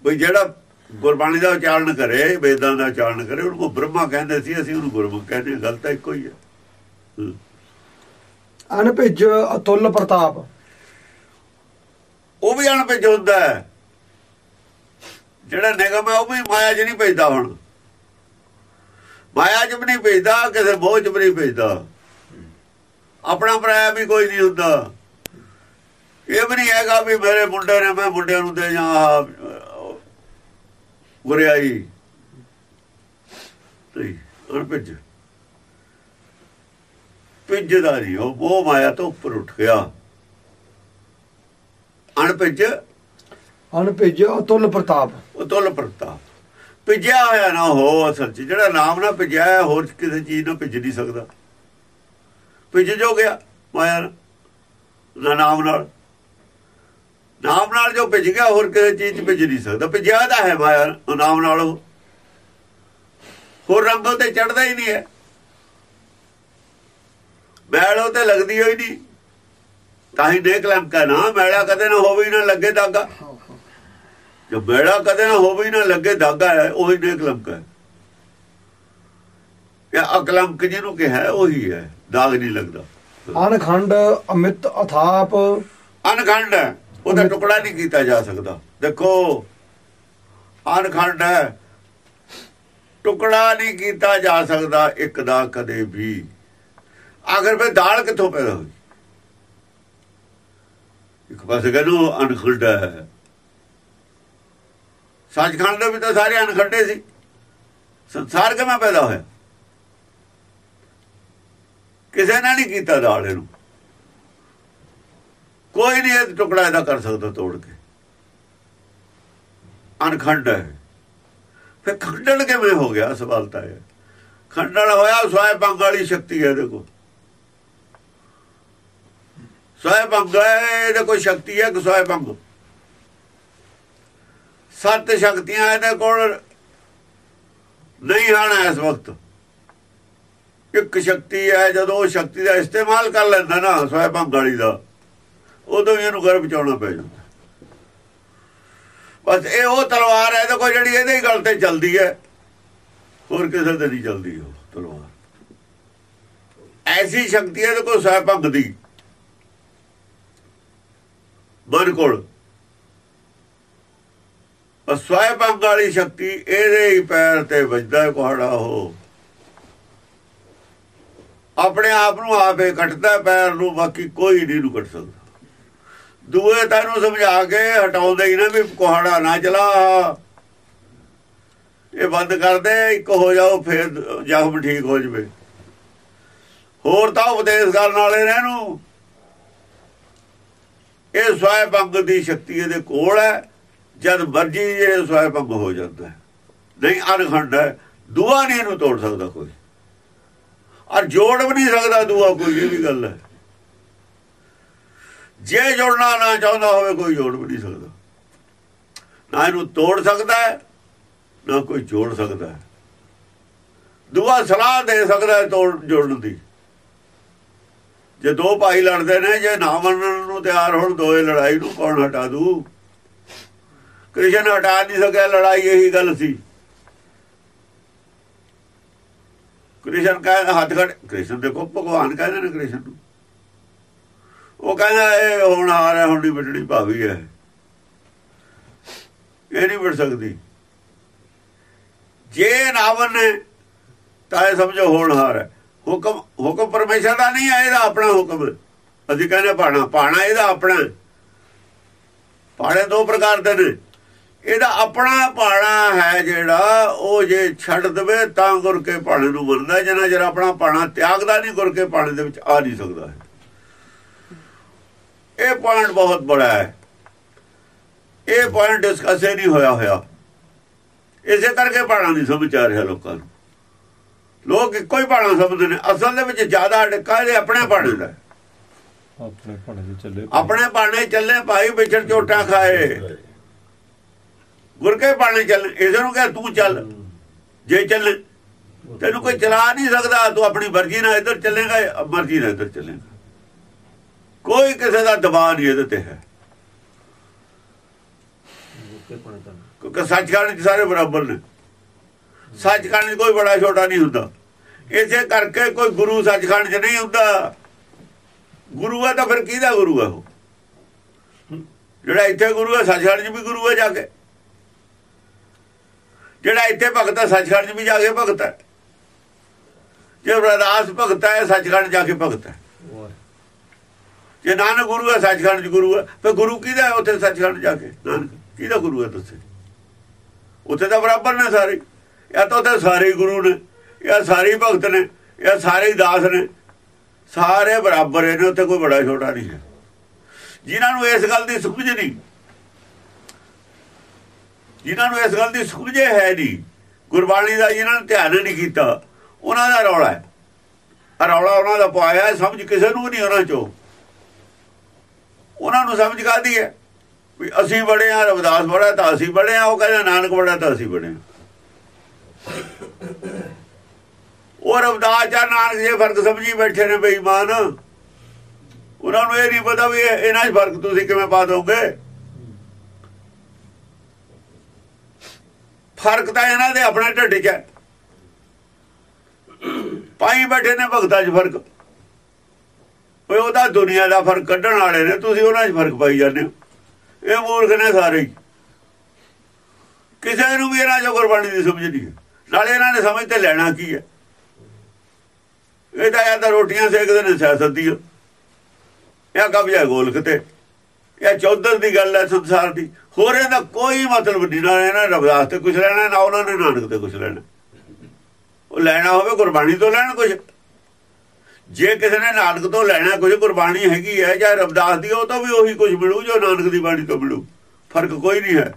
ਬਈ ਜਿਹੜਾ ਗੁਰਬਾਣੀ ਦਾ ਉਚਾਰਨ ਕਰੇ ਵੇਦਾਂ ਦਾ ਉਚਾਰਨ ਕਰੇ ਉਹਨੂੰ ਬ੍ਰਹਮਾ ਕਹਿੰਦੇ ਸੀ ਅਸੀਂ ਉਹਨੂੰ ਗੁਰਮੁਖ ਕਹਿੰਦੇ ਹਾਂ। ਗੱਲ ਤਾਂ ਇੱਕੋ ਹੀ ਹੈ। ਹਮ। ਅਨਭਿਜ ਅਤੁੱਲ ਪ੍ਰਤਾਪ। ਉਹ ਵੀ ਅਣਭਿੱਜ ਹੁੰਦਾ ਹੈ। ਜਿਹੜਾ ਨਿਗਮ ਹੈ ਉਹ ਵੀ ਮਾਇਆ 'ਚ ਨਹੀਂ ਭੇਜਦਾ ਹੁਣ। ਮਾਇਆ 'ਚ ਵੀ ਨਹੀਂ ਭੇਜਦਾ ਕਿਸੇ ਮੋਹ 'ਚ ਵੀ ਨਹੀਂ ਭੇਜਦਾ। ਆਪਣਾ ਪਰਾਇਆ ਵੀ ਕੋਈ ਨਹੀਂ ਹੁੰਦਾ। ਇਹ ਵੀ ਨਹੀਂ ਹੈਗਾ ਵੀ ਮੇਰੇ ਮੁੰਡੇ ਨੇ ਮੈਂ ਮੁੰਡਿਆਂ ਨੂੰ ਦੇ ਜਾਂ ਗੁਰਿਆਈ ਨਹੀਂ ਅਣਭਿੱਜ ਭਿੱਜਦਾ ਨਹੀਂ ਉਹ ਉਹ ਮਾਇਆ ਤੋਂ ਉੱਪਰ ਉੱਠ ਗਿਆ। ਅਣਭਿੱਜ ਅਣਭਿਜ ਅਤੁੱਲ ਪ੍ਰਤਾਪ। ਉਹ ਤੁਲ ਪ੍ਰਤਾਪ। ਭਿੱਜਿਆ ਹੋਇਆ ਨਾ ਹੋ ਅਸਲ ਚ ਜਿਹੜਾ ਨਾਮ ਨਾ ਭਿੱਜਿਆ ਹੈ, ਹੋਰ ਕਿਸੇ ਚੀਜ਼ ਨਾਲ ਭਿੱਜ ਨਹੀਂ ਸਕਦਾ। ਭਿੱਜ ਜੋ ਗਿਆ ਮਾਇਆ ਨਾਲ, ਨਾ ਨਾਮ ਨਾਲ। ਨਾਮ ਨਾਲ ਜੋ ਭਿੱਜ ਗਿਆ ਹੋਰ ਕਿਸੇ ਚੀਜ਼ ਚ ਭਿੱਜ ਨਹੀਂ ਸਕਦਾ। ਭਿੱਜਿਆ ਦਾ ਹੈ ਮਾਇਆ ਨਾਮ ਨਾਲ ਉਹ। ਹੋਰ ਰੰਗੋਂ ਤੇ ਚੜਦਾ ਹੀ ਨਹੀਂ ਹੈ। ਮੈਲ ਤੇ ਲੱਗਦੀ ਹੋਈ ਨਹੀਂ। ਤਾਂ ਹੀ ਦੇਖ ਲੰਕਾ ਨਾ ਮੈਲਾ ਕਦੇ ਨਾ ਹੋਵੇ ਨਾ ਲੱਗੇ ਦਾਗਾ। ਜੋ ਬੇੜਾ ਕਦੇ ਨਾ ਹੋਵੇ ਨਾ ਲੱਗੇ ਦਾਗਾ ਹੈ ਉਹੀ ਨੇਕ ਲੰਕ ਇਹ ਅਕਲੰਕ ਜਿਹਨੂੰ ਕਿਹਾ ਹੈ, ਉਹੀ ਹੈ। ਦਾਗ ਨਹੀਂ ਲੱਗਦਾ। ਅਨਖੰਡ ਅਮਿਤ ਅਥਾਪ। ਅਨਖੰਡ ਉਹਦਾ ਟੁਕੜਾ ਨਹੀਂ ਕੀਤਾ ਜਾ ਸਕਦਾ। ਦੇਖੋ ਅਨਖੰਡ ਹੈ। ਟੁਕੜਾ ਨਹੀਂ ਕੀਤਾ ਜਾ ਸਕਦਾ ਇੱਕ ਦਾ ਕਦੇ ਵੀ। ਆਖਰ ਫਿਰ ਦਾਲ ਕਿੱਥੋਂ ਪੈਦਾ ਹੋਈ? ਇੱਕ ਪਾਸੇ ਕਹਿੰਦੇ ਅਨਖੰਡ ਹੈ। ਸੱਚਖੰਡ ਦੇ ਵੀ ਤਾਂ ਸਾਰੇ ਅਨਖੰਡੇ ਸੀ। ਸੰਸਾਰ ਕਿਵੇਂ ਪੈਦਾ ਹੋਇਆ? ਕਿਸੇ ਨੇ ਨਹੀਂ ਕੀਤਾ ਦਾਲ ਇਹਨੂੰ। ਕੋਈ ਨਹੀਂ ਇਹ ਟੁਕੜਾ ਇਹਦਾ ਕਰ ਸਕਦਾ ਤੋੜ ਕੇ। ਅਨਖੰਡ ਹੈ। ਫਿਰ ਖੰਡਣ ਕਿਵੇਂ ਹੋ ਗਿਆ ਸਵਾਲ ਤਾਂ ਇਹ। ਖੰਡਣ ਹੋਇਆ, ਸਵਾਇ ਭੰਗ ਵਾਲੀ ਸ਼ਕਤੀ ਹੈ ਦੇਖੋ ਸਵਾਇ ਭੰਗ ਇਹਦੇ ਕੋਈ ਸ਼ਕਤੀ ਹੈ ਕਿ ਸਵਾਇ ਭੰਗ? ਸੱਤ ਸ਼ਕਤੀਆਂ ਇਹਦੇ ਕੋਲ ਨਹੀਂ ਹਨ ਇਸ ਵਕਤ। ਇੱਕ ਸ਼ਕਤੀ ਹੈ, ਜਦੋਂ ਉਹ ਸ਼ਕਤੀ ਦਾ ਇਸਤੇਮਾਲ ਕਰ ਲੈਂਦਾ ਨਾ, ਸਵਾਇ ਭੰਗ ਵਾਲੀ ਦਾ। ਉਦੋਂ ਹੀ ਇਹਨੂੰ ਘਰ ਬਚਾਉਣਾ ਪੈ ਜਾਂਦਾ। ਬਸ ਇਹ ਉਹ ਤਲਵਾਰ ਹੈ ਇਹਦੇ ਕੋਲ ਜਿਹੜੀ ਇਹਦੇ ਹੀ ਗੱਲ ਤੇ ਚੱਲਦੀ ਹੈ। ਹੋਰ ਕਿਸੇ ਤੇ ਨਹੀਂ ਚੱਲਦੀ ਉਹ ਤਲਵਾਰ। ਐਸੀ ਸ਼ਕਤੀ ਹੈ ਇਹਦੇ ਕੋਲ ਸਵੈ ਭੰਗ ਦੀ। ਮਨ ਕੋਲ। ਸਵੈ ਭੰਗ ਵਾਲੀ ਸ਼ਕਤੀ ਇਹਦੇ ਹੀ ਪੈਰ ਤੇ ਵੱਜਦਾ ਹੈ ਕੁਹਾੜਾ ਉਹ। ਆਪਣੇ ਆਪ ਨੂੰ ਆਪੇ ਕੱਟਦਾ ਪੈਰ ਨੂੰ, ਬਾਕੀ ਕੋਈ ਨਹੀਂ ਨੂੰ ਕੱਟ ਸਕਦਾ। ਦੂਏ ਤਾਂ ਤੈਨੂੰ ਸਮਝਾ ਕੇ ਹਟਾਉਂਦੇ ਹੀ ਨਾ ਵੀ ਕੁਹਾੜਾ ਨਾ ਚਲਾ। ਇਹ ਬੰਦ ਕਰਦੇ ਇੱਕ ਹੋ ਜਾਓ, ਫਿਰ ਜ਼ਖਮ ਠੀਕ ਹੋ ਜਵੇ। ਹੋਰ ਤਾਂ ਉਪਦੇਸ਼ ਕਰਨ ਵਾਲੇ ਨੇ ਇਹਨੂੰ। ਇਹ ਸਵੈ ਭੰਗ ਦੀ ਸ਼ਕਤੀ ਇਹਦੇ ਕੋਲ ਹੈ। ਜਦ ਮਰਜ਼ੀ ਇਹ ਸਵੈ ਭੰਗ ਹੋ ਜਾਂਦਾ ਨਹੀਂ, ਅਨਖੰਡ ਹੈ। ਦੁਆ ਨਹੀਂ ਇਹਨੂੰ ਤੋੜ ਸਕਦਾ ਕੋਈ। ਔਰ ਜੋੜ ਵੀ ਨਹੀਂ ਸਕਦਾ ਦੁਆ ਕੋਈ, ਇਹ ਵੀ ਗੱਲ ਹੈ। ਜੇ ਜੋੜਨਾ ਨਾ ਚਾਹੁੰਦਾ ਹੋਵੇ, ਕੋਈ ਜੋੜ ਵੀ ਨਹੀਂ ਸਕਦਾ। ਨਾ ਇਹਨੂੰ ਤੋੜ ਸਕਦਾ ਹੈ, ਨਾ ਕੋਈ ਜੋੜ ਸਕਦਾ ਹੈ। ਦੁਆ ਸਲਾਹ ਦੇ ਸਕਦਾ ਹੈ ਤੋੜ, ਜੋੜਨ ਦੀ। ਜੇ ਦੋ ਭਾਈ ਲੜਦੇ ਨੇ, ਜੇ ਨਾ ਮੰਨਣ ਨੂੰ ਤਿਆਰ ਹੋਣ, ਦੋਏ ਲੜਾਈ ਨੂੰ ਕੌਣ ਹਟਾ ਦੂ? ਕ੍ਰਿਸ਼ਨ ਹਟਾ ਨਹੀਂ ਸਕਿਆ, ਲੜਾਈ ਇਹੀ ਗੱਲ ਸੀ। ਕ੍ਰਿਸ਼ਨ ਕਹਿੰਦਾ ਹੱਥ ਖੜ ਕ੍ਰਿਸ਼ਨ ਦੇਖੋ, ਭਗਵਾਨ ਕਹਿੰਦੇ ਨੇ ਕ੍ਰਿਸ਼ਨ ਨੂੰ। ਉਹ ਕਹਿੰਦਾ, ਇਹ ਹੁਣ ਹਾਰ ਹੈ ਹੁਣ ਦੀ ਵੱਡਣੀ ਭਾਵੀ ਹੈ ਇਹ ਨਹੀਂ ਵੜ ਸਕਦੀ। ਜੇ ਰਾਵਣ ਨੇ, ਤਾਂ ਇਹ ਸਮਝੋ ਹੋਣਹਾਰ ਹੈ। ਹੁਕਮ ਹੁਕਮ ਪਰਮੇਸ਼ਰ ਦਾ ਨਹੀਂ ਹੈ ਇਹਦਾ ਆਪਣਾ ਹੁਕਮ। ਅਸੀਂ ਕਹਿੰਦੇ ਪਾਣਾ ਪਾਣਾ ਇਹਦਾ ਆਪਣਾ। ਪਾਣੇ ਦੋ ਪ੍ਰਕਾਰ ਦੇ ਨੇ। ਇਹਦਾ ਆਪਣਾ ਪਾਣਾ ਹੈ ਜਿਹੜਾ, ਉਹ ਜੇ ਛੱਡ ਦਵੇ, ਤਾਂ ਗੁਰ ਕੇ ਪਾਣੇ ਨੂੰ ਮੰਨਦਾ ਜਨਾ ਜਰਾ ਆਪਣਾ ਪਾਣਾ ਤਿਆਗਦਾ ਨਹੀਂ, ਗੁਰ ਕੇ ਪਾਣੇ ਦੇ ਵਿੱਚ ਆ ਨਹੀਂ ਸਕਦਾ। ਹੈ ਇਹ ਪੁਆਇੰਟ ਬਹੁਤ ਬੜਾ ਹੈ। ਇਹ ਪੁਆਇੰਟ ਡਿਸਕਸ ਹੀ ਨਹੀਂ ਹੋਇਆ ਹੋਇਆ। ਇਸੇ ਕਰਕੇ ਪਾਣਾ ਨਹੀਂ ਸਮਝ ਆ ਰਿਹਾ ਲੋਕਾਂ ਨੂੰ। ਲੋਕ ਇੱਕੋ ਹੀ ਪਾਣਾ ਸਮਝਦੇ ਨੇ। ਅਸਲ ਦੇ ਵਿੱਚ ਜ਼ਿਆਦਾ ਅੜਕਾ ਇਹਦੇ ਆਪਣੇ ਪਾਣੇ ਦਾ। ਆਪਣੇ ਦੇ ਚੱਲੇ ਆਪਣੇ ਪਾਣੇ ਚੱਲੇ ਭਾਈ ਵਿਛੜ ਝੋਟਾ ਖਾਏ। ਗੁਰ ਕੇ ਪਾਣੇ ਚੱਲ ਇਸ ਨੂੰ ਕਹ ਤੂੰ ਚੱਲ। ਜੇ ਚੱਲ ਤੈਨੂੰ ਕੋਈ ਚਲਾ ਨਹੀਂ ਸਕਦਾ ਤੂੰ ਆਪਣੀ ਮਰਜ਼ੀ ਨਾਲ ਇੱਧਰ ਚੱਲੇਗਾ ਮਰਜ਼ੀ ਨਾਲ ਇੱਧਰ ਚੱਲੇਗਾ। ਕੋਈ ਕਿਸੇ ਦਾ ਦਬਾਅ ਨਹੀਂ ਇਹਦੇ ਤੇ ਹੈ। ਕਿਉਂਕਿ ਸੱਚਖੰਡ 'ਚ ਸਾਰੇ ਬਰਾਬਰ ਨੇ। ਸੱਚਖੰਡ ਕੋਈ ਬੜਾ ਛੋਟਾ ਨਹੀਂ ਹੁੰਦਾ। ਇਸੇ ਕਰਕੇ ਕੋਈ ਗੁਰੂ ਸੱਚਖੰਡ 'ਚ ਨਹੀਂ ਹੁੰਦਾ। ਗੁਰੂ ਹੈ ਤਾਂ ਫਿਰ ਕਿਹਦਾ ਗੁਰੂ ਹੈ ਉਹ? ਜਿਹੜਾ ਇੱਥੇ ਗੁਰੂ ਹੈ ਸੱਚਖੰਡ 'ਚ ਵੀ ਗੁਰੂ ਹੈ ਜਾ ਕੇ। ਜਿਹੜਾ ਇੱਥੇ ਭਗਤ ਹੈ ਸੱਚਖੰਡ 'ਚ ਵੀ ਜਾ ਕੇ ਭਗਤ ਹੈ। ਜੇ ਰਦਾਸ ਭਗਤ ਹੈ ਸੱਚਖੰਡ ਜਾ ਕੇ ਭਗਤ ਹੈ। ਜੇ ਨਾਨਕ ਗੁਰੂ ਹੈ, ਸੱਚਖੰਡ 'ਚ ਗੁਰੂ ਹੈ, ਫਿਰ ਗੁਰੂ ਕਿਹਦਾ ਉੱਥੇ ਸੱਚਖੰਡ ਜਾ ਕੇ? ਨਾਨਕ, ਕਿਹਦਾ ਗੁਰੂ ਹੈ ਦੱਸੇ? ਉੱਥੇ ਤਾਂ ਬਰਾਬਰ ਨੇ ਸਾਰੇ। ਇਹ ਤਾਂ ਉੱਥੇ ਸਾਰੇ ਗੁਰੂ ਨੇ, ਇਹ ਸਾਰੇ ਭਗਤ ਨੇ, ਇਹ ਸਾਰੇ ਦਾਸ ਨੇ। ਸਾਰੇ ਬਰਾਬਰ ਨੇ, ਉੱਥੇ ਕੋਈ ਬੜਾ ਛੋਟਾ ਨਹੀਂ ਹੈ। ਜਿਨ੍ਹਾਂ ਨੂੰ ਇਸ ਗੱਲ ਦੀ ਸਮਝ ਨਹੀਂ, ਜਿਨ੍ਹਾਂ ਨੂੰ ਇਸ ਗੱਲ ਦੀ ਸਮਝ ਹੈ ਨਹੀਂ, ਗੁਰਬਾਣੀ ਦਾ ਜਿਨ੍ਹਾਂ ਨੇ ਧਿਆਨ ਨਹੀਂ ਕੀਤਾ, ਉਹਨਾਂ ਦਾ ਰੌਲਾ ਹੈ। ਰੌਲਾ ਉਹਨਾਂ ਦਾ ਪਾਇਆ ਸਮਝ ਕਿਸੇ ਨੂੰ ਨਹੀਂ ਉਹਨਾਂ ਚੋਂ ਉਹਨਾਂ ਨੂੰ ਸਮਝ ਕਾਦੀ ਹੈ? ਵੀ ਅਸੀਂ ਬੜੇ ਆ ਰਵਿਦਾਸ ਬੜਾ ਤਾਂ ਅਸੀਂ ਬੜੇ ਆ ਉਹ ਕਹਿੰਦਾ ਨਾਨਕ ਬੜਾ ਤਾਂ ਅਸੀਂ ਬੜੇ ਆ ਉਹ ਰਵਿਦਾਸ ਜਾਂ ਨਾਨਕ ਜੇ ਫ਼ਰਕ ਸਮਝੀ ਬੈਠੇ ਨੇ ਬੇਈਮਾਨ। ਉਹਨਾਂ ਨੂੰ ਇਹ ਨਹੀਂ ਪਤਾ ਵੀ ਇਹਨਾਂ 'ਚ ਫ਼ਰਕ ਤੁਸੀਂ ਕਿਵੇਂ ਪਾ ਦੋਗੇ? ਫ਼ਰਕ ਤਾਂ ਇਹਨਾਂ ਦੇ ਆਪਣੇ ਢਿੱਡ 'ਚ ਹੈ। ਪਾਈ ਬੈਠੇ ਨੇ ਭਗਤਾਂ 'ਚ ਫ਼ਰਕ। ਓਏ ਉਹਦਾ ਦੁਨੀਆ ਦਾ ਫ਼ਰਕ ਕੱਢਣ ਵਾਲੇ ਨੇ, ਤੁਸੀਂ ਉਹਨਾਂ 'ਚ ਫ਼ਰਕ ਪਾਈ ਜਾਂਦੇ ਹੋ। ਇਹ ਮੂਰਖ ਨੇ ਸਾਰੇ ਹੀ। ਕਿਸੇ ਨੂੰ ਵੀ ਇਹਨਾਂ 'ਚੋਂ ਗੁਰਬਾਣੀ ਦੀ ਸਮਝ ਨਹੀਂ ਹੈ। ਨਾਲੇ ਇਹਨਾਂ ਨੇ ਸਮਝ ਤੇ ਲੈਣਾ ਕੀ ਹੈ? ਇਹ ਤਾਂ ਜਾਂ ਤਾਂ ਰੋਟੀਆਂ ਸੇਕਦੇ ਨੇ ਸਿਆਸਤ ਦੀ ਇਹ ਕਬਜ਼ਾ ਗੋਲਕ ਤੇ। ਇਹ ਚੌਧਰ ਦੀ ਗੱਲ ਹੈ ਸੰਸਾਰ ਦੀ। ਹੋਰ ਇਹਦਾ ਕੋਈ ਮਤਲਬ ਨਹੀਂ, ਨਾ ਇਹਨਾਂ ਨੇ ਰਵਿਦਾਸ ਤੇ ਕੁਝ ਲੈਣਾ, ਨਾ ਉਹਨਾਂ ਨੇ ਨਾਨਕ ਤੇ ਕੁਝ ਲੈਣਾ। ਉਹ ਲੈਣਾ ਹੋਵੇ, ਗੁਰਬਾਣੀ ਤੋਂ ਲੈਣ ਕੁਝ ਜੇ ਕਿਸੇ ਨੇ ਨਾਨਕ ਤੋਂ ਲੈਣਾ, ਕੁਝ ਗੁਰਬਾਣੀ ਹੈਗੀ ਹੈ ਜਾਂ ਰਵਿਦਾਸ ਦੀ, ਉਹ ਤੋਂ ਵੀ ਉਹੀ ਕੁਝ ਮਿਲੂ, ਜੋ ਨਾਨਕ ਦੀ ਬਾਣੀ ਤੋਂ ਮਿਲੂ। ਫ਼ਰਕ ਕੋਈ ਨਹੀਂ ਹੈ।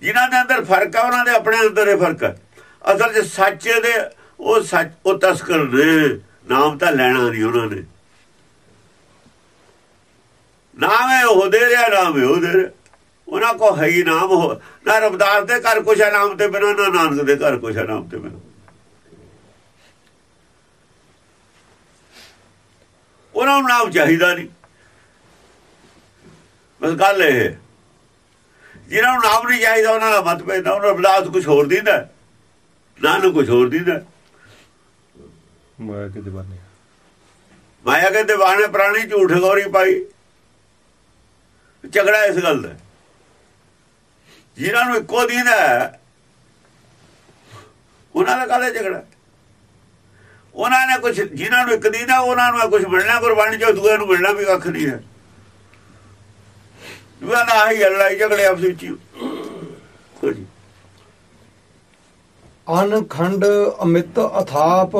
ਜਿਨ੍ਹਾਂ ਦੇ ਅੰਦਰ ਫ਼ਰਕ ਹੈ, ਉਹਨਾਂ ਦੇ ਆਪਣੇ ਅੰਦਰ ਇਹ ਫ਼ਰਕ ਹੈ। ਅਸਲ 'ਚ ਸੱਚ ਦੇ, ਉਹ ਸੱਚ, ਉਹ ਤਸਕਰ ਨੇ। ਨਾਮ ਤਾਂ ਲੈਣਾ ਨਹੀਂ ਉਹਨਾਂ ਨੇ। ਨਾਮ ਹੈ ਉਹ ਦੇ ਰਿਹਾ, ਨਾਮ ਹੈ ਉਹ ਦੇ ਰਿਹਾ। ਉਹਨਾਂ ਕੋ ਹੈ ਹੀ ਨਾਮ ਹੋ ਨਾ ਰਬਦਾਸ ਦੇ ਘਰ ਕੁਛ ਹੈ ਨਾਮ ਤੇ ਬਿਨਾਂ, ਨਾ ਨਾਨਕ ਦੇ ਘਰ ਕੁਛ ਹੈ ਨਾਮ ਤੇ ਬਿਨਾਂ। ਉਹਨਾਂ ਨੂੰ ਨਾਮ ਚਾਹੀਦਾ ਨਹੀਂ ਬਸ ਗੱਲ ਇਹ ਜਿਹਨਾਂ ਨੂੰ ਨਾਮ ਨਹੀਂ ਚਾਹੀਦਾ ਉਹਨਾਂ ਦਾ ਮਤ ਪੈਂਦਾ ਉਹਨਾਂ ਦਾ ਬਲਾਦ ਕੁਝ ਹੋਰ ਦਿੰਦਾ ਨਾ ਨੂੰ ਕੁਝ ਹੋਰ ਦਿੰਦਾ ਮਾਇਆ ਕੇ دیਵਾਨੇ ਮਾਇਆ ਕੇ دیਵਾਨੇ ਪ੍ਰਾਣੀ ਝੂਠ ਗੋਰੀ ਪਾਈ। ਝਗੜਾ ਇਸ ਗੱਲ ਦਾ ਜਿਹਨਾਂ ਨੂੰ ਇੱਕੋ ਦਿੰਦਾ ਉਹਨਾਂ ਦਾ ਕਾਹਦਾ ਝਗੜਾ ਉਹਨਾਂ ਨੇ ਕੁਝ ਜਿਨ੍ਹਾਂ ਨੂੰ ਇੱਕ ਹੈ ਉਹਨਾਂ ਨੂੰ ਕੁਝ ਮਿਲਣਾ ਗੁਰਬਾਣੀ ਚੋਂ ਦੂਏ ਨੂੰ ਮਿਲਣਾ ਵੀ ਕੱਖ ਨਹੀਂ ਹੈ। ਦੂਆ ਦਾ ਆਹੀ ਹੈ, ਲੜਾਈ ਝਗੜੇ ਆਪਸ ਵਿੱਚ। ਅਨਖੰਡ ਅਮਿਤ ਅਥਾਪ।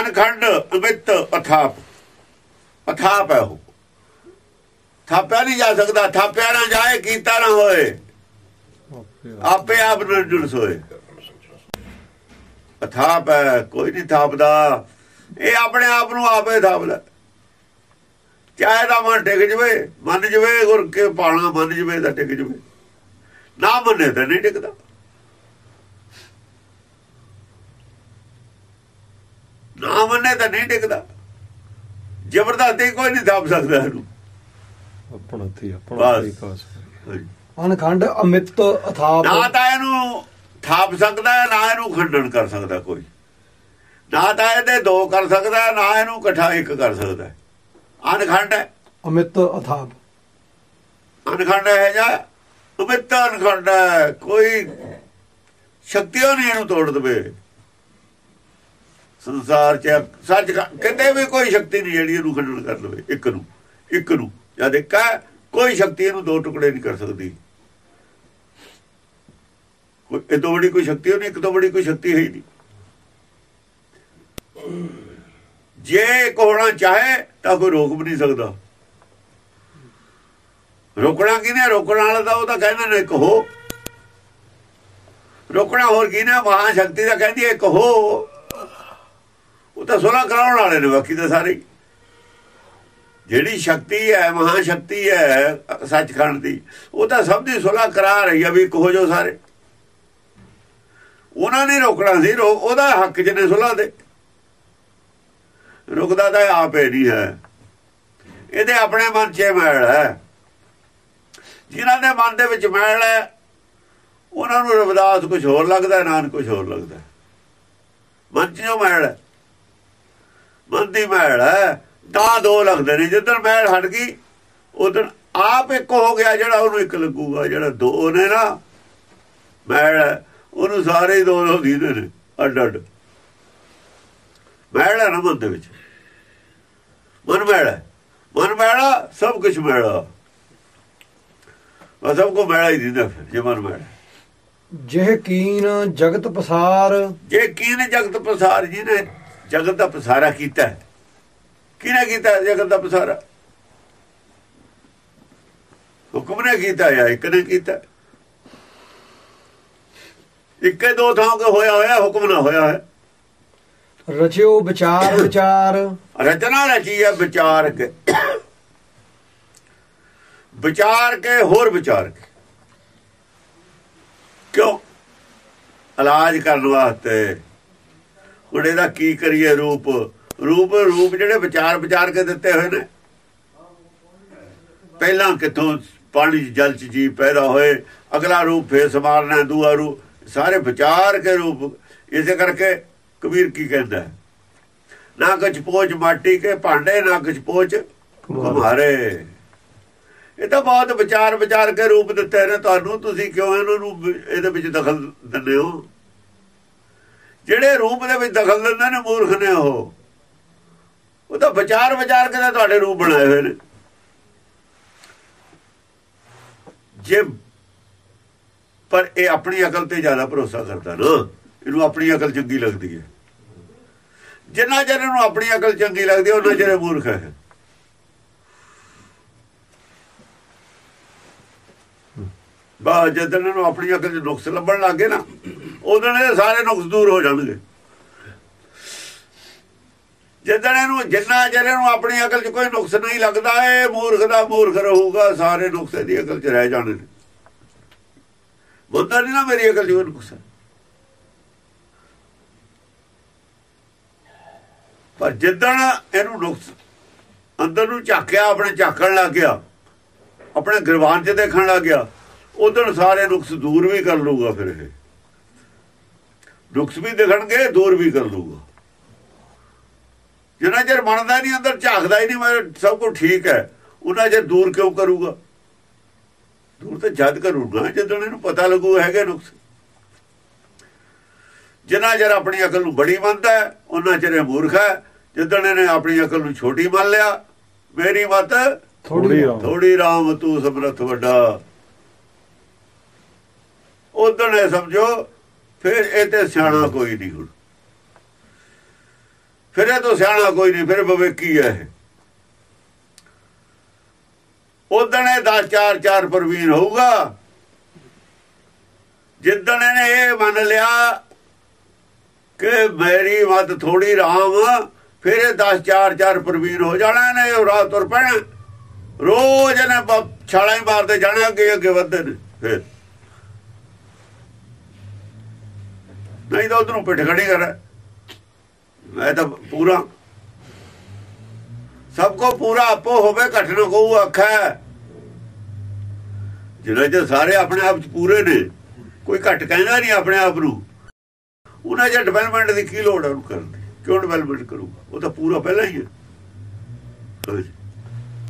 ਅਨਖੰਡ ਅਮਿਤ ਅਥਾਪ। ਅਥਾਪ ਹੈ ਉਹ। ਥਾਪਿਆ ਨਹੀਂ ਜਾ ਸਕਦਾ। ਥਾਪਿਆ ਨਾ ਜਾਏ ਕੀਤਾ ਨਾ ਹੋਏ। ਆਪੇ ਆਪੇ ਆਪ ਨਿਰਜੁਲ ਸੋਏ ਅਥਾਪ ਹੈ ਕੋਈ ਨਹੀਂ ਥਾਪਦਾ। ਇਹ ਆਪਣੇ ਆਪ ਨੂੰ ਆਪੇ ਥਾਪਦਾ ਚਾਹੇ ਦਾ ਮਨ ਟਿਕ ਜਵੇ ਮੰਨ ਜਵੇ ਗੁਰ ਕੇ ਪਾਣਾ ਮੰਨ ਜਵੇ ਤਾਂ ਟਿਕ ਜਵੇ। ਨਾ ਮੰਨੇ ਤਾਂ ਨਹੀਂ ਟਿਕਦਾ। ਨਾ ਮੰਨੇ ਤਾਂ ਨਹੀਂ ਟਿਕਦਾ। ਜ਼ਬਰਦਸਤੀ ਕੋਈ ਨਹੀਂ ਥਾਪ ਸਕਦਾ ਇਹਨੂੰ। ਆਪਣਾ ਥੀ ਆਪਣਾ। ਥੀ ਕਾਸ। ਅਨਖੰਡ ਅਮਿਤ ਅਥਾਪ ਨਾ ਤਾਂ ਇਹਨੂੰ ਥਾਪ ਸਕਦਾ ਨਾ ਇਹਨੂੰ ਖੰਡਨ ਕਰ ਸਕਦਾ ਕੋਈ। ਨਾ ਤਾਂ ਇਹਦੇ ਦੋ ਕਰ ਸਕਦਾ ਨਾ ਇਹਨੂੰ ਇਕੱਠਾ ਇੱਕ ਕਰ ਸਕਦਾ। ਅਨਖੰਡ ਹੈ। ਅਮਿਤ ਅਥਾਪ। ਅਨਖੰਡ ਹੈ ਜਾਂ ਅਮਿਤ ਅਨਖੰਡ ਹੈ ਕੋਈ ਸ਼ਕਤੀਓ ਨਹੀਂ ਇਹਨੂੰ ਤੋੜ ਦਵੇ। ਸੰਸਾਰ ਚ ਸੱਚ ਕਿਤੇ ਵੀ ਕੋਈ ਸ਼ਕਤੀ ਨਹੀਂ ਜਿਹੜੀ ਇਹਨੂੰ ਖੰਡਨ ਕਰ ਲਵੇ ਇੱਕ ਨੂੰ ਇੱਕ ਨੂੰ। ਜਦ ਇੱਕ ਕੋਈ ਸ਼ਕਤੀ ਇਹਨੂੰ ਦੋ ਟੁਕੜੇ ਨਹੀਂ ਕਰ ਸਕਦੀ। ਇਹ ਤੋਂ ਬੜੀ ਕੋਈ ਸ਼ਕਤੀ ਨਹੀਂ ਇੱਕ ਤੋਂ ਬੜੀ ਕੋਈ ਸ਼ਕਤੀ ਹੈ ਹੀ ਨਹੀਂ। ਜੇ ਇੱਕ ਹੋਣਾ ਚਾਹੇ ਤਾਂ ਕੋਈ ਰੋਕ ਵੀ ਨਹੀਂ ਸਕਦਾ। ਰੋਕਣਾ ਕਿਹਨੇ ਰੋਕਣ ਵਾਲਾ ਤਾਂ ਉਹ ਤਾਂ ਕਹਿੰਦੇ ਨੇ, ਇੱਕ ਹੋ। ਰੋਕਣਾ ਹੋਰ ਕਿਹਨੇ ਮਹਾ ਸ਼ਕਤੀ ਦਾ ਕਹਿੰਦੀ ਇੱਕ ਹੋ। ਉਹ ਤਾਂ ਸੁਲਾ ਕਰਾਉਣ ਵਾਲੇ ਨੇ ਬਾਕੀ ਤਾਂ ਸਾਰੇ ਜਿਹੜੀ ਸ਼ਕਤੀ ਹੈ ਮਹਾ ਸ਼ਕਤੀ ਹੈ, ਸੱਚਖੰਡ ਦੀ, ਉਹ ਤਾਂ ਸਭ ਦੀ ਸੁਲਾ ਕਰਾ ਰਹੀ ਹੈ ਵੀ ਇੱਕ ਹੋ ਜੋ ਸਾਰੇ। ਉਹਨਾਂ ਨੇ ਰੋਕਣਾ ਸੀ, ਰੋ- ਉਹਦਾ ਹੱਕ ਜਿਹਨੇ ਸੁਲਾ ਦੇ। ਰੁਕਦਾ ਤਾਂ ਆਪ ਹੀ ਨਹੀਂ ਹੈ। ਇਹਦੇ ਆਪਣੇ ਮਨ 'ਚ ਇਹ ਮੈਲ ਹੈ। ਜਿਨ੍ਹਾਂ ਦੇ ਮਨ ਦੇ ਵਿੱਚ ਮੈਲ ਹੈ, ਉਹਨਾਂ ਨੂੰ ਰਵਿਦਾਸ ਕੁਝ ਹੋਰ ਲੱਗਦਾ, ਨਾਨਕ ਕੁਝ ਹੋਰ ਲੱਗਦਾ। ਮਨ 'ਚ ਜੋ ਮੈਲ ਹੈ, ਮਨ ਦੀ ਮੈਲ ਹੈ। ਤਾਂ ਦੋ ਲੱਗਦੇ ਨੇ, ਜਿੱਦਣ ਮੈਲ ਹਟ ਗਈ ਉਦੋਂ ਆਪ ਇੱਕ ਹੋ ਗਿਆ ਜਿਹੜਾ ਉਹਨੂੰ ਇੱਕ ਲੱਗੂਗਾ। ਜਿਹੜਾ ਦੋ ਨੇ ਨਾ, ਮੈਲ ਉਹਨੂੰ ਸਾਰੇ ਹੀ ਦੋ ਦੋ ਦੀਦੇ ਨੇ ਅੱਡ ਅੱਡ। ਮੈਲ ਨਾ ਮਨ ਦੇ ਵਿੱਚ? ਮਨ ਮੈਲ ਮਨ ਮੈਲਾ ਸਭ ਕੁਝ ਮੈਲਾ ਉਹ ਸਭ ਕੋ ਮੈਲਾ ਹੀ ਦਿੰਦਾ ਫਿਰ ਜੇ ਮਨ ਮੈਲਾ ਜਿਹ ਕੀਨ ਜਗਤ ਪਸਾਰ। ਜੇ ਕੀਨ ਜਗਤ ਪਸਾਰ ਜੀ ਨੇ ਜਗਤ ਦਾ ਪਸਾਰਾ ਕੀਤਾ। ਕਿਹਨੇ ਕੀਤਾ ਜਗਤ ਦਾ ਪਸਾਰਾ? ਹੁਕਮ ਨੇ ਕੀਤਾ ਜਾਂ ਇੱਕ ਨੇ ਕੀਤਾ? ਇੱਕੇ ਦੋ ਥਾਂ ਕੇ ਹੋਇਆ ਹੋਇਆ ਹੁਕਮ ਨਾ ਹੋਇਆ ਹੈ ਰਚਿਓ ਵਿਚਾਰ ਵਿਚਾਰ। ਰਚਨਾ ਰਚੀ ਹੈ ਵਿਚਾਰ ਕੇ। ਵਿਚਾਰ ਕੇ ਹੋਰ ਵਿਚਾਰ ਕੇ। ਕਿਉਂ? ਇਲਾਜ ਕਰਨ ਵਾਸਤੇ। ਹੁਣ ਇਹਦਾ ਕੀ ਕਰੀਏ ਰੂਪ? ਰੂਪ ਰੂਪ ਜਿਹੜੇ ਵਿਚਾਰ ਵਿਚਾਰ ਕੇ ਦਿੱਤੇ ਹੋਏ ਨੇ। ਪਹਿਲਾਂ ਕਿੱਥੋਂ ਪਾਣੀ ਜਲ 'ਚ ਜੀ ਪੈਦਾ ਹੋਏ ਅਗਲਾ ਰੂਪ ਫੇਰ ਸਮਾਰਨਾ ਦੂਆ ਰੂਪ। ਸਾਰੇ ਵਿਚਾਰ ਕੇ ਰੂਪ, ਇਸੇ ਕਰਕੇ ਕਬੀਰ ਕੀ ਕਹਿੰਦਾ ਨਾ ਕੁਛ ਪੋਚ ਮਾਟੀ ਕੇ ਭਾਂਡੇ, ਨਾ ਕੁਛ ਪੋਚ ਕੁਮਾਰੇ। ਇਹ ਤਾਂ ਬਹੁਤ ਵਿਚਾਰ ਵਿਚਾਰ ਕੇ ਰੂਪ ਦਿੱਤੇ ਨੇ ਤੁਹਾਨੂੰ, ਤੁਸੀਂ ਕਿਉਂ ਇਹਨਾਂ ਨੂੰ ਇਹਦੇ ਵਿੱਚ ਦਖਲ ਦਿੰਦੇ ਹੋ? ਜਿਹੜੇ ਰੂਪ ਦੇ ਵਿੱਚ ਦਖਲ ਦਿੰਦੇ ਨੇ ਮੂਰਖ ਨੇ ਉਹ। ਉਹ ਤਾਂ ਵਿਚਾਰ ਵਿਚਾਰ ਕੇ ਤਾਂ ਤੁਹਾਡੇ ਰੂਪ ਬਣਾਏ ਹੋਏ ਨੇ। ਜੇ ਪਰ ਇਹ ਆਪਣੀ ਅਕਲ ਤੇ ਜ਼ਿਆਦਾ ਭਰੋਸਾ ਕਰਦਾ ਨਾ। ਇਹਨੂੰ ਆਪਣੀ ਅਕਲ ਚੰਗੀ ਲੱਗਦੀ ਹੈ। ਜਿੰਨਾ ਚਿਰ ਇਹਨੂੰ ਆਪਣੀ ਅਕਲ ਚੰਗੀ ਲੱਗਦੀ ਹੈ ਉਹਨਾਂ ਚਿਰ ਮੂਰਖ ਹੈ। ਬਾ ਜਦੋਂ ਇਹਨੂੰ ਆਪਣੀ ਅਕਲ 'ਚ ਨੁਕਸ ਲੱਭਣ ਲੱਗੇ ਨਾ ਉਦੋਂ ਇਹ ਸਾਰੇ ਨੁਕਸ ਦੂਰ ਹੋ ਜਾਣਗੇ। ਜਦੋਂ ਇਹਨੂੰ ਜਿੰਨਾ ਚਿਰ ਇਹਨੂੰ ਆਪਣੀ ਅਕਲ 'ਚ ਕੋਈ ਨੁਕਸ ਨਹੀਂ ਲੱਗਦਾ, ਇਹ ਮੂਰਖ ਦਾ ਮੂਰਖ ਰਹੂਗਾ, ਸਾਰੇ ਨੁਕਸ ਇਹਦੀ ਅਕਲ 'ਚ ਰਹਿ ਜਾਣੇ ਨੇ ਬੁੱਧਾ ਨਹੀਂ ਨਾ ਮੇਰੀ ਅਕਲ 'ਚ ਕੋਈ ਨੁਕਸ ਹੈ ਪਰ ਜਿੱਦਣ ਇਹਨੂੰ ਨੁਕਸ ਅੰਦਰ ਨੂੰ ਝਾਕਿਆ, ਆਪਣੇ ਝਾਕਣ ਲੱਗ ਗਿਆ, ਆਪਣੇ ਗਰਵਾਨ 'ਚ ਦੇਖਣ ਲੱਗ ਗਿਆ, ਉਦੋਂ ਸਾਰੇ ਨੁਕਸ ਦੂਰ ਵੀ ਕਰ ਲੂਗਾ ਫਿਰ ਇਹ। ਨੁਕਸ ਵੀ ਦਿਖਣਗੇ, ਦੂਰ ਵੀ ਕਰ ਲੂਗਾ ਜਿੰਨਾ ਚਿਰ ਮੰਨਦਾ ਨਹੀਂ ਅੰਦਰ ਝਾਕਦਾ ਹੀ ਨਹੀਂ ਮੈਂ ਸਭ ਕੁਝ ਠੀਕ ਹੈ। ਉਹਨਾਂ ਚਿਰ ਦੂਰ ਕਿਉਂ ਕਰੂਗਾ? ਦੂਰ ਤਾਂ ਜਦ ਕਰੂਗਾ ਜਦੋਂ ਇਹਨੂੰ ਪਤਾ ਲੱਗੂ ਹੈਗੇ ਨੁਕਸ। ਜਿੰਨਾ ਚਿਰ ਆਪਣੀ ਅਕਲ ਨੂੰ ਬੜੀ ਮੰਨਦਾ ਉਹਨਾਂ ਚਿਰ ਮੂਰਖ ਹੈ। ਜਿੱਦਣ ਇਹਨੇ ਆਪਣੀ ਅਕਲ ਨੂੰ ਛੋਟੀ ਮੰਨ ਲਿਆ ਮੇਰੀ ਮਤ ਥੋੜੀ ਥੋੜੀ ਰਾਮ ਤੂੰ ਸਮਰਥ ਵੱਡਾ। ਉਦੋਂ ਇਹ ਸਮਝੋ ਫਿਰ ਇਹ ਤੇ ਸਿਆਣਾ ਕੋਈ ਨਹੀਂ ਹੁਣ। ਫਿਰ ਇਹ ਤੋਂ ਸਿਆਣਾ ਕੋਈ ਨਹੀਂ ਫਿਰ ਬਵੇਕੀ ਹੈ ਉਦਣ ਇਹ 10 4 4 ਪ੍ਰਵੀਨ ਹੋਊਗਾ। ਜਿੱਦਣ ਇਹਨੇ ਇਹ ਮੰਨ ਲਿਆ ਕਿ ਮੇਰੀ ਮਤ ਥੋੜੀ ਰਾਮ, ਫਿਰ ਇਹ 10 4 4 ਪ੍ਰਵੀਨ ਹੋ ਜਾਣਾ ਨੇ ਉਹ ਰਾਤ ਤੁਰ ਪੈਣਾ। ਰੋਜ਼ ਇਹਨੇ ਛਾਲਾਂ ਹੀ ਮਾਰਦੇ ਜਾਣਾ ਅੱਗੇ ਅੱਗੇ ਵੱਧਦੇ ਨੇ ਫਿਰ। ਨਹੀਂ ਤਾਂ ਉਧਰੋਂ ਪਿੱਠ ਖੜੀ ਕਰ। ਮੈਂ ਤਾਂ ਪੂਰਾ। ਸਭ ਕੋ ਪੂਰਾ ਆਪੋ ਹੋਵੇ ਘਟ ਨਾ ਕੋ ਅੱਖਾ ਜਿਹੜਾ ਜੇ ਸਾਰੇ ਆਪਣੇ ਆਪ ਚ ਪੂਰੇ ਨੇ ਕੋਈ ਘਟ ਕਹਿੰਦਾ ਨਹੀਂ ਆਪਣੇ ਆਪ ਨੂੰ। ਉਹਨਾਂ ਜੇ ਡਿਵੈਲਪਮੈਂਟ ਦੀ ਕੀ ਲੋੜ ਹੈ ਉਹਨੂੰ ਕਰਨ ਦੀ? ਕਿਉਂ ਡਿਵੈਲਪਮੈਂਟ ਕਰੂਗਾ? ਉਹ ਤਾਂ ਪੂਰਾ ਪਹਿਲਾਂ ਹੀ ਹੈ।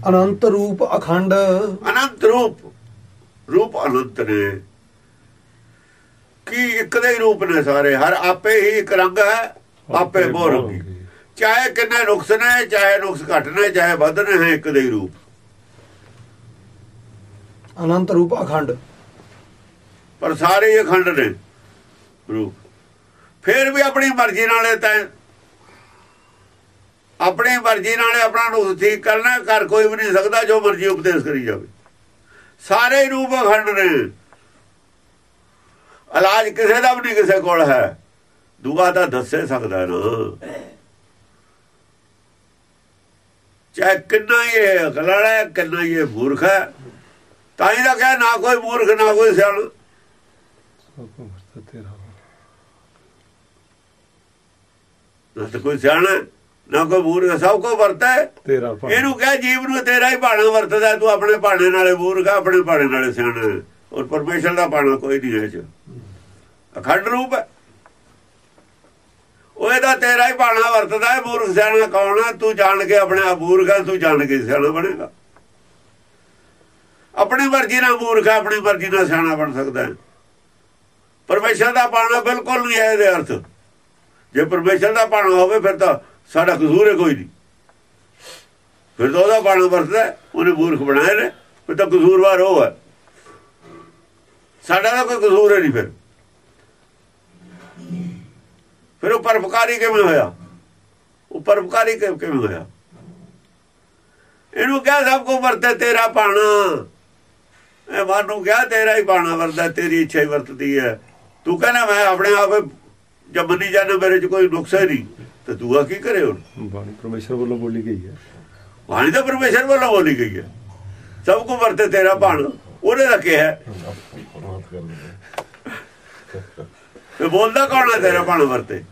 ਅਨੰਤ ਰੂਪ ਅਖੰਡ। ਅਨੰਤ ਰੂਪ। ਰੂਪ ਅਨੰਤ ਨੇ। ਕੀ ਇੱਕ ਦੇ ਰੂਪ ਨੇ ਸਾਰੇ? ਹਰ ਆਪੇ ਹੀ ਇੱਕ ਰੰਗ ਹੈ ਆਪੇ ਬੋਰ ਚਾਹੇ ਕਿੰਨੇ ਨੁਕਸ ਨੇ ਚਾਹੇ ਨੁਕਸ ਘਟ ਨੇ ਚਾਹੇ ਵੱਧ ਨੇ ਹੈ ਇੱਕ ਦੇ ਹੀ ਰੂਪ। ਅਨੰਤ ਰੂਪ ਅਖੰਡ। ਪਰ ਸਾਰੇ ਹੀ ਅਖੰਡ ਨੇ। ਰੂਪ ਫਿਰ ਵੀ ਆਪਣੀ ਮਰਜ਼ੀ ਨਾਲ ਇਹ ਤੈਂ ਆਪਣੀ ਮਰਜ਼ੀ ਨਾਲ ਆਪਣਾ ਨੁਕਸ ਠੀਕ ਕਰਨਾ ਕਰ ਕੋਈ ਵੀ ਨਹੀਂ ਸਕਦਾ ਜੋ ਮਰਜ਼ੀ ਉਪਦੇਸ਼ ਕਰੀ ਜਾਵੇ। ਸਾਰੇ ਰੂਪ ਅਖੰਡ ਨੇ। ਇਲਾਜ ਕਿਸੇ ਦਾ ਵੀ ਨਹੀਂ ਕਿਸੇ ਕੋਲ ਹੈ। ਦੂਆ ਤਾਂ ਦੱਸੇ ਸਕਦਾ ਨਾ। ਚਾਹੇ ਕਿੰਨਾ ਹੀ ਇਹ ਅਕਲੜ ਹੈ, ਕਿੰਨਾ ਹੀ ਇਹ ਮੂਰਖ ਹੈ। ਤਾਂ ਹੀ ਤਾਂ ਕਿਹਾ ਨਾ ਕੋਈ ਮੂਰਖ ਨਾ ਕੋਈ ਸਿਆਣਾ ਨਾ ਤਾਂ ਕੋਈ ਸਿਆਣਾ ਨਾ ਕੋਈ ਮੂਰਖ ਸਭ ਕੋ ਵਰਤਾ ਹੈ। ਤੇਰਾ ਭਾਣਾ। ਇਹਨੂੰ ਕਹਿ ਜੀਵ ਨੂੰ ਤੇਰਾ ਹੀ ਬਾਣਾ ਵਰਤਦਾ ਤੂੰ ਆਪਣੇ ਬਾਣੇ ਨਾਲੇ ਮੂਰਖ ਆਪਣੇ ਬਾਣੇ ਨਾਲੇ ਸਿਆਣਾ। ਔਰ ਪਰਮੇਸ਼ਰ ਦਾ ਬਾਣਾ ਕੋਈ ਨਹੀਂ ਹੈ ਚ। ਅਖੰਡ ਰੂਪ ਹੈ। ਉਹ ਇਹਦਾ ਤੇਰਾ ਹੀ ਬਾਣਾ ਵਰਤਦਾ ਹੈ ਮੂਰਖ ਸਿਆਣਾ ਕੌਣ ਹੈ? ਤੂੰ ਜਾਣ ਕੇ ਆਪਣੇ ਆਪ ਮੂਰਖ ਤੂੰ ਜਾਣ ਕੇ ਸਿਆਣਾ ਬਣੇਗਾ। ਆਪਣੀ ਮਰਜ਼ੀ ਨਾਲ ਮੂਰਖ ਹੈ ਆਪਣੀ ਮਰਜ਼ੀ ਨਾਲ ਸਿਆਣਾ ਬਣ ਸਕਦਾ ਹੈ। ਪਰਮੇਸ਼ਰ ਦਾ ਪਾਣਾ ਬਿਲਕੁਲ ਨਹੀਂ ਹੈ ਇਹਦੇ ਅਰਥ। ਜੇ ਪਰਮੇਸ਼ਰ ਦਾ ਬਾਣਾ ਹੋਵੇ, ਫਿਰ ਤਾਂ ਸਾਡਾ ਕਸੂਰ ਹੈ, ਕੋਈ ਨਹੀਂ। ਫਿਰ ਤਾਂ ਉਹਦਾ ਬਾਣਾ ਵਰਤਦਾ ਉਹਨੇ ਮੂਰਖ ਬਣਾਏ ਨੇ, ਫਿਰ ਤਾਂ ਕਸੂਰਵਾਰ ਉਹ ਹੈ। ਸਾਡਾ ਤਾਂ ਕੋਈ ਕਸੂਰ ਹੈ ਨਹੀਂ ਫਿਰ। ਫਿਰ ਉਹ ਪਰਪਕਾਰੀ ਕਿਵੇਂ ਹੋਇਆ? ਉਹ ਪਰਪਕਾਰੀ ਕਿਵੇਂ ਹੋਇਆ? ਇਹਨੂੰ ਕਿਹਾ ਸਭ ਕੋ ਵਰਤੇ ਤੇਰਾ ਪਾਣਾ। ਇਹ ਮਨ ਨੂੰ ਕਿਹਾ ਤੇਰਾ ਹੀ ਪਾਣਾ ਵਰਦਾ ਤੇਰੀ ਇੱਛਾ ਹੀ ਵਰਤਦੀ ਹੈ। ਤੂੰ ਕਹਿੰਦਾ ਮੈਂ ਆਪਣੇ ਆਪ ਜਦ ਮੰਨੀ ਜਾਣਾ ਮੇਰੇ 'ਚ ਕੋਈ ਨੁਕਸ ਹੈ ਨਹੀਂ। ਤੇ ਤੂੰ ਆ ਕੀ ਕਰੇ ਹੁਣ? ਬਾਣੀ ਪਰਮੇਸ਼ਰ ਵੱਲੋਂ ਬੋਲੀ ਗਈ ਹੈ। ਬਾਣੀ ਤਾਂ ਪਰਮੇਸ਼ਰ ਵੱਲੋਂ ਬੋਲੀ ਗਈ ਹੈ। ਸਭ ਕੋ ਵਰਤੇ ਤੇਰਾ ਪਾਣਾ ਉਹਨੇ ਹੈ। ਤੇ ਬੋਲਦਾ ਕੌਣ ਹੈ ਤੇਰਾ ਪਾਣਾ ਵਰਤੇ?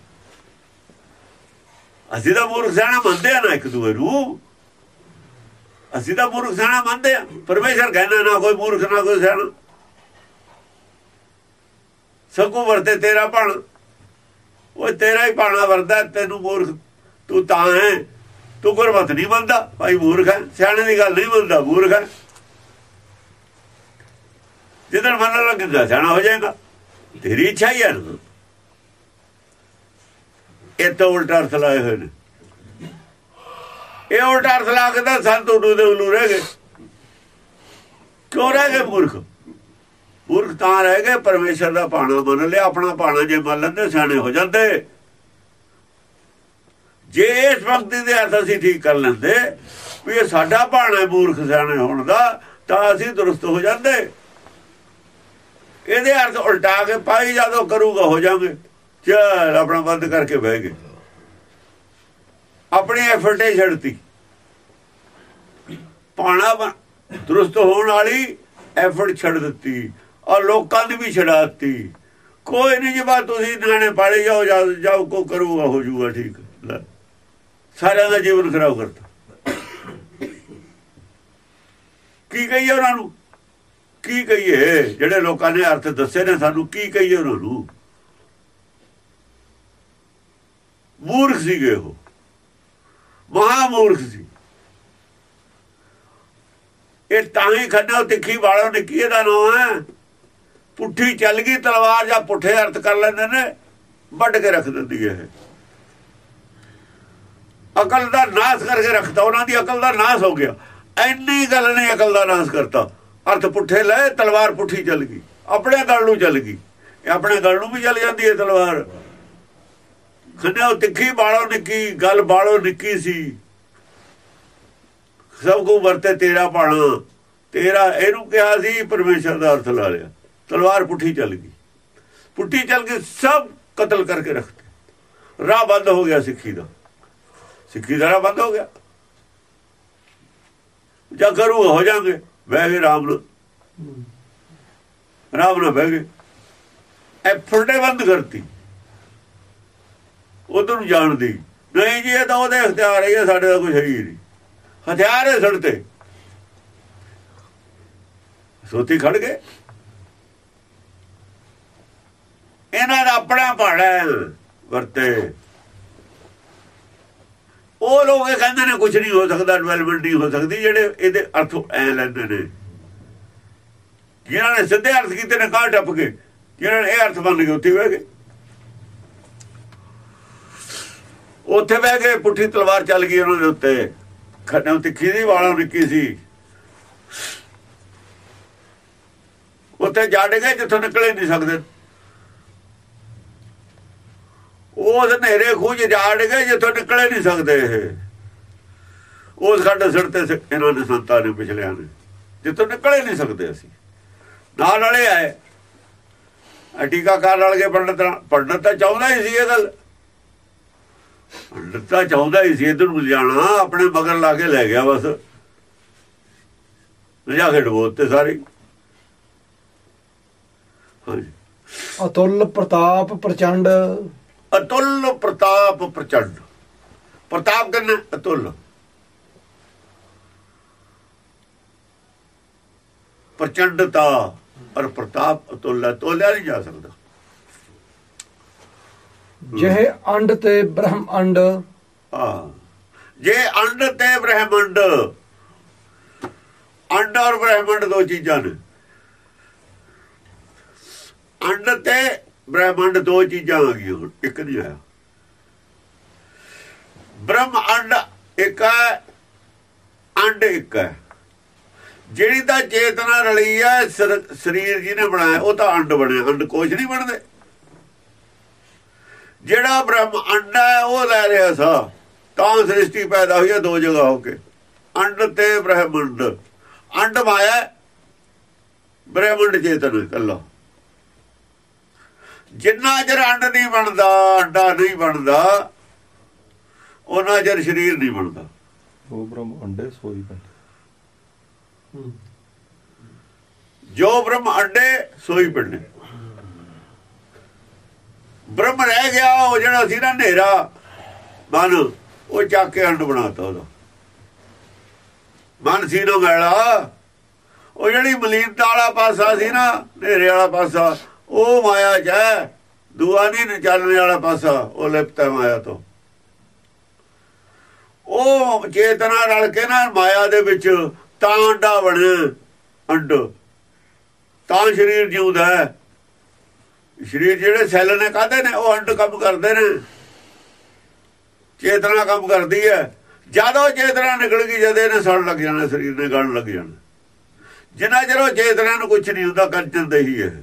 ਅਸੀਂ ਤਾਂ ਮੂਰਖ ਸਿਆਣਾ ਮੰਨਦੇ ਆ ਨਾ ਇੱਕ ਦੂਏ ਨੂੰ। ਅਸੀਂ ਤਾਂ ਮੂਰਖ ਸਿਆਣਾ ਮੰਨਦੇ ਆ। ਪਰਮੇਸ਼ਰ ਕਹਿੰਦਾ ਨਾ ਕੋਈ ਮੂਰਖ, ਨਾ ਕੋਈ ਸਿਆਣਾ। ਸਭ ਵਰਤੇ ਤੇਰਾ ਭਾਣਾ। ਉਹ ਤੇਰਾ ਹੀ ਭਾਣਾ ਵਰਦਾ, ਤੈਨੂੰ ਮੂਰਖ। ਤੂੰ ਤਾਂ ਹੈ। ਤੂੰ ਗੁਰਮਤ ਨਹੀਂ ਮੰਨਦਾ। ਭਾਈ ਮੂਰਖ ਹੈ। ਸਿਆਣੇ ਦੀ ਗੱਲ ਨਹੀਂ ਮੰਨਦਾ, ਮੂਰਖ ਹੈ। ਜਿੱਦਣ ਮੰਨਣ ਲੱਗੇਗਾ, ਸਿਆਣਾ ਹੋ ਜਾਏਗਾ। ਤੇਰੀ ਇੱਛਾ ਹੀ ਹੈ ਨਾ। ਇਹ ਤਾਂ ਉਲਟਾ ਅਰਥ ਲਾਏ ਹੋਏ ਨੇ। ਇਹ ਉਲਟਾ ਅਰਥ ਲਾ ਕੇ ਤਾਂ ਸੰਤ ਉਡੂ ਦੇ ਉਲੂ ਰਹਿ ਗਏ। ਕਿਉਂ ਰਹਿ ਗਏ ਮੂਰਖ ਮੂਰਖ ਤਾਂ ਰਹਿ ਗਏ, ਪਰਮੇਸ਼ਰ ਦਾ ਪਾਣਾ ਮੰਨ ਲਿਆ, ਆਪਣਾ ਪਾਣਾ ਜੇ ਮੰਨ ਲੈਂਦੇ, ਸਿਆਣੇ ਹੋ ਜਾਂਦੇ। ਜੇ ਇਸ ਵਕਤ ਦੇ ਅਰਥ ਅਸੀਂ ਠੀਕ ਕਰ ਲੈਂਦੇ, ਵੀ ਇਹ ਸਾਡਾ ਬਾਣਾ ਮੂਰਖ ਸਿਆਣੇ ਹੋਣ ਦਾ, ਤਾਂ ਅਸੀਂ ਦਰੁਸਤ ਹੋ ਜਾਂਦੇ। ਇਹਦੇ ਅਰਥ ਉਲਟਾ ਕੇ ਪਾਈ ਜਦੋਂ ਕਰੂਗਾ, ਹੋ ਜਾਵੇ ਚਲ ਆਪਣਾ ਬੰਦ ਕਰਕੇ ਬਹਿ ਗਏ। ਆਪਣੀ ਐਫਰਟ ਹੀ ਛੱਡਤੀ। ਪਾਣਾ ਦਰੁਸਤ ਹੋਣ ਵਾਲੀ ਐਫਰਟ ਛੱਡ ਦਿੱਤੀ ਔਰ ਲੋਕਾਂ ਦੀ ਵੀ ਛਡਾਤੀ ਕੋਈ ਨਹੀਂ ਜੇ ਬਾਤ ਤੁਸੀਂ ਨਾਣੇ ਪਾੜੇ ਜਾਓ, ਜਾ- ਜਾਓ ਕੋ ਕਰੂਗਾ, ਹੋ ਜਾਊਗਾ ਠੀਕ। ਸਾਰਿਆਂ ਦਾ ਜੀਵਨ ਖਰਾਬ ਕਰਤਾ। ਕੀ ਕਹੀਏ ਉਹਨਾਂ ਨੂੰ? ਕੀ ਕਹੀਏ? ਜਿਹੜੇ ਲੋਕਾਂ ਨੇ ਅਰਥ ਦੱਸੇ ਨੇ ਸਾਨੂੰ, ਕੀ ਕਹੀਏ ਉਹਨਾਂ ਨੂੰ? ਮੂਰਖ ਸੀਗੇ ਉਹ। ਮਹਾ ਮੂਰਖ ਸੀ। ਇਹ ਤਾਂ ਹੀ ਖੰਨਾ ਤਿੱਖੀ ਵਾਲੋਂ ਨੇ, ਕੀ ਇਹਦਾ ਨਾਮ ਹੈ? ਪੁੱਠੀ ਚੱਲ ਗਈ, ਤਲਵਾਰ ਜਾਂ ਪੁੱਠੇ ਅਰਥ ਕਰ ਲੈਂਦੇ ਨੇ, ਵੱਢ ਕੇ ਰੱਖ ਦਿੰਦੀ ਹੈ ਇਹ। ਅਕਲ ਦਾ ਨਾਸ ਕਰਕੇ ਰੱਖਤਾ, ਉਹਨਾਂ ਦੀ ਅਕਲ ਦਾ ਨਾਸ ਹੋ ਗਿਆ। ਐਨੀ ਗੱਲ ਨੇ ਅਕਲ ਦਾ ਨਾਸ ਕਰਤਾ। ਅਰਥ ਪੁੱਠੇ ਲਏ, ਤਲਵਾਰ ਪੁੱਠੀ ਚੱਲ ਗਈ। ਆਪਣੇ ਗਲ ਨੂੰ ਚੱਲ ਗਈ। ਇਹ ਆਪਣੇ ਗਲ ਨੂੰ ਵੀ ਚੱਲ ਜਾਂਦੀ ਹੈ ਤਲਵਾਰ। ਉਹ ਤਿੱਖੀ ਬਾੜੋ ਨਿੱਕੀ ਗੱਲ ਬਾੜੋ ਨਿੱਕੀ ਸੀ। ਸਭ ਕੋ ਵਰਤੇ ਤੇਰਾ ਪਾਣਾ ਤੇਰਾ ਇਹਨੂੰ ਕਿਹਾ ਸੀ ਪਰਮੇਸ਼ਰ ਦਾ ਅਰਥ ਲਾ ਲਿਆ। ਤਲਵਾਰ ਪੁੱਠੀ ਚੱਲ ਗਈ। ਪੁੱਠੀ ਚੱਲ ਕੇ ਸਭ ਕਤਲ ਕਰਕੇ ਰੱਖਤੇ ਰਾਹ ਬੰਦ ਹੋ ਗਿਆ ਸਿੱਖੀ ਦਾ। ਸਿੱਖੀ ਦਾ ਰਾਹ ਬੰਦ ਹੋ ਗਿਆ। ਜਾਂ ਕਰੂ ਹੋ ਜਾਣਗੇ ਬਹਿ ਗਏ ਰਾਮ ਨਾਲ ਰਾਮ ਨਾਲ ਬਹਿ ਗਏ। ਇਹ ਫੁੱਟੇ ਬੰਦ ਕਰਤੀ। ਉਧਰ ਨੂੰ ਜਾਣ ਦੀ। ਨਹੀਂ ਜੀ, ਇਹ ਤਾਂ ਉਹਦੇ ਹਥਿਆਰ ਹੀ ਆ ਸਾਡੇ ਦਾ ਕੁਝ ਹੈ ਹੀ ਨਹੀਂ। ਹਥਿਆਰ ਹੈ ਸੜਤੇ ਸੋਤੀ ਖੜ ਗਏ। ਇਹਨਾਂ ਦਾ ਆਪਣਾ ਭਾੜਾ ਹੈ ਵਰਤੇ। ਉਹ ਲੋਕ ਇਹ ਕਹਿੰਦੇ ਨੇ ਕੁਝ ਨਹੀਂ ਹੋ ਸਕਦਾ ਡਿਵੈਲਪਮੈਂਟ ਨਹੀਂ ਹੋ ਸਕਦੀ, ਜਿਹੜੇ ਇਹਦੇ ਅਰਥ ਐ ਲੈਂਦੇ ਨੇ। ਜਿਹਨਾਂ ਨੇ ਸਿੱਧੇ ਅਰਥ ਕੀਤੇ ਨੇ, ਕਾਹ ਟੱਪ ਕੇ? ਜਿਹਨਾਂ ਨੇ ਇਹ ਅਰਥ ਮੰਨ ਕੇ ਉੱਥੇ ਬਹਿ ਗਏ। ਉੱਥੇ ਬਹਿ ਕੇ ਪੁੱਠੀ ਤਲਵਾਰ ਚੱਲ ਗਈ ਉਹਨਾਂ ਦੇ ਉੱਤੇ। ਖੱਡਾਂ ਤਿੱਖੀ ਦੀ ਵਾਲਾਂ ਨਿੱਕੀ ਸੀ। ਉੱਥੇ ਜੜ ਗਏ ਜਿੱਥੋਂ ਨਿਕਲੇ ਨਹੀਂ ਸਕਦੇ। ਉਸ ਹਨੇਰੇ ਖੂਜ ਜਾੜ ਗਏ ਜਿੱਥੋਂ ਨਿਕਲੇ ਨਹੀਂ ਸਕਦੇ ਇਹ। ਉਸ ਖੱਡ ਸਿਰ ਤੇ ਇਹਨਾਂ ਨੇ ਸੰਤਾਂ ਨੇ ਪਿਛਲਿਆਂ ਨੇ ਜਿੱਥੋਂ ਨਿਕਲੇ ਨਹੀਂ ਸਕਦੇ ਅਸੀਂ। ਨਾਲ ਵਾਲੇ ਆਏ। ਆ ਟੀਕਾਕਾਰ ਨਾਲ ਪੰਡਤ ਪੰਡਤ ਤਾਂ ਚਾਹੁੰਦਾ ਹੀ ਸੀ ਇਹ ਗੱਲ। ਤਾਂ ਚਾਹੁੰਦਾ ਹੀ ਸੀ ਇਧਰ ਨੂੰ ਜਾਣਾ। ਆਪਣੇ ਮਗਰ ਲਾ ਕੇ ਲੈ ਗਿਆ ਬਸ। ਲਿਜਾ ਕੇ ਡਬੋਤੇ ਸਾਰੇ। ਹਾਂਜੀ। ਅਤੁੱਲ ਪ੍ਰਤਾਪ ਪ੍ਰਚੰਡ। ਅਤੁੱਲ ਪ੍ਰਤਾਪ ਪ੍ਰਚੰਡ। ਪ੍ਰਤਾਪ ਕਹਿੰਦਾ ਅਤੁੱਲ। ਪ੍ਰਚੰਡਤਾ। ਪਰ ਪ੍ਰਤਾਪ ਅਤੁੱਲ ਹੈ ਤੋਲਿਆ ਨਹੀਂ ਜਾ ਸਕਦਾ। ਜਿਹੇ ਅੰਡ ਤੇ ਬ੍ਰਹਮ ਅੰਡ। ਜੇ ਅੰਡ ਤੇ ਬ੍ਰਹਿਮੰਡ ਅੰਡ ਔਰ ਬ੍ਰਹਿਮੰਡ ਦੋ ਚੀਜ਼ਾਂ ਨੇ। ਅੰਡ ਤੇ ਬ੍ਰਹਿਮੰਡ ਦੋ ਚੀਜ਼ਾਂ ਆ ਗਈਆਂ ਇੱਕ ਨਹੀਂ ਆਇਆ ਬ੍ਰਹਮ ਅੰਡ ਇੱਕ ਹੈ, ਅੰਡ ਇੱਕ ਹੈ। ਜਿਹੜੀ ਤਾਂ ਚੇਤਨਾ ਰਲੀ ਹੈ ਸਰੀਰ ਜੀ ਨੇ ਬਣਾਇਆ, ਉਹ ਤਾਂ ਅੰਡ ਬਣਿਆ, ਅੰਡ ਕੋਸ਼ ਨਹੀਂ ਬਣਦੇ। ਜਿਹੜਾ ਬ੍ਰਹਮ ਅੰਡਾ ਹੈ ਉਹ ਲੈ ਰਿਹਾ ਸਾ। ਤਾਂ ਸ੍ਰਿਸ਼ਟੀ ਪੈਦਾ ਹੋਈ ਹੈ ਦੋ ਜਗ੍ਹਾ ਹੋ ਕੇ। ਅੰਡ ਤੇ ਬ੍ਰਹਮੰਡ ਅੰਡ। ਮਾਇਆ ਬ੍ਰਹਮੰਡ ਚੇਤਨ ਕੱਲਾ ਜਿੰਨਾ ਚਿਰ ਅੰਡ ਨਹੀਂ ਬਣਦਾ ਅੰਡਾ ਨਹੀਂ ਬਣਦਾ ਉਹਨਾਂ ਚਿਰ ਸਰੀਰ ਨਹੀਂ ਬਣਦਾ। ਉਹ ਬ੍ਰਹਮ ਅੰਡੇ ਸੋਈ ਪੈਂਦੇ ਜੋ ਬ੍ਰਹਮ ਅੰਡੇ ਸੋਈ ਪਿੰਡੇ ਬ੍ਰਹਮ ਰਹਿ ਗਿਆ, ਉਹ ਜਿਹੜਾ ਸੀ ਨਾ ਹਨੇਰਾ, ਮਨ, ਉਹ ਚੱਕ ਕੇ ਅੰਡ ਬਣਾਤਾ ਉਹਦਾ। ਮਨ ਸੀ ਨੋ ਮੈਲਾ, ਉਹ ਜਿਹੜੀ ਮਲੀਨਤਾ ਵਾਲਾ ਪਾਸਾ ਸੀ ਨਾ, ਹਨੇਰੇ ਵਾਲਾ ਪਾਸਾ, ਉਹ ਮਾਇਆ ਚ ਹੈ। ਦੂਆ ਨਹੀਂ ਚੱਲਣ ਵਾਲਾ ਪਾਸਾ, ਉਹ ਲਿਪਤਾ ਮਾਇਆ ਤੋਂ। ਉਹ ਚੇਤਨਾ ਰਲ ਕੇ ਨਾ ਮਾਇਆ ਦੇ ਵਿੱਚ ਤਾਂ ਅੰਡਾ ਬਣਿਆ ਅੰਡ। ਤਾਂ ਸਰੀਰ ਜਿਉਂਦਾ ਹੈ। ਸਰੀਰ ਜਿਹੜੇ ਸੈੱਲ ਨੇ ਕਾਹਦੇ ਨੇ, ਉਹ ਅੰਡ ਕੰਮ ਕਰਦੇ ਨੇ। ਚੇਤਨਾ ਕੰਮ ਕਰਦੀ ਹੈ। ਜਦੋਂ ਚੇਤਨਾ ਨਿਕਲ ਗਈ ਜਦ ਇਹਨੇ ਸੜ ਲੱਗ ਜਾਣਾ, ਸਰੀਰ ਨੇ ਗਲ ਲੱਗ ਜਾਣਾ। ਜਿੰਨਾ ਚਿਰ ਉਹ ਚੇਤਨਾ ਨੂੰ ਕੁਝ ਨਹੀਂ ਹੁੰਦਾ ਕੰਚਨ ਦੇ ਹੈ।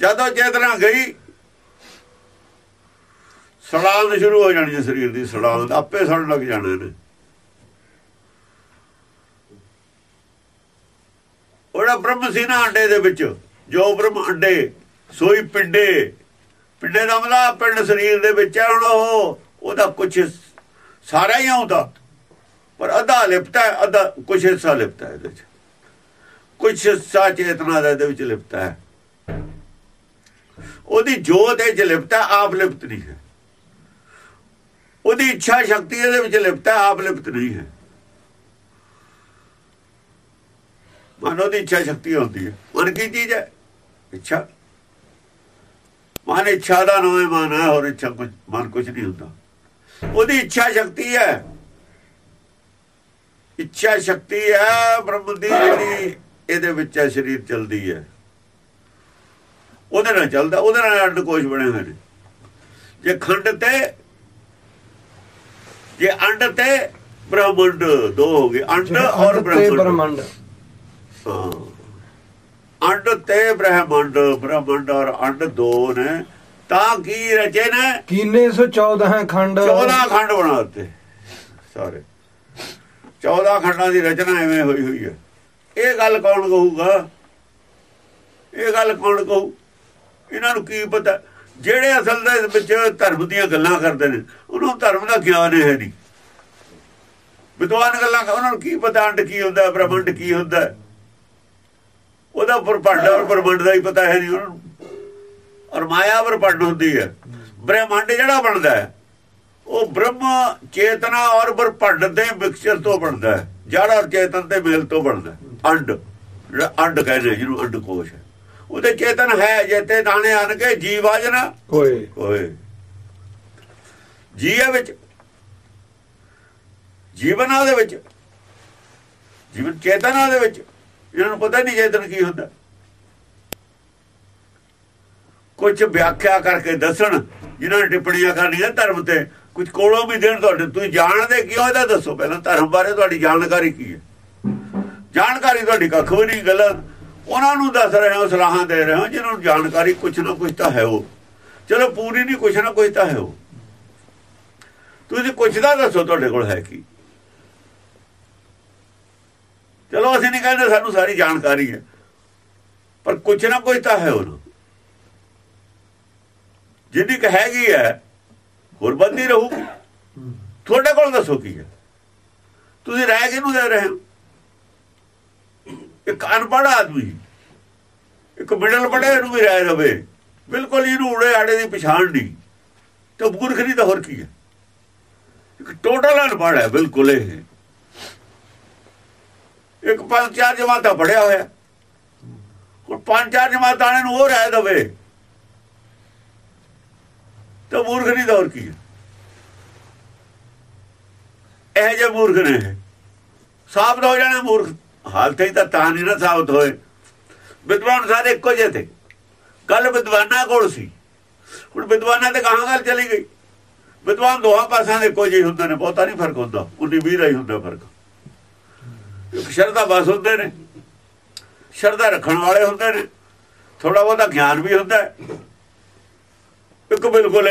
ਜਦੋਂ ਚੇਤਨਾ ਗਈ ਸੜਾਂ ਸ਼ੁਰੂ ਹੋ ਜਾਣੀ ਹੈ ਸਰੀਰ ਦੀ ਸੜਾਂ ਆਪੇ ਸੜ ਲੱਗ ਜਾਣੇ ਨੇ ਉਹਦਾ ਬ੍ਰਹਮ ਸੀ ਨਾ ਅੰਡੇ ਦੇ ਵਿੱਚ। ਜੋ ਬ੍ਰਹਮ ਅੰਡੇ ਸੋਈ ਪਿੰਡੇ। ਪਿੰਡੇ ਦਾ ਮਤਲਬ ਪਿੰਡ ਸਰੀਰ ਦੇ ਵਿੱਚ ਹੈ ਹੁਣ ਉਹ, ਉਹਦਾ ਕੁਝ ਸਾਰਾ ਹੀ ਆਉਂਦਾ। ਪਰ ਅੱਧਾ ਲਿਪਤਾ ਹੈ, ਅੱਧਾ ਕੁਝ ਹਿੱਸਾ ਲਿਪਤਾ ਹੈ ਇਹਦੇ ਵਿੱਚ ਕੁਝ ਹਿੱਸਾ ਚੇਤਨਾ ਦਾ ਇਹਦੇ ਵਿੱਚ ਲਿਪਤਾ ਹੈ। ਉਹਦੀ ਜੋਤ ਇਹ ਚ ਲਿਪਤਾ ਆਪ ਲਿਪਤ ਨਹੀਂ ਹੈ। ਉਹਦੀ ਇੱਛਾ ਸ਼ਕਤੀ ਇਹਦੇ ਵਿੱਚ ਲਿਪਤਾ ਆਪ ਲਿਪਤ ਨਹੀਂ ਹੈ। ਮਨੋ ਦੀ ਇੱਛਾ ਸ਼ਕਤੀ ਹੁੰਦੀ ਹੈ। ਮਨ ਕੀ ਚੀਜ਼ ਹੈ? ਇੱਛਾ? ਮਨ ਇੱਛਾ ਦਾ ਨਾਮ ਹੈ ਮਨ ਹੈ ਹੋਰ ਇੱਛਾ ਕੁਝ ਮਨ ਕੁਝ ਨਹੀਂ ਹੁੰਦਾ। ਉਹਦੀ ਇੱਛਾ ਸ਼ਕਤੀ ਹੈ। ਇੱਛਾ ਸ਼ਕਤੀ ਹੈ ਬ੍ਰਹਮ ਦੀ ਜਿਹੜੀ ਇਹਦੇ ਵਿੱਚ ਹੈ ਸਰੀਰ ਚਲਦੀ ਹੈ। ਉਹਦੇ ਨਾਲ ਚੱਲਦਾ ਉਹਦੇ ਨਾਲ ਅੰਡ ਕੋਸ਼ ਬਣੇ ਹੋਏ ਨੇ। ਜੇ ਖੰਡ ਤੇ ਜੇ ਅੰਡ ਤੇ ਬ੍ਰਹਮੰਡ ਦੋ ਹੋ ਗਏ ਅੰਡ ਔਰ ਬ੍ਰਹਮੰਡ। ਹਾਂ। ਅੰਡ ਤੇ ਬ੍ਰਹਮੰਡ ਬ੍ਰਹਮੰਡ ਔਰ ਅੰਡ ਦੋ ਨੇ ਤਾਂ ਕੀ ਰਚੇ ਨੇ? ਕੀਨੇ 114 ਖੰਡ? 14 ਖੰਡ ਬਣਾਤੇ ਸਾਰੇ। 14 ਖੰਡਾਂ ਦੀ ਰਚਨਾ ਐਵੇਂ ਹੋਈ ਹੋਈ ਹੈ। ਇਹ ਗੱਲ ਕੌਣ ਕਹੂਗਾ? ਇਹ ਗੱਲ ਕੌਣ ਕਹੂ? ਇਹਨਾਂ ਨੂੰ ਕੀ ਪਤਾ? ਜਿਹੜੇ ਅਸਲ ਦੇ ਵਿੱਚ ਧਰਮ ਦੀਆਂ ਗੱਲਾਂ ਕਰਦੇ ਨੇ ਉਹਨਾਂ ਧਰਮ ਦਾ ਗਿਆਨ ਹੈ ਨਹੀਂ। ਵਿਦਵਾਨ ਗੱਲਾਂ ਉਹਨਾਂ ਨੂੰ ਕੀ ਪਤਾ ਅੰਡ ਕੀ ਹੁੰਦਾ ਬ੍ਰਹਮੰਡ ਕੀ ਹੁੰਦਾ? ਉਹਦਾ ਪਰਪੰਡ ਔਰ ਬ੍ਰਹਮੰਡ ਦਾ ਹੀ ਪਤਾ ਹੈ ਨਹੀਂ ਉਹਨਾਂ। ਨੂੰ ਔਰ ਮਾਇਆ ਬ੍ਰਹਮੰਡ ਹੁੰਦੀ ਹੈ। ਬ੍ਰਹਮੰਡ ਜਿਹੜਾ ਬਣਦਾ ਹੈ ਉਹ ਬ੍ਰਹਮ ਚੇਤਨਾ ਔਰ ਬ੍ਰਹਮੰਡ ਦੇ ਮਿਕਸਚਰ ਤੋਂ ਬਣਦਾ ਹੈ। ਜੜ ਔਰ ਚੇਤਨ ਦੇ ਮੇਲ ਤੋਂ ਬਣਦਾ। ਅੰਡ ਜਿਹੜਾ ਅੰਡ ਕਹਿੰਦੇ ਜਿਹਨੂੰ ਅੰਡ ਕੋਸ਼ ਹੈ। ਉਹਦੇ ਚੇਤਨ ਹੈ ਜੇਤੇ ਦਾਣੇ ਆਣ ਕੇ ਜੀਵਾਜਨਾ ਹੋਏ ਓਏ ਜੀਵ ਵਿੱਚ। ਜੀਵਨਾਂ ਦੇ ਵਿੱਚ। ਜੀਵਨ ਚੇਤਨਾ ਦੇ ਵਿੱਚ। ਜਿਹਨਾਂ ਨੂੰ ਪਤਾ ਨਹੀਂ ਚੇਤਨ ਕੀ ਹੁੰਦਾ। ਕੁਝ ਵਿਆਖਿਆ ਕਰਕੇ ਦੱਸਣ, ਜਿਨ੍ਹਾਂ ਨੇ ਟਿੱਪਣੀਆਂ ਕਰਨੀਆਂ ਧਰਮ ਤੇ ਕੁਝ ਕੋਲੋਂ ਵੀ ਦੇਣ ਤੁਹਾਡੇ, ਤੁਸੀਂ ਜਾਣਦੇ ਕਿਉਂ ਇਹਦਾ ਦੱਸੋ ਪਹਿਲਾਂ, ਧਰਮ ਬਾਰੇ ਤੁਹਾਡੀ ਜਾਣਕਾਰੀ ਕੀ ਹੈ? ਜਾਣਕਾਰੀ ਤੁਹਾਡੀ ਕੱਖ ਵੀ ਨਹੀਂ ਗਲਤ ਉਹਨਾਂ ਨੂੰ ਦੱਸ ਰਹੇ ਹੋ, ਸਲਾਹਾਂ ਦੇ ਰਹੇ ਹੋ ਜਿਹਨਾਂ ਨੂੰ ਜਾਣਕਾਰੀ ਕੁਝ ਨਾ ਕੁਝ ਤਾਂ ਹੈ ਉਹ। ਚਲੋ ਪੂਰੀ ਨਹੀਂ ਕੁਝ ਨਾ ਕੁਝ ਤਾਂ ਹੈ ਉਹ। ਤੁਸੀਂ ਕੁਝ ਦਾ ਦੱਸੋ, ਤੁਹਾਡੇ ਕੋਲ ਹੈ ਕੀ? ਚਲੋ ਅਸੀਂ ਨਹੀਂ ਕਹਿੰਦੇ ਸਾਨੂੰ ਸਾਰੀ ਜਾਣਕਾਰੀ ਹੈ। ਪਰ ਕੁਝ ਨਾ ਕੁਝ ਤਾਂ ਹੈ ਉਹ ਜਿੰਨੀ ਕ ਹੈਗੀ ਹੈ ਹੋਰ ਬੰਦੀ ਰਹੂਗੀ ਤੁਹਾਡੇ ਕੋਲ ਦੱਸੋ ਕੀ ਹੈ? ਤੁਸੀਂ ਰਹਿ ਕਿਹਨੂੰ ਦੇ ਰਹੇ ਹੋ? ਇੱਕ ਅਨਪੜ੍ਹ ਆਦਮੀ, ਇੱਕ ਮਿਡਲ ਪੜ੍ਹੇ ਨੂੰ ਵੀ ਰਹਿ ਰਵੇ। ਬਿਲਕੁਲ ਇਹਨੂੰ ਉੜੇ ਆੜੇ ਦੀ ਪਛਾਣ ਨਹੀਂ। ਤੇ ਮੂਰਖ ਨਹੀਂ ਤਾਂ ਹੋਰ ਕੀ ਹੈ? ਇੱਕ ਟੋਟਲ ਅਨਪੜ੍ਹ ਹੈ ਬਿਲਕੁਲ ਇਹ। ਇੱਕ ਪੰਜ ਚਾਰ ਜਮਾਤਾਂ ਪੜਿਆ ਹੋਇਆ। ਹੁਣ ਪੰਜ ਚਾਰ ਜਮਾਤਾਂ ਵਾਲਿਆਂ ਨੂੰ ਉਹ ਰਹਿ ਦਵੇ। ਤਾਂ ਮੂਰਖ ਨਹੀਂ ਦੌਰ ਕੀ ਹੈ? ਇਹ ਜੇ ਮੂਰਖ ਨੇ ਇਹ। ਸਾਬਤ ਹੋ ਜਾਣਾ ਮੂਰਖ। ਹਾਲਤ ਹੀ ਤਾਂ ਤਾਂ ਨਹੀਂ ਨਾ ਸਾਬਤ ਹੋਏ। ਵਿਦਵਾਨ ਸਾਰੇ ਇੱਕੋ ਜਿਹੇ ਤੇ। ਗੱਲ ਵਿਦਵਾਨਾਂ ਕੋਲ ਸੀ। ਹੁਣ ਵਿਦਵਾਨਾਂ ਤੇ ਕਹਾਂ ਗੱਲ ਚਲੀ ਗਈ? ਵਿਦਵਾਨ ਦੋਹਾਂ ਪਾਸਿਆਂ ਦੇ ਇੱਕੋ ਜਿਹੇ ਹੁੰਦੇ ਨੇ, ਬਹੁਤਾ ਨਹੀਂ ਫ਼ਰਕ ਹੁੰਦਾ। 19 20 ਦਾ ਹੀ ਹੁੰਦਾ ਫ਼ਰਕ। ਸ਼ਰਧਾ ਬਸ ਹੁੰਦੇ ਨੇ। ਸ਼ਰਧਾ ਰੱਖਣ ਵਾਲੇ ਹੁੰਦੇ ਨੇ। ਥੋੜਾ ਬਹੁਤਾ ਗਿਆਨ ਵੀ ਹੁੰਦਾ ਇੱਕ ਬਿਲਕੁਲ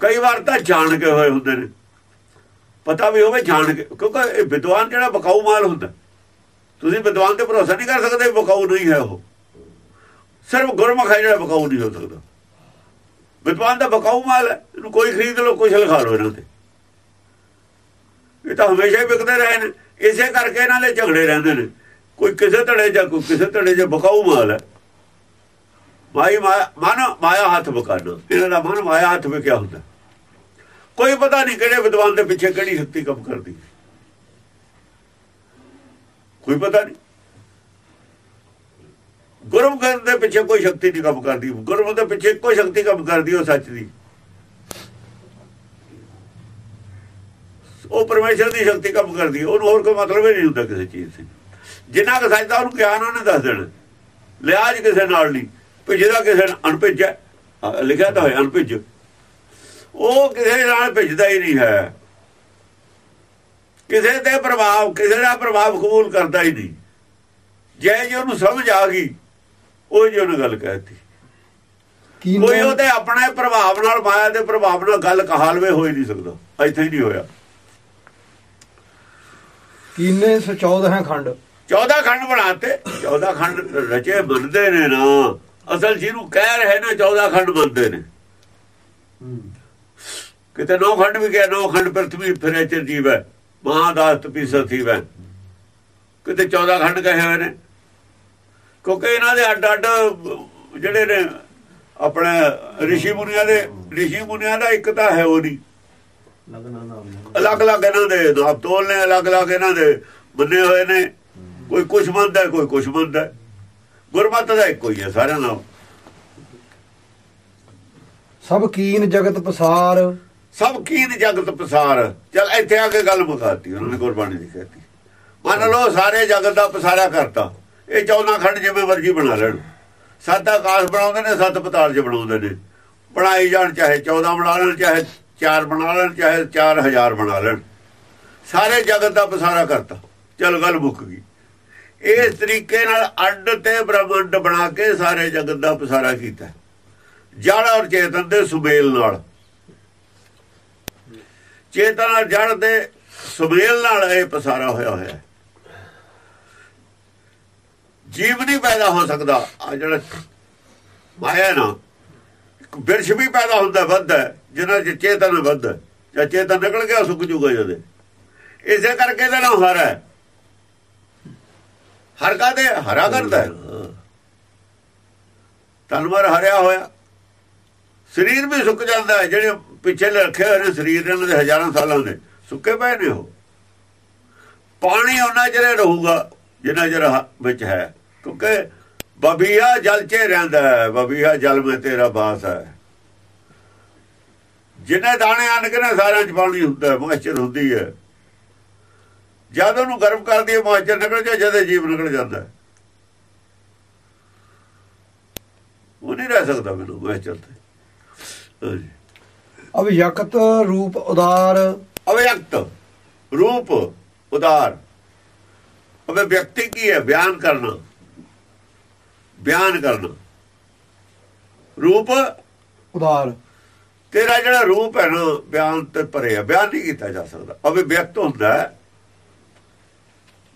ਕਈ ਵਾਰ ਤਾਂ ਜਾਣ ਕੇ ਹੋਏ ਹੁੰਦੇ ਨੇ। ਪਤਾ ਵੀ ਹੋਵੇ ਜਾਣ ਕੇ ਕਿਉਂਕਿ ਇਹ ਵਿਦਵਾਨ ਜਿਹੜਾ ਬਕਾਊ ਮਾਲ ਹੁੰਦਾ। ਤੁਸੀਂ ਵਿਦਵਾਨ ਤੇ ਭਰੋਸਾ ਨਹੀਂ ਕਰ ਸਕਦੇ ਬਕਾਊ ਨਹੀਂ ਹੈ ਉਹ। ਸਿਰਫ ਗੁਰਮੁਖ ਹੈ ਜਿਹੜਾ ਬਕਾਊ ਨਹੀਂ ਹੋ ਸਕਦਾ। ਵਿਦਵਾਨ ਦਾ ਬਕਾਊ ਮਾਲ ਹੈ। ਇਹਨੂੰ ਕੋਈ ਖਰੀਦ ਲਓ ਕੁਛ ਲਿਖਾ ਲਓ ਇਹਨਾਂ ਤੇ। ਇਹ ਤਾਂ ਹਮੇਸ਼ਾ ਹੀ ਵਿਕਦੇ ਰਹੇ ਨੇ। ਇਸੇ ਕਰਕੇ ਇਹਨਾਂ ਦੇ ਝਗੜੇ ਰਹਿੰਦੇ ਨੇ। ਕੋਈ ਕਿਸੇ ਧੜੇ ਜਾਂ ਕੋਈ ਕਿਸੇ ਧੜੇ 'ਚ ਬਕਾਊ ਮਾਲ ਹੈ। ਮਾਈ ਮਨ ਮਾਇਆ ਹੱਥ ਬਕਾਨਾ। ਇਹਨਾਂ ਦਾ ਮਨ ਮਾਇਆ ਹੱਥ ਵਿਕਿਆ ਹੁੰਦਾ। ਕੋਈ ਪਤਾ ਨਹੀਂ ਕਿਹੜੇ ਵਿਦਵਾਨ ਦੇ ਪਿੱਛੇ ਕਿਹੜੀ ਸ਼ਕਤੀ ਕੰਮ ਕਰਦੀ ਕੋਈ ਪਤਾ ਨਹੀਂ। ਗੁਰਮੁਖ ਦੇ ਪਿੱਛੇ ਕੋਈ ਸ਼ਕਤੀ ਨਹੀਂ ਕੰਮ ਕਰਦੀ। ਗੁਰਮੁਖ ਦੇ ਪਿੱਛੇ ਕੋਈ ਸ਼ਕਤੀ ਕੰਮ ਕਰਦੀ, ਉਹ ਸੱਚ ਦੀ। ਉਹ ਪਰਮੇਸ਼ਰ ਦੀ ਸ਼ਕਤੀ ਕੰਮ ਕਰਦੀ ਉਹਨੂੰ ਹੋਰ ਕੋਈ ਮਤਲਬ ਹੀ ਨਹੀਂ ਹੁੰਦਾ ਕਿਸੇ ਚੀਜ਼ ਸੇ ਜਿੰਨਾ ਕੁ ਸੱਚਦਾ ਉਹਨੂੰ ਗਿਆਨ ਉਹਨੇ ਦੱਸ ਦੇਣਾ। ਲਿਆਜ ਕਿਸੇ ਨਾਲ ਨਹੀਂ। ਭਿੱਜਦਾ ਕਿਸੇ ਨਾਲ ਅਣਭਿੱਜ ਹੈ। ਲਿਖਿਆ ਤਾਂ ਹੋਇਆ ਅਣਭਿੱਜ। ਉਹ ਕਿਸੇ ਨਾਲ ਭਿੱਜਦਾ ਹੀ ਨਹੀਂ ਹੈ। ਕਿਸੇ ਤੇ ਪ੍ਰਭਾਵ ਕਿਸੇ ਦਾ ਪ੍ਰਭਾਵ ਕਬੂਲ ਕਰਦਾ ਹੀ ਨਹੀਂ। ਜੇ ਜੇ ਉਹਨੂੰ ਸਮਝ ਆ ਗਈ ਉਹ ਜੀ ਉਹਨੇ ਗੱਲ ਕਹਿਤੀ ਕੋਈ ਉਹਦੇ ਆਪਣੇ ਪ੍ਰਭਾਵ ਨਾਲ ਮਾਇਆ ਦੇ ਪ੍ਰਭਾਵ ਨਾਲ ਗੱਲ ਕਹਾ ਲਵੇ ਹੋ ਹੀ ਨਹੀਂ ਸਕਦਾ। ਇੱਥੇ ਹੀ ਨਹੀਂ ਹੋਇਆ। ਕੀਨੇ ਸਚੌਦ ਹੈ ਖੰਡ 14 ਖੰਡ ਬਣਾਤੇ 14 ਖੰਡ ਰਚੇ ਮੰਨਦੇ ਨੇ ਨਾ ਅਸਲ ਜਿਹਨੂੰ ਕਹਿ ਰਹੇ ਨੇ 14 ਖੰਡ ਮੰਨਦੇ ਨੇ ਕਿਤੇ ਨੌ ਖੰਡ ਵੀ ਕਿਹਾ ਨੌ ਖੰਡ ਪ੍ਰਥਮੀ ਫਿਰੇ ਚ ਜੀਵ ਹੈ ਮਹਾਦਾਸ ਤਪੀਸਾ ਥੀਵੈ ਕਿਤੇ 14 ਖੰਡ ਕਹੇ ਹੋਏ ਨੇ ਕਿਉਂਕਿ ਇਹਨਾਂ ਦੇ ਅੱਡ ਅੱਡ ਜਿਹੜੇ ਨੇ ਆਪਣੇ ઋષਿ ਮੁਨੀਆਂ ਦੇ ઋષਿ ਮੁਨੀਆਂ ਦਾ ਇੱਕ ਤਾਂ ਹੈ ਉਹ ਨਹੀਂ ਅਲੱਗ-ਅਲੱਗ ਇਹਨਾਂ ਦੇ ਨਾਪ ਤੋਲ ਨੇ ਅਲੱਗ-ਅਲੱਗ ਇਹਨਾਂ ਦੇ ਬੰਨੇ ਹੋਏ ਨੇ। ਕੋਈ ਕੁਛ ਮੰਨਦਾ ਕੋਈ ਕੁਛ ਮੰਨਦਾ ਗੁਰਮਤਿ ਦਾ ਇੱਕੋ ਹੀ ਹੈ ਸਾਰਿਆਂ ਨਾਲ। ਸਭ ਕੀਨ ਜਗਤ ਪਸਾਰ। ਸਭ ਕੀਨ ਜਗਤ ਪਸਾਰ। ਚਲ ਇੱਥੇ ਆ ਕੇ ਗੱਲ ਮੁਕਾਤੀ ਉਹਨਾਂ ਨੇ ਗੁਰਬਾਣੀ ਦੀ ਕਹਿਤੀ। ਮੰਨ ਲਓ ਸਾਰੇ ਜਗਤ ਦਾ ਪਸਾਰਾ ਕਰਤਾ। ਇਹ 14 ਖੰਡ ਜਿਵੇਂ ਮਰਜ਼ੀ ਬਣਾ ਲੈਣ। ਸੱਤ ਆਕਾਸ਼ ਬਣਾਉਂਦੇ ਨੇ ਸੱਤ ਪਤਾਲ ਚ ਬਣਾਉਂਦੇ ਨੇ। ਬਣਾਈ ਜਾਣ ਚਾਹੇ 14 ਬਣਾ ਲੈਣ ਚਾਹੇ 4 ਬਣਾ ਲੈਣ, ਚਾਹੇ 4000 ਬਣਾ ਲੈਣ। ਸਾਰੇ ਜਗਤ ਦਾ ਪਸਾਰਾ ਕਰਤਾ। ਚਲ ਗੱਲ ਮੁੱਕ ਗਈ। ਇਸ ਤਰੀਕੇ ਨਾਲ ਅੱਡ ਤੇ ਬ੍ਰਹਮੰਡ ਬਣਾ ਕੇ ਸਾਰੇ ਜਗਤ ਦਾ ਪਸਾਰਾ ਕੀਤਾ। ਜੜ ਔਰ ਚੇਤਨ ਦੇ ਸੁਮੇਲ ਨਾਲ। ਚੇਤਨ ਔਰ ਜੜ ਦੇ ਸੁਮੇਲ ਨਾਲ ਇਹ ਪਸਾਰਾ ਹੋਇਆ ਹੋਇਆ ਹੈ। ਜੀਵ ਨਹੀਂ ਪੈਦਾ ਹੋ ਸਕਦਾ। ਆ ਜਿਹੜਾ ਮਾਇਆ ਨਾ, ਇੱਕ ਵੀ ਪੈਦਾ ਹੁੰਦਾ ਵੱਧਦਾ ਜਿਹਨਾਂ ਚ ਚੇਤਨ ਵੱਧ ਜਾਂ ਚੇਤਨ ਨਿਕਲ ਗਿਆ, ਸੁੱਕ ਜੂਗਾ ਜਦੇ। ਇਸੇ ਕਰਕੇ ਇਹਦਾ ਨਾਮ ਹਰ ਹੈ। ਹਰ ਕਾਦੇ ਹਰਾ ਕਰਦਾ ਹੈ। ਤਨਵਰ ਹਰਿਆ ਹੋਇਆ। ਸਰੀਰ ਵੀ ਸੁੱਕ ਜਾਂਦਾ ਹੈ, ਜਿਹੜੇ ਪਿੱਛੇ ਰੱਖੇ ਹੋਏ ਨੇ ਸਰੀਰ ਇਹਨਾਂ ਦੇ ਹਜ਼ਾਰਾਂ ਸਾਲਾਂ ਦੇ, ਸੁੱਕੇ ਪਏ ਨੇ ਉਹ। ਪਾਣੀ ਉਹਨਾਂ ਜਿਹੜੇ ਰਹੂਗਾ, ਜਿੰਨਾ ਜਰ ਵਿੱਚ ਹੈ। ਕਿਉਂਕਿ ਬਬੀਆ ਜਲ 'ਚ ਰਹਿੰਦਾ ਹੈ, ਬਬੀਆ ਜਲ ਮੈਂ ਤੇਰਾ ਬਾਸ ਹੈ। ਜਿੰਨੇ ਦਾਣੇ ਆਣ ਕੇ ਨਾ ਸਾਰਿਆਂ 'ਚ ਪਾਣੀ ਹੁੰਦਾ ਹੈ ਮੋਇਸਚਰ ਹੁੰਦੀ ਹੈ। ਜਦ ਉਹਨੂੰ ਗਰਮ ਕਰਦੀ ਹੈ ਮੋਇਸਚਰ ਨਿਕਲ ਜਾ ਜਦੇ ਜੀਵ ਨਿਕਲ ਜਾਂਦਾ ਉਹ ਨਹੀਂ ਰਹਿ ਸਕਦਾ ਮੈਨੂੰ ਮੋਇਸਚਰ ਤੇ। ਹਾਂਜੀ। ਅਵਯਕਤ ਰੂਪ ਉਦਾਰ। ਅਵਿਅਕਤ ਰੂਪ ਉਦਾਰ। ਅਵੇ ਵਿਅਕਤੀ ਕੀ ਹੈ? ਬਿਆਨ ਕਰਨਾ। ਬਿਆਨ ਕਰਨਾ। ਰੂਪ ਉਦਾਰ। ਤੇਰਾ ਜਿਹੜਾ ਰੂਪ ਹੈ ਨਾ ਬਿਆਨ ਤੇ ਪਰੇ ਹੈ ਬਿਆਨ ਨਹੀਂ ਕੀਤਾ ਜਾ ਸਕਦਾ। ਅਵੇ ਵਿਅਕਤ ਹੁੰਦਾ ਹੈ।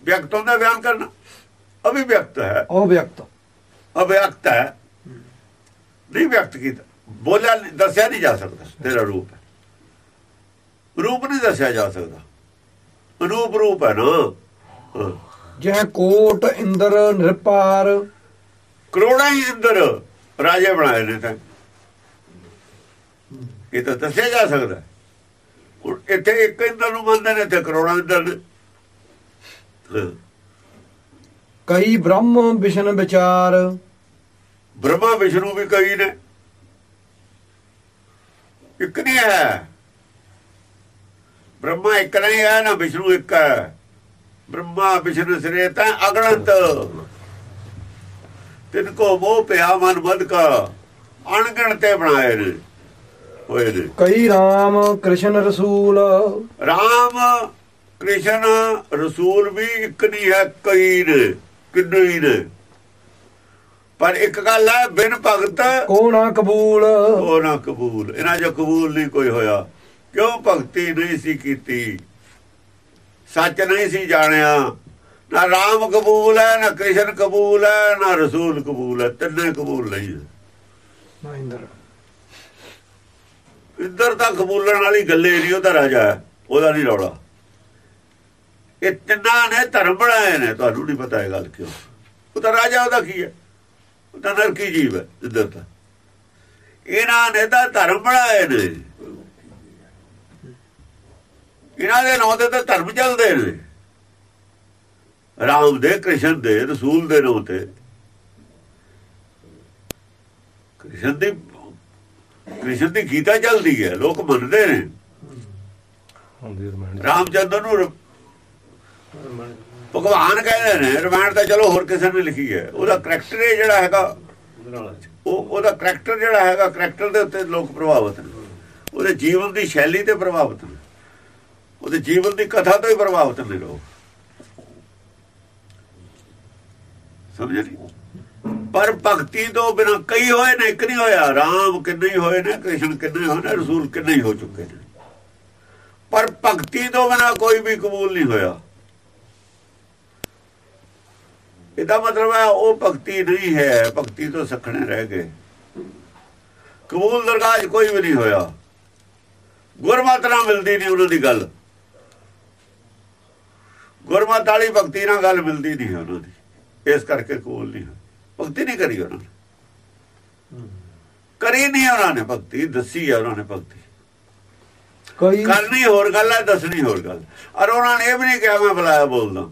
ਵਿਅਕਤ ਹੁੰਦਾ ਬਿਆਨ ਕਰਨਾ। ਅਭਿਵਿਅਕਤ ਹੈ। ਅਵਯਕਤ ਅਵਿਅਕਤ ਹੈ। ਨਹੀਂ ਵਿਅਕਤ ਕੀਤਾ। ਬੋਲਿਆ ਦੱਸਿਆ ਨਹੀਂ ਜਾ ਸਕਦਾ। ਤੇਰਾ ਰੂਪ ਹੈ। ਰੂਪ ਨਹੀਂ ਦੱਸਿਆ ਜਾ ਸਕਦਾ। ਅਨੂਪ ਰੂਪ ਹੈ ਨਾ। ਜਿਹ ਕੋਟ ਇੰਦਰ ਨਿਰਪਾਰ। ਕਰੋੜਾਂ ਹੀ ਇੰਦਰ ਰਾਜੇ ਬਣਾਏ ਨੇ ਤਾਂ। ਇਹ ਤਾਂ ਦੱਸਿਆ ਜਾ ਸਕਦਾ। ਹੁਣ ਇੱਥੇ ਇੱਕ ਇੰਦਰ ਨੂੰ ਮੰਨਦੇ ਨੇ ਤੇ ਕਰੋੜਾਂ ਇੰਦਰ ਨੇ। ਕਈ ਬ੍ਰਹਮ ਵਿਸ਼ਨ ਵਿਚਾਰ। ਬ੍ਰਹਮਾ ਵਿਸ਼ਨੂੰ ਵੀ ਕਈ ਨੇ। ਇੱਕ ਨਹੀਂ ਹੈ। ਬ੍ਰਹਮਾ ਇੱਕ ਨਹੀਂ ਹੈ ਨਾ ਵਿਸ਼ਨੂੰ ਇੱਕ ਹੈ। ਬ੍ਰਹਮਾ ਵਿਸ਼ਨੂੰ ਸ੍ਰੇ ਤਾਂ ਅਗਣਤ। ਤਿਨ ਕੋ ਮੋਹ ਪਿਆ ਮਨ ਮਦ ਕਾ। ਅਣਗਣ ਤੇ ਬਣਾਏ ਨੇ। ਹੋਏ ਨੇ ਕਈ RAM ਕ੍ਰਿਸ਼ਨ ਰਸੂਲ। ਰਾਮ ਕ੍ਰਿਸ਼ਨ ਰਸੂਲ ਵੀ ਇੱਕ ਨਹੀਂ ਹੈ ਕਈ ਨੇ ਕਿੰਨੇ ਹੀ ਨੇ। ਪਰ ਇੱਕ ਗੱਲ ਹੈ ਬਿਨ ਭਗਤ ਕੋ ਨਾ ਕਬੂਲ। ਉਹ ਨਾ ਕਬੂਲ। ਇਹਨਾਂ ਜੋ ਕਬੂਲ ਨਹੀਂ ਕੋਈ ਹੋਇਆ। ਕਿਉਂ ਭਗਤੀ ਨਹੀਂ ਸੀ ਕੀਤੀ? ਸੱਚ ਨਹੀਂ ਸੀ ਜਾਣਿਆ। ਨਾ ਰਾਮ ਕਬੂਲ ਹੈ ਨਾ ਕ੍ਰਿਸ਼ਨ ਕਬੂਲ ਹੈ ਨਾ ਰਸੂਲ ਕਬੂਲ ਹੈ। ਤਿੰਨੇ ਕਬੂਲ ਨਹੀਂ ਹੈ। ਮਹਿੰਦਰ ਇੱਧਰ ਤਾਂ ਕਬੂਲਣ ਵਾਲੀ ਗੱਲੇ ਨਹੀਂ ਉਹਦਾ ਰਾਜਾ ਉਹਦਾ ਨਹੀਂ ਰੌਲਾ। ਇਹ ਤਿੰਨਾਂ ਨੇ ਧਰਮ ਬਣਾਏ ਨੇ, ਤੁਹਾਨੂੰ ਨਹੀਂ ਪਤਾ ਇਹ ਗੱਲ ਕਿਉਂ। ਉਹ ਤਾਂ ਰਾਜਾ ਉਹਦਾ ਕੀ ਹੈ? ਉਹ ਤਾਂ ਨਰਕੀ ਜੀਵ ਹੈ, ਇੱਧਰ ਤਾਂ। ਇਹਨਾਂ ਨੇ ਤਾਂ ਧਰਮ ਬਣਾਏ ਨੇ। ਇਹਨਾਂ ਦੇ ਨਾਂ ਤੇ ਤਾਂ ਧਰਮ ਚੱਲਦੇ ਨੇ। ਰਾਮ ਦੇ, ਕ੍ਰਿਸ਼ਨ ਦੇ, ਰਸੂਲ ਦੇ ਨਾਂ ਤੇ। ਕ੍ਰਿਸ਼ਨ ਦੀ ਕ੍ਰਿਸ਼ਨ ਦੀ ਗੀਤਾ ਚੱਲਦੀ ਹੈ ਲੋਕ ਮੰਨਦੇ ਨੇ। ਰਾਮਚੰਦਰ ਨੂੰ ਭਗਵਾਨ ਕਹਿੰਦੇ ਨੇ ਰਮਾਇਣ ਤਾਂ ਚਲੋ ਹੋਰ ਕਿਸੇ ਨੇ ਲਿਖੀ ਹੈ। ਉਹਦਾ ਕਰੈਕਟਰ ਇਹ ਜਿਹੜਾ ਹੈਗਾ ਉਹ ਉਹਦਾ ਕਰੈਕਟਰ ਜਿਹੜਾ ਹੈਗਾ ਕਰੈਕਟਰ ਦੇ ਉੱਤੇ ਲੋਕ ਪ੍ਰਭਾਵਿਤ ਨੇ। ਉਹਦੇ ਜੀਵਨ ਦੀ ਸ਼ੈਲੀ ਤੇ ਪ੍ਰਭਾਵਿਤ ਨੇ। ਉਹਦੇ ਜੀਵਨ ਦੀ ਕਥਾ ਤੋਂ ਹੀ ਪ੍ਰਭਾਵਿਤ ਨੇ ਲੋਕ। ਸਮਝੇ ਨਹੀਂ ਪਰ ਭਗਤੀ ਤੋਂ ਬਿਨਾਂ ਕਈ ਹੋਏ ਨੇ, ਇੱਕ ਨਹੀਂ ਹੋਇਆ। ਰਾਮ ਕਿੰਨੇ ਹੀ ਹੋਏ ਨੇ, ਕ੍ਰਿਸ਼ਨ ਕਿੰਨੇ ਹੋਏ ਨੇ, ਰਸੂਲ ਕਿੰਨੇ ਹੀ ਹੋ ਚੁੱਕੇ ਨੇ। ਪਰ ਭਗਤੀ ਤੋਂ ਬਿਨਾਂ ਕੋਈ ਵੀ ਕਬੂਲ ਨਹੀਂ ਹੋਇਆ। ਇਹਦਾ ਮਤਲਬ ਹੈ, ਉਹ ਭਗਤੀ ਨਹੀਂ ਹੈ, ਭਗਤੀ ਤੋਂ ਸਖਣੇ ਰਹਿ ਗਏ। ਕਬੂਲ ਦਰਗਾਹ ਕੋਈ ਵੀ ਨਹੀਂ ਹੋਇਆ। ਗੁਰਮਤਿ ਨਾਲ ਮਿਲਦੀ ਨਹੀਂ ਉਹਨਾਂ ਦੀ ਗੱਲ। ਗੁਰਮਤਿ ਵਾਲੀ ਭਗਤੀ ਨਾਲ ਗੱਲ ਮਿਲਦੀ ਨਹੀਂ ਉਹਨਾਂ ਦੀ। ਇਸ ਕਰਕੇ ਕਬੂਲ ਨਹੀਂ ਹੋਇਆ। ਭਗਤੀ ਨਹੀਂ ਕਰੀ ਉਹਨਾਂ ਨੇ। ਕਰੀ ਨਹੀਂ ਉਹਨਾਂ ਨੇ ਭਗਤੀ ਦੱਸੀ ਹੈ ਉਹਨਾਂ ਨੇ ਭਗਤੀ। ਕਈ ਕਰਨੀ ਹੋਰ ਗੱਲ ਹੈ ਦੱਸਣੀ ਹੋਰ ਗੱਲ। ਔਰ ਉਹਨਾਂ ਨੇ ਇਹ ਵੀ ਨਹੀਂ ਕਿਹਾ ਮੈਂ ਬੁਲਾਇਆ ਬੋਲਦਾ।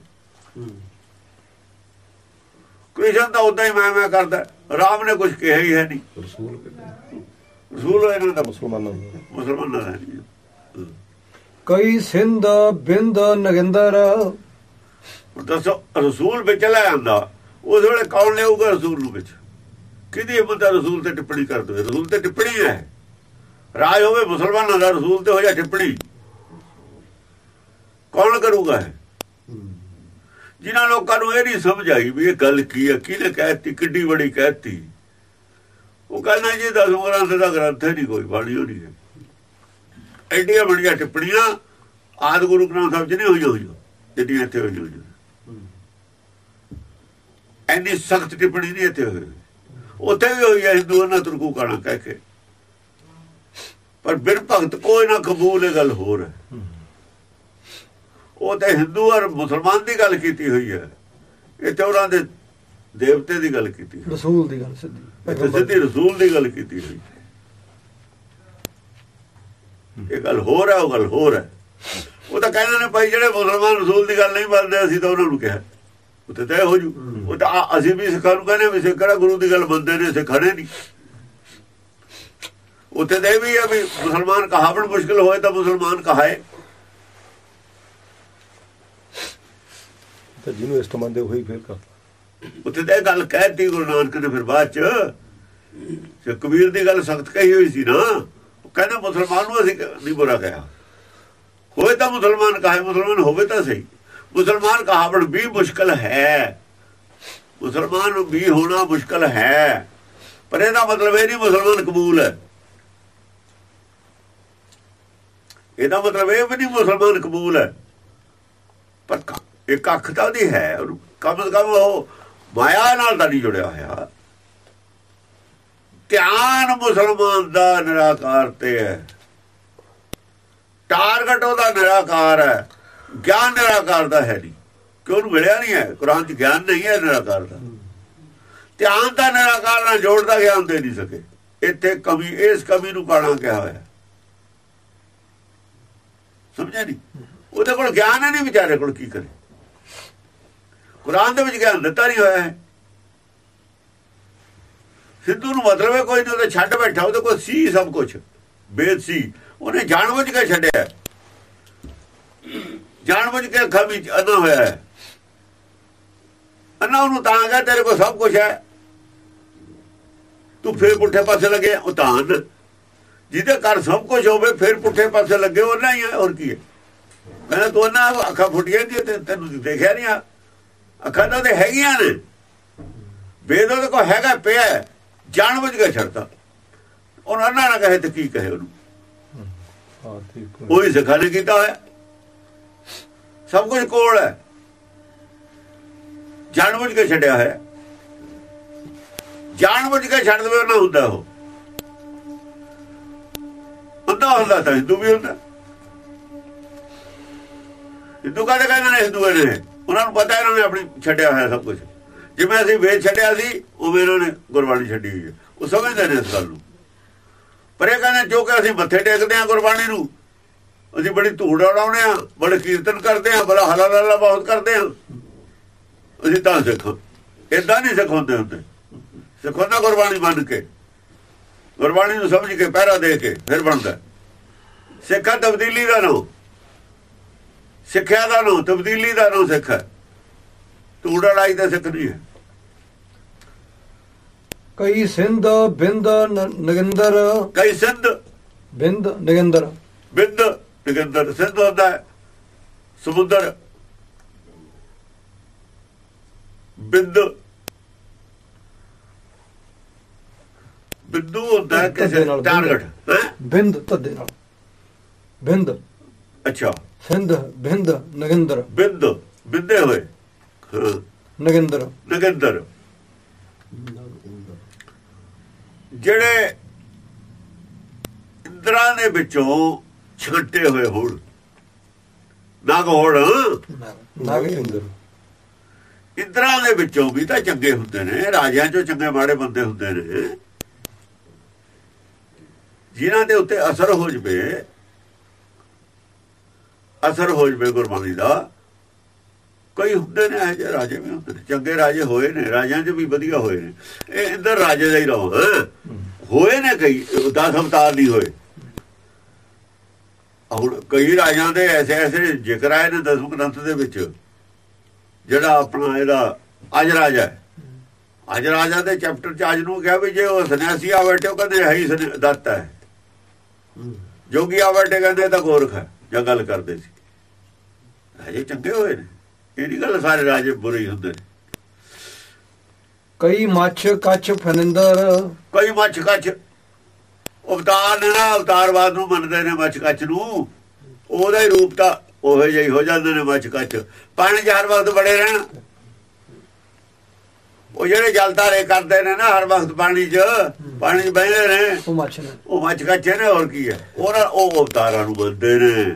ਕ੍ਰਿਸ਼ਨ ਤਾਂ ਉਦਾਂ ਹੀ ਮੈਂ ਮੈਂ ਕਰਦਾ। ਰਾਮ ਨੇ ਕੁਝ ਕਿਹਾ ਹੀ ਹੈ ਨਹੀਂ। ਰਸੂਲ ਰਸੂਲ ਇਹਨਾਂ ਦਾ ਮੁਸਲਮਾਨਾਂ ਦਾ। ਮੁਸਲਮਾਨਾਂ ਦਾ ਕਈ ਸਿੰਧ ਬਿੰਦ ਨਗਿੰਦਰ। ਹੁਣ ਦੱਸੋ ਰਸੂਲ ਵਿੱਚ ਲੈ ਆਂਦਾ। ਉਸ ਵੇਲੇ ਕੌਣ ਲਿਆਊਗਾ ਰਸੂਲ ਨੂੰ ਵਿੱਚ? ਕਿਹਦੀ ਹਿੰਮਤ ਹੈ ਰਸੂਲ ਤੇ ਟਿੱਪਣੀ ਕਰ ਦੇਵੇ ਰਸੂਲ ਤੇ ਟਿੱਪਣੀ ਹੈ। ਰਾਜ ਹੋਵੇ ਮੁਸਲਮਾਨਾਂ ਦਾ, ਰਸੂਲ ਤੇ ਹੋ ਜਾ ਟਿੱਪਣੀ। ਕੌਣ ਕਰੂਗਾ ਇਹ? ਜਿਨ੍ਹਾਂ ਲੋਕਾਂ ਨੂੰ ਇਹ ਨਹੀਂ ਸਮਝ ਆਈ ਵੀ ਇਹ ਗੱਲ ਕੀ ਹੈ, ਕਿਹਨੇ ਕਹਿਤੀ, ਕਿੱਡੀ ਬੜੀ ਕਹਿਤੀ। ਉਹ ਕਹਿੰਦਾ ਜੀ, ਦਸ ਗ੍ਰੰਥ ਦਾ ਗ੍ਰੰਥ ਹੈ ਨਹੀਂ, ਕੋਈ ਬਾਣੀ ਹੋਣੀ ਹੈ। ਐਡੀਆਂ ਬੜੀਆਂ ਟਿੱਪਣੀਆਂ ਆਦ ਗੁਰੂ ਗ੍ਰੰਥ ਸਾਹਿਬ ਜੀ ਨੇ ਹੋਈਆਂ ਹੋਈਆਂ ਜਿਹੜੀਆਂ ਇੱਥੇ ਹੋਈਆਂ ਹੋਈਆਂ। ਐਨੀ ਸਖਤ ਟਿੱਪਣੀ ਨਹੀਂ ਇੱਥੇ ਹੋਈ। ਉੱਥੇ ਵੀ ਹੋਈ ਹੈ ਹਿੰਦੂਆਂ ਨਾਲ ਤੁਰਕੂ ਕਾਣਾ ਕਹਿ ਕੇ। ਪਰ ਬਿਨ ਭਗਤ ਕੋਈ ਨਾ ਕਬੂਲ ਇਹ ਗੱਲ ਹੋਰ ਹੈ। ਉਹ ਤੇ ਹਿੰਦੂ ਔਰ ਮੁਸਲਮਾਨ ਦੀ ਗੱਲ ਕੀਤੀ ਹੋਈ ਹੈ। ਇੱਥੇ ਉਹਨਾਂ ਦੇ ਦੇਵਤੇ ਦੀ ਗੱਲ ਕੀਤੀ ਹੋਈ ਰਸੂਲ ਦੀ ਗੱਲ ਸਿੱਧੀ। ਸਿੱਧੀ ਰਸੂਲ ਦੀ ਗੱਲ ਕੀਤੀ ਹੋਈ ਇਹ ਗੱਲ ਹੋਰ ਹੈ ਉਹ ਗੱਲ ਹੋਰ ਹੈ। ਉਹ ਤਾਂ ਕਹਿੰਦੇ ਨੇ ਭਾਈ ਜਿਹੜੇ ਮੁਸਲਮਾਨ ਰਸੂਲ ਦੀ ਗੱਲ ਨਹੀਂ ਮੰਨਦੇ ਅਸੀਂ ਤਾਂ ਉਹਨਾਂ ਨੂੰ ਕਿਹਾ। ਉੱਤੇ ਤੈ ਹੋ ਜੂ। ਉਹ ਤਾਂ ਆ- ਅਸੀਂ ਵੀ ਸਿੱਖਾਂ ਨੂੰ ਕਹਿੰਦੇ ਵੀ ਸਿੱਖ ਕਿਹੜਾ ਗੁਰੂ ਦੀ ਗੱਲ ਮੰਨਦੇ ਨੇ ਸਿੱਖ ਖੜੇ ਨਹੀਂ। ਉੱਥੇ ਤੇ ਵੀ ਹੈ ਵੀ ਮੁਸਲਮਾਨ ਕਹਾਵਣ ਮੁਸ਼ਕਲ ਹੋਏ ਤਾਂ ਮੁਸਲਮਾਨ ਕਹਾਏ। ਤੇ ਜਿਹਨੂੰ ਇਸ ਤੋਂ ਮੰਨਦੇ ਉਹੀ ਫੇਰ ਕਰਦਾ। ਉੱਥੇ ਤਾਂ ਗੱਲ ਕਹਿਤੀ ਗੁਰੂ ਨਾਨਕ ਨੇ ਫਿਰ ਬਾਅਦ ਚ। ਜੇ ਕਬੀਰ ਦੀ ਗੱਲ ਸਖਤ ਕਹੀ ਹੋਈ ਸੀ ਨਾ ਉਹ ਕਹਿੰਦਾ ਮੁਸਲਮਾਨ ਨੂੰ ਅਸੀਂ ਨਹੀਂ ਬੁਰਾ ਕਿਹਾ। ਹੋਏ ਤਾਂ ਮੁਸਲਮਾਨ ਕਹੇ ਮੁਸਲਮਾਨ ਹੋਵੇ ਤਾਂ ਸਹੀ। ਮੁਸਲਮਾਨ ਕਹਾਵਣ ਵੀ ਮੁਸ਼ਕਲ ਹੈ। ਮੁਸਲਮਾਨ ਵੀ ਹੋਣਾ ਮੁਸ਼ਕਲ ਹੈ। ਪਰ ਇਹਦਾ ਮਤਲਬ ਇਹ ਨਹੀਂ ਮੁਸਲਮਾਨ ਕਬੂਲ ਹੈ। ਇਹਦਾ ਮਤਲਬ ਇਹ ਵੀ ਨਹੀਂ ਮੁਸਲਮਾਨ ਕਬੂਲ ਹੈ। ਪਰ ਕ- ਇੱਕ ਅੱਖ ਤਾਂ ਉਹਦੀ ਹੈ ਕਮ ਸੇ ਕਮ ਉਹ ਮਾਇਆ ਨਾਲ ਤਾਂ ਨਹੀਂ ਜੁੜਿਆ ਹੋਇਆ। ਧਿਆਨ ਮੁਸਲਮਾਨ ਦਾ ਨਿਰਾਕਾਰ ਤੇ ਹੈ। ਟਾਰਗੇਟ ਉਹਦਾ ਨਿਰਾਕਾਰ ਹੈ। ਗਿਆਨ ਨਿਰਾਕਾਰ ਦਾ ਹੈ ਨਹੀਂ। ਕਿ ਉਹਨੂੰ ਮਿਲਿਆ ਨਹੀਂ ਹੈ? ਕੁਰਾਨ 'ਚ ਗਿਆਨ ਨਹੀਂ ਹੈ ਨਿਰਾਕਾਰ ਦਾ ਧਿਆਨ ਦਾ ਨਿਰਾਕਾਰ ਨਾਲ ਜੋੜਦਾ ਗਿਆਨ ਦੇ ਨਹੀਂ ਸਕੇ। ਇੱਥੇ ਕਮੀ, ਇਸ ਕਮੀ ਨੂੰ ਕਾਣਾ ਕਿਹਾ ਹੋਇਆ ਸਮਝਿਆ ਨਹੀਂ? ਉਹਦੇ ਕੋਲ ਗਿਆਨ ਹੈ ਨਹੀਂ, ਵਿਚਾਰੇ ਕੋਲ ਕੀ ਕਰੇ? ਕੁਰਾਨ ਦੇ ਵਿੱਚ ਗਿਆਨ ਦਿੱਤਾ ਨਹੀਂ ਹੋਇਆ ਹੈ। ਸਿੱਧੂ ਨੂੰ ਮਤਲਬ ਹੈ ਕੋਈ ਨਹੀਂ, ਉਹਦੇ ਛੱਡ ਬੈਠਾ, ਉਹਦੇ ਕੋਲ ਸੀ ਸਭ ਕੁਝ ਬੇਦ ਸੀ। ਉਹਨੇ ਜਾਣਬੁੱਝ ਕੇ ਛੱਡਿਆ। ਜਾਣਬੁੱਝ ਕੇ ਅੱਖਾਂ ਵਿੱਚ ਅੰਨਾ ਹੋਇਆ ਹੈ। ਅੰਨਾ ਉਹਨੂੰ ਤਾਂ ਗਿਆ ਤੇਰੇ ਕੋਲ ਸਭ ਕੁਝ ਹੈ। ਤੂੰ ਫੇਰ ਪੁੱਠੇ ਪਾਸੇ ਲੱਗੇ ਉਹ ਤਾਂ। ਜਿਹਦੇ ਘਰ ਸਭ ਕੁਝ ਹੋਵੇ ਫੇਰ ਪੁੱਠੇ ਪਾਸੇ ਲੱਗੇ ਉਹ ਨਹੀਂ ਹੈ ਹੋਰ ਕੀ ਹੈ। ਕਹਿੰਦਾ ਤੂੰ ਨਾ ਅੱਖਾਂ ਫੁੱਟੀਆਂ ਦੀ ਤੇ ਤੈਨੂੰ ਦੇਖਿਆ ਨਹੀਂ ਆ। ਅੱਖਾਂ ਤਾਂ ਤੇ ਹੈਗੀਆਂ ਨੇ। ਵੇਦ ਉਹਦੇ ਕੋਲ ਹੈਗਾ ਪਿਆ ਹੈ, ਜਾਣ ਬੁੱਝ ਕੇ ਛੱਡਤਾ। ਉਹਨਾਂ ਅੰਨਾ ਨਾ ਕਹੇ ਤੇ ਕੀ ਕਹੇ ਉਹਨੂੰ। ਹਾਂ। ਠੀਕ ਉਹੀ ਸਿੱਖਾਂ ਨੇ ਕੀਤਾ ਹੋਇਆ। ਸਭ ਕੁਝ ਕੋਲ ਹੈ। ਜਾਣ ਬੁੱਝ ਕੇ ਛੱਡਿਆ ਹੋਇਆ। ਜਾਣ ਬੁੱਝ ਕੇ ਛੱਡ ਦੇਵੇ ਉਹਨਾਂ ਹੁੰਦਾ ਉਹ। ਹੁੰਦਾ ਹੁੰਦਾ ਤਾਂ ਹਿੰਦੂ ਵੀ ਹੁੰਦਾ। ਹਿੰਦੂ ਕਹਿੰਦੇ ਕਹਿੰਦੇ ਨੇ ਹਿੰਦੂ ਨੇ ਉਹਨਾਂ ਨੂੰ ਪਤਾ ਇਹਨਾਂ ਨੇ ਆਪਣੀ ਛੱਡਿਆ ਹੋਇਆ ਸਭ ਕੁਝ। ਜਿਵੇਂ ਅਸੀਂ ਵੇਦ ਛੱਡਿਆ ਸੀ ਉਹ ਇਹਨਾਂ ਨੇ ਗੁਰਬਾਣੀ ਛੱਡੀ ਹੋਈ ਹੈ। ਉਹ ਸਮਝਦੇ ਨੇ ਇਸ ਗੱਲ ਨੂੰ। ਪਰ ਇਹ ਕਹਿੰਦੇ ਜੋ ਕਿ ਅਸੀਂ ਮੱਥੇ ਟੇਕਦੇ ਹਾਂ ਗੁਰਬਾਣੀ ਨੂੰ ਅਸੀਂ ਬੜੀ ਧੂੜ ਉਡਾਉਂਦੇ ਆ ਬੜੇ ਕੀਰਤਨ ਕਰਦੇ ਆ ਬੜਾ ਹਲਾ ਲਾਲਾ ਬਹੁਤ ਕਰਦੇ ਆ ਅਸੀਂ ਤਾਂ ਸਿੱਖਾਂ। ਇਦਾਂ ਨਹੀਂ ਸਿਖਾਉਂਦੇ ਹੁੰਦੇ। ਸਿਖਾਉਂਦਾ ਗੁਰਬਾਣੀ ਮੰਨ ਕੇ। ਗੁਰਬਾਣੀ ਨੂੰ ਸਮਝ ਕੇ ਪਹਿਰਾ ਦੇ ਕੇ ਫਿਰ ਬਣਦਾ। ਸਿੱਖਾ ਤਬਦੀਲੀ ਦਾ ਨਾਮ ਸਿੱਖਿਆ ਦਾ ਨਾਮ ਤਬਦੀਲੀ ਦਾ ਨਾਮ ਸਿੱਖ ਹੈ। ਧੂੜ ਉਡਾਈ ਦਾ ਸਿੱਖ ਨਹੀਂ ਹੈ। ਕਈ ਸਿੰਧ ਬਿੰਦ ਨਗਿੰਦਰ। ਕਈ ਸਿੰਧ ਬਿੰਦ ਨਗਿੰਦਰ। ਬਿੰਦ। ਨਿਗੰਦਰ ਸਿੰਧ ਹੁੰਦਾ ਸਮੁੰਦਰ ਬਿੰਦ। ਬਿੰਦੂ ਹੁੰਦਾ ਕਿਸੇ ਟਾਰਗੇਟ ਬਿੰਦ ਧੱਦੇ ਨਾਲ। ਬਿੰਦ। ਅੱਛਾ। ਸਿੰਧ ਬਿੰਦ ਨਗਿੰਦਰ। ਬਿੰਦ ਬਿੰਦੇ ਹੋਏ। ਨਗਿੰਦਰ। ਨਗੰਦਰ। ਜਿਹੜੇ ਇੰਦਰਾਂ ਦੇ ਵਿੱਚੋਂ ਛੱਟੇ ਹੋਏ ਹੋਣ ਨਾਗ ਹੋਣ ਨਗਿੰਦਰ ਇੰਦਰਾਂ ਦੇ ਵਿੱਚੋਂ ਵੀ ਤਾਂ ਚੰਗੇ ਹੁੰਦੇ ਨੇ ਰਾਜਿਆਂ ਚੋਂ ਚੰਗੇ ਮਾੜੇ ਬੰਦੇ ਹੁੰਦੇ ਨੇ ਜਿਨ੍ਹਾਂ ਦੇ ਉੱਤੇ ਅਸਰ ਹੋ ਜਵੇ ਅਸਰ ਹੋ ਜਵੇ ਗੁਰਬਾਣੀ ਦਾ ਕਈ ਹੁੰਦੇ ਨੇ ਇਹ ਜਿਹੇ ਰਾਜੇ ਵੀ ਹੁੰਦੇ ਨੇ ਚੰਗੇ ਰਾਜੇ ਹੋਏ ਨੇ ਰਾਜਿਆਂ 'ਚ ਵੀ ਵਧੀਆ ਹੋਏ ਨੇ ਇਹ ਇੰਦਰ ਰਾਜੇ ਦਾ ਹੀ ਰੋ ਹੋਏ ਨੇ ਕਈ 10 ਅਵਤਾਰ ਨਹੀਂ ਹੋਏ ਹੁਣ ਕਈ ਰਾਜਾਂ ਦੇ ਐਸੇ ਐਸੇ ਜ਼ਿਕਰ ਆਏ ਨੇ ਦਸਮ ਗ੍ਰੰਥ ਦੇ ਵਿੱਚ ਜਿਹੜਾ ਆਪਣਾ ਇਹਦਾ ਅਜ ਰਾਜਾ ਹੈ। ਅਜ ਰਾਜਾ ਦੇ ਚੈਪਟਰ ਚ ਅਜ ਨੂੰ ਕਿਹਾ ਵੀ ਜੇ ਉਹ ਸੰਨਿਆਸੀ ਆ ਬੈਠੇ ਉਹ ਕਹਿੰਦੇ ਹੈ ਹੀ ਦੱਤ ਹੈ। ਜੋਗੀ ਆ ਬੈਠੇ ਕਹਿੰਦੇ ਤਾਂ ਗੋਰਖ ਹੈ ਜਾਂ ਗੱਲ ਕਰਦੇ ਸੀ। ਰਾਜੇ ਚੰਗੇ ਹੋਏ ਨੇ ਇਹ ਨਹੀਂ ਗੱਲ ਸਾਰੇ ਰਾਜੇ ਬੁਰੇ ਹੀ ਹੁੰਦੇ ਨੇ। ਕਈ ਮੱਛ ਕੱਛ ਫਨਿੰਦਰ। ਕਈ ਮੱਛ ਕੱਛ ਅਵਤਾਰ ਨੇ ਨਾ ਅਵਤਾਰਵਾਦ ਨੂੰ ਮੰਨਦੇ ਨੇ ਮੱਛ ਕੱਛ ਨੂੰ ਉਹਦਾ ਹੀ ਰੂਪ ਤਾਂ ਉਹੋ ਜਿਹਾ ਹੀ ਹੋ ਜਾਂਦੇ ਨੇ ਮੱਛ ਕੱਛ ਪਾਣੀ 'ਚ ਹਰ ਵਕਤ ਬੜੇ ਰਹਿਣ। ਉਹ ਜਿਹੜੇ ਜਲ ਧਾਰੇ ਕਰਦੇ ਨੇ ਨਾ ਹਰ ਵਕਤ ਪਾਣੀ 'ਚ ਪਾਣੀ 'ਚ ਬਹਿੰਦੇ ਨੇ ਉਹ ਮੱਛ ਨੇ। ਉਹ ਮੱਛ ਕੱਛੇ ਨੇ ਹੋਰ ਕੀ ਹੈ? ਉਹਨਾਂ ਉਹ ਅਵਤਾਰਾਂ ਨੂੰ ਮੰਨਦੇ ਨੇ।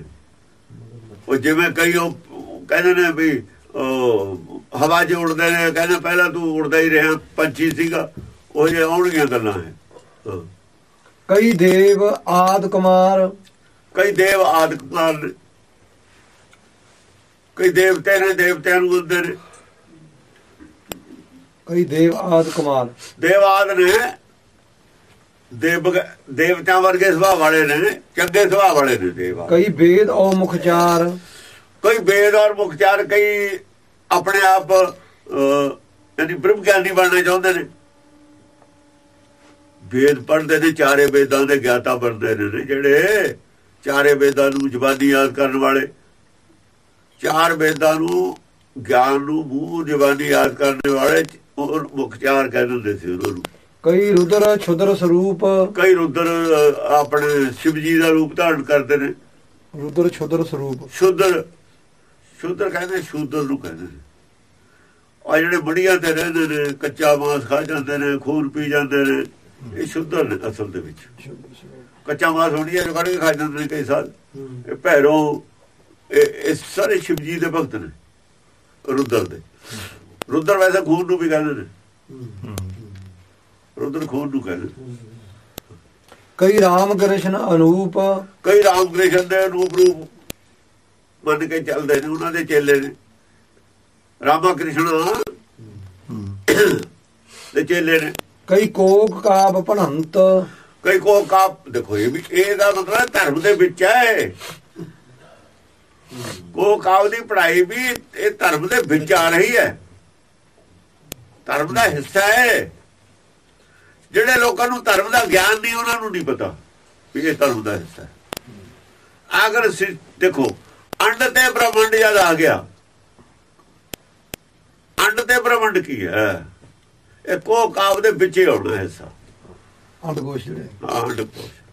ਉਹ ਜਿਵੇਂ ਕਈ ਉਹ ਕਹਿੰਦੇ ਨੇ ਵੀ ਉਹ ਹਵਾ 'ਚ ਉੜਦੇ ਨੇ ਕਹਿੰਦੇ ਪਹਿਲਾਂ ਤੂੰ ਉੜਦਾ ਹੀ ਰਿਹਾ ਪੰਛੀ ਸੀਗਾ। ਉਹ ਜੇ ਆਉਣਗੀਆਂ ਗੱਲਾਂ ਹਾਂ। ਕਈ ਦੇਵ ਆਦ ਕੁਮਾਰ। ਕਈ ਦੇਵ ਆਦਿਕ ਕੁਮਾਰ। ਕਈ ਦੇਵਤੇ ਨੇ ਦੇਵਤਿਆਂ ਨੂੰ ਮੰਨਦੇ ਨੇ ਕਈ ਦੇਵ ਆਦ ਕੁਮਾਰ। ਦੇਵ ਆਦ ਨੇ ਦੇਵ ਦੇਵਤਿਆਂ ਵਰਗੇ ਸੁਭਾਅ ਵਾਲੇ ਨੇ ਚੰਗੇ ਸੁਭਾਅ ਵਾਲੇ ਨੇ ਦੇਵ ਆਦ। ਕਈ ਵੇਦ ਔ ਮੁਖਚਾਰ। ਕਈ ਵੇਦ ਔਰ ਮੁਖਚਾਰ ਕਈ ਆਪਣੇ ਆਪ ਯਾਨੀ ਬ੍ਰਹਮ ਗਿਆਨੀ ਬਣਨਾ ਚਾਹੁੰਦੇ ਨੇ। ਵੇਦ ਪੜ੍ਹਦੇ ਨੇ ਚਾਰੇ ਵੇਦਾਂ ਦੇ ਗਿਆਤਾ ਬਣਦੇ ਨੇ ਜਿਹੜੇ? ਚਾਰੇ ਵੇਦਾਂ ਨੂੰ ਜ਼ਬਾਨੀ ਯਾਦ ਕਰਨ ਵਾਲੇ। ਚਾਰ ਵੇਦਾਂ ਨੂੰ ਗਿਆਨ ਨੂੰ ਮੂੰਹ ਜ਼ਬਾਨੀ ਯਾਦ ਕਰਨ ਵਾਲੇ ਉਹ ਮੁਖਚਾਰ ਕਹਿੰਦੇ ਹੁੰਦੇ ਸੀ ਉਹਨਾਂ ਨੂੰ। ਕਈ ਰੁਦਰ ਛੁਦਰ ਸਰੂਪ। ਕਈ ਰੁਦਰ ਆਪਣੇ ਸ਼ਿਵ ਜੀ ਦਾ ਰੂਪ ਧਾਰਨ ਕਰਦੇ ਨੇ। ਰੁਦਰ ਛੁਦਰ ਸਰੂਪ। ਸ਼ੂਦਰ ਸ਼ੂਦਰ ਕਹਿੰਦੇ ਸ਼ੂਦਰ ਨੂੰ ਕਹਿੰਦੇ ਨੇ। ਆ ਜਿਹੜੇ ਬੜੀਆਂ ਤੇ ਰਹਿੰਦੇ ਨੇ ਕੱਚਾ ਮਾਂਸ ਖਾ ਜਾਂਦੇ ਨੇ ਖੂਨ ਪੀ ਜਾਂਦੇ ਨੇ। ਇਹ ਨੇ ਅਸਲ ਦੇ ਵਿੱਚ। ਕੱਚਾ ਮਾਂਸ ਹੁੰਦੀ ਹੈ ਕੱਢ ਕੇ ਖਾ ਜਾਂਦੇ ਨੇ ਕਈ ਸਾਲ। ਇਹ ਭੈਰੋਂ ਇਹ ਸਾਰੇ ਸ਼ਿਵ ਜੀ ਦੇ ਭਗਤ ਨੇ ਰੁਦਰ ਦੇ। ਰੁਦਰ ਵੈਸੇ ਖੂਨ ਨੂੰ ਵੀ ਕਹਿੰਦੇ ਨੇ। ਰੁਦਰ ਖੂਨ ਨੂੰ ਕਹਿੰਦੇ। ਕਈ ਰਾਮ ਕ੍ਰਿਸ਼ਨ ਅਨੂਪ। ਕਈ ਰਾਮ ਕ੍ਰਿਸ਼ਨ ਦੇ ਰੂਪ ਰੂਪ ਮੰਨ ਕੇ ਚੱਲਦੇ ਨੇ ਉਹਨਾਂ ਦੇ ਚੇਲੇ ਨੇ। ਰਾਮਾ ਕ੍ਰਿਸ਼ਨ ਦੇ ਚੇਲੇ ਨੇ। ਕਈ ਕੋਕ ਕਾਬ ਭਣੰਤ। ਕਈ ਕੋ ਕਾ ਦੇਖੋ, ਇਹ ਵੀ ਇਹਦਾ ਮਤਲਬ ਧਰਮ ਦੇ ਵਿੱਚ ਹੈ। ਕੋ ਕਾਵ ਦੀ ਪੜ੍ਹਾਈ ਵੀ ਇਹ ਧਰਮ ਦੇ ਵਿੱਚ ਆ ਰਹੀ ਹੈ। ਧਰਮ ਦਾ ਹਿੱਸਾ ਹੈ। ਜਿਹੜੇ ਲੋਕਾਂ ਨੂੰ ਧਰਮ ਦਾ ਗਿਆਨ ਨਹੀਂ, ਉਹਨਾਂ ਨੂੰ ਨਹੀਂ ਪਤਾ ਵੀ ਇਹ ਧਰਮ ਦਾ ਹਿੱਸਾ ਹੈ। ਅਗਰ ਦੇਖੋ, ਅੰਡ ਤੇ ਬ੍ਰਹਮੰਡ ਜਦ ਆ ਗਿਆ। ਅੰਡ ਤੇ ਬ੍ਰਹਮੰਡ ਕੀ ਹੈ? ਇਹ ਕੋ ਕਾਵ ਦੇ ਵਿੱਚ ਹੀ ਆਉਣਾ ਹਿੱਸਾ ਅੰਡਕੋਸ਼ ਜਿਹੜੇ। ਆਂਡ ਕੋਸ਼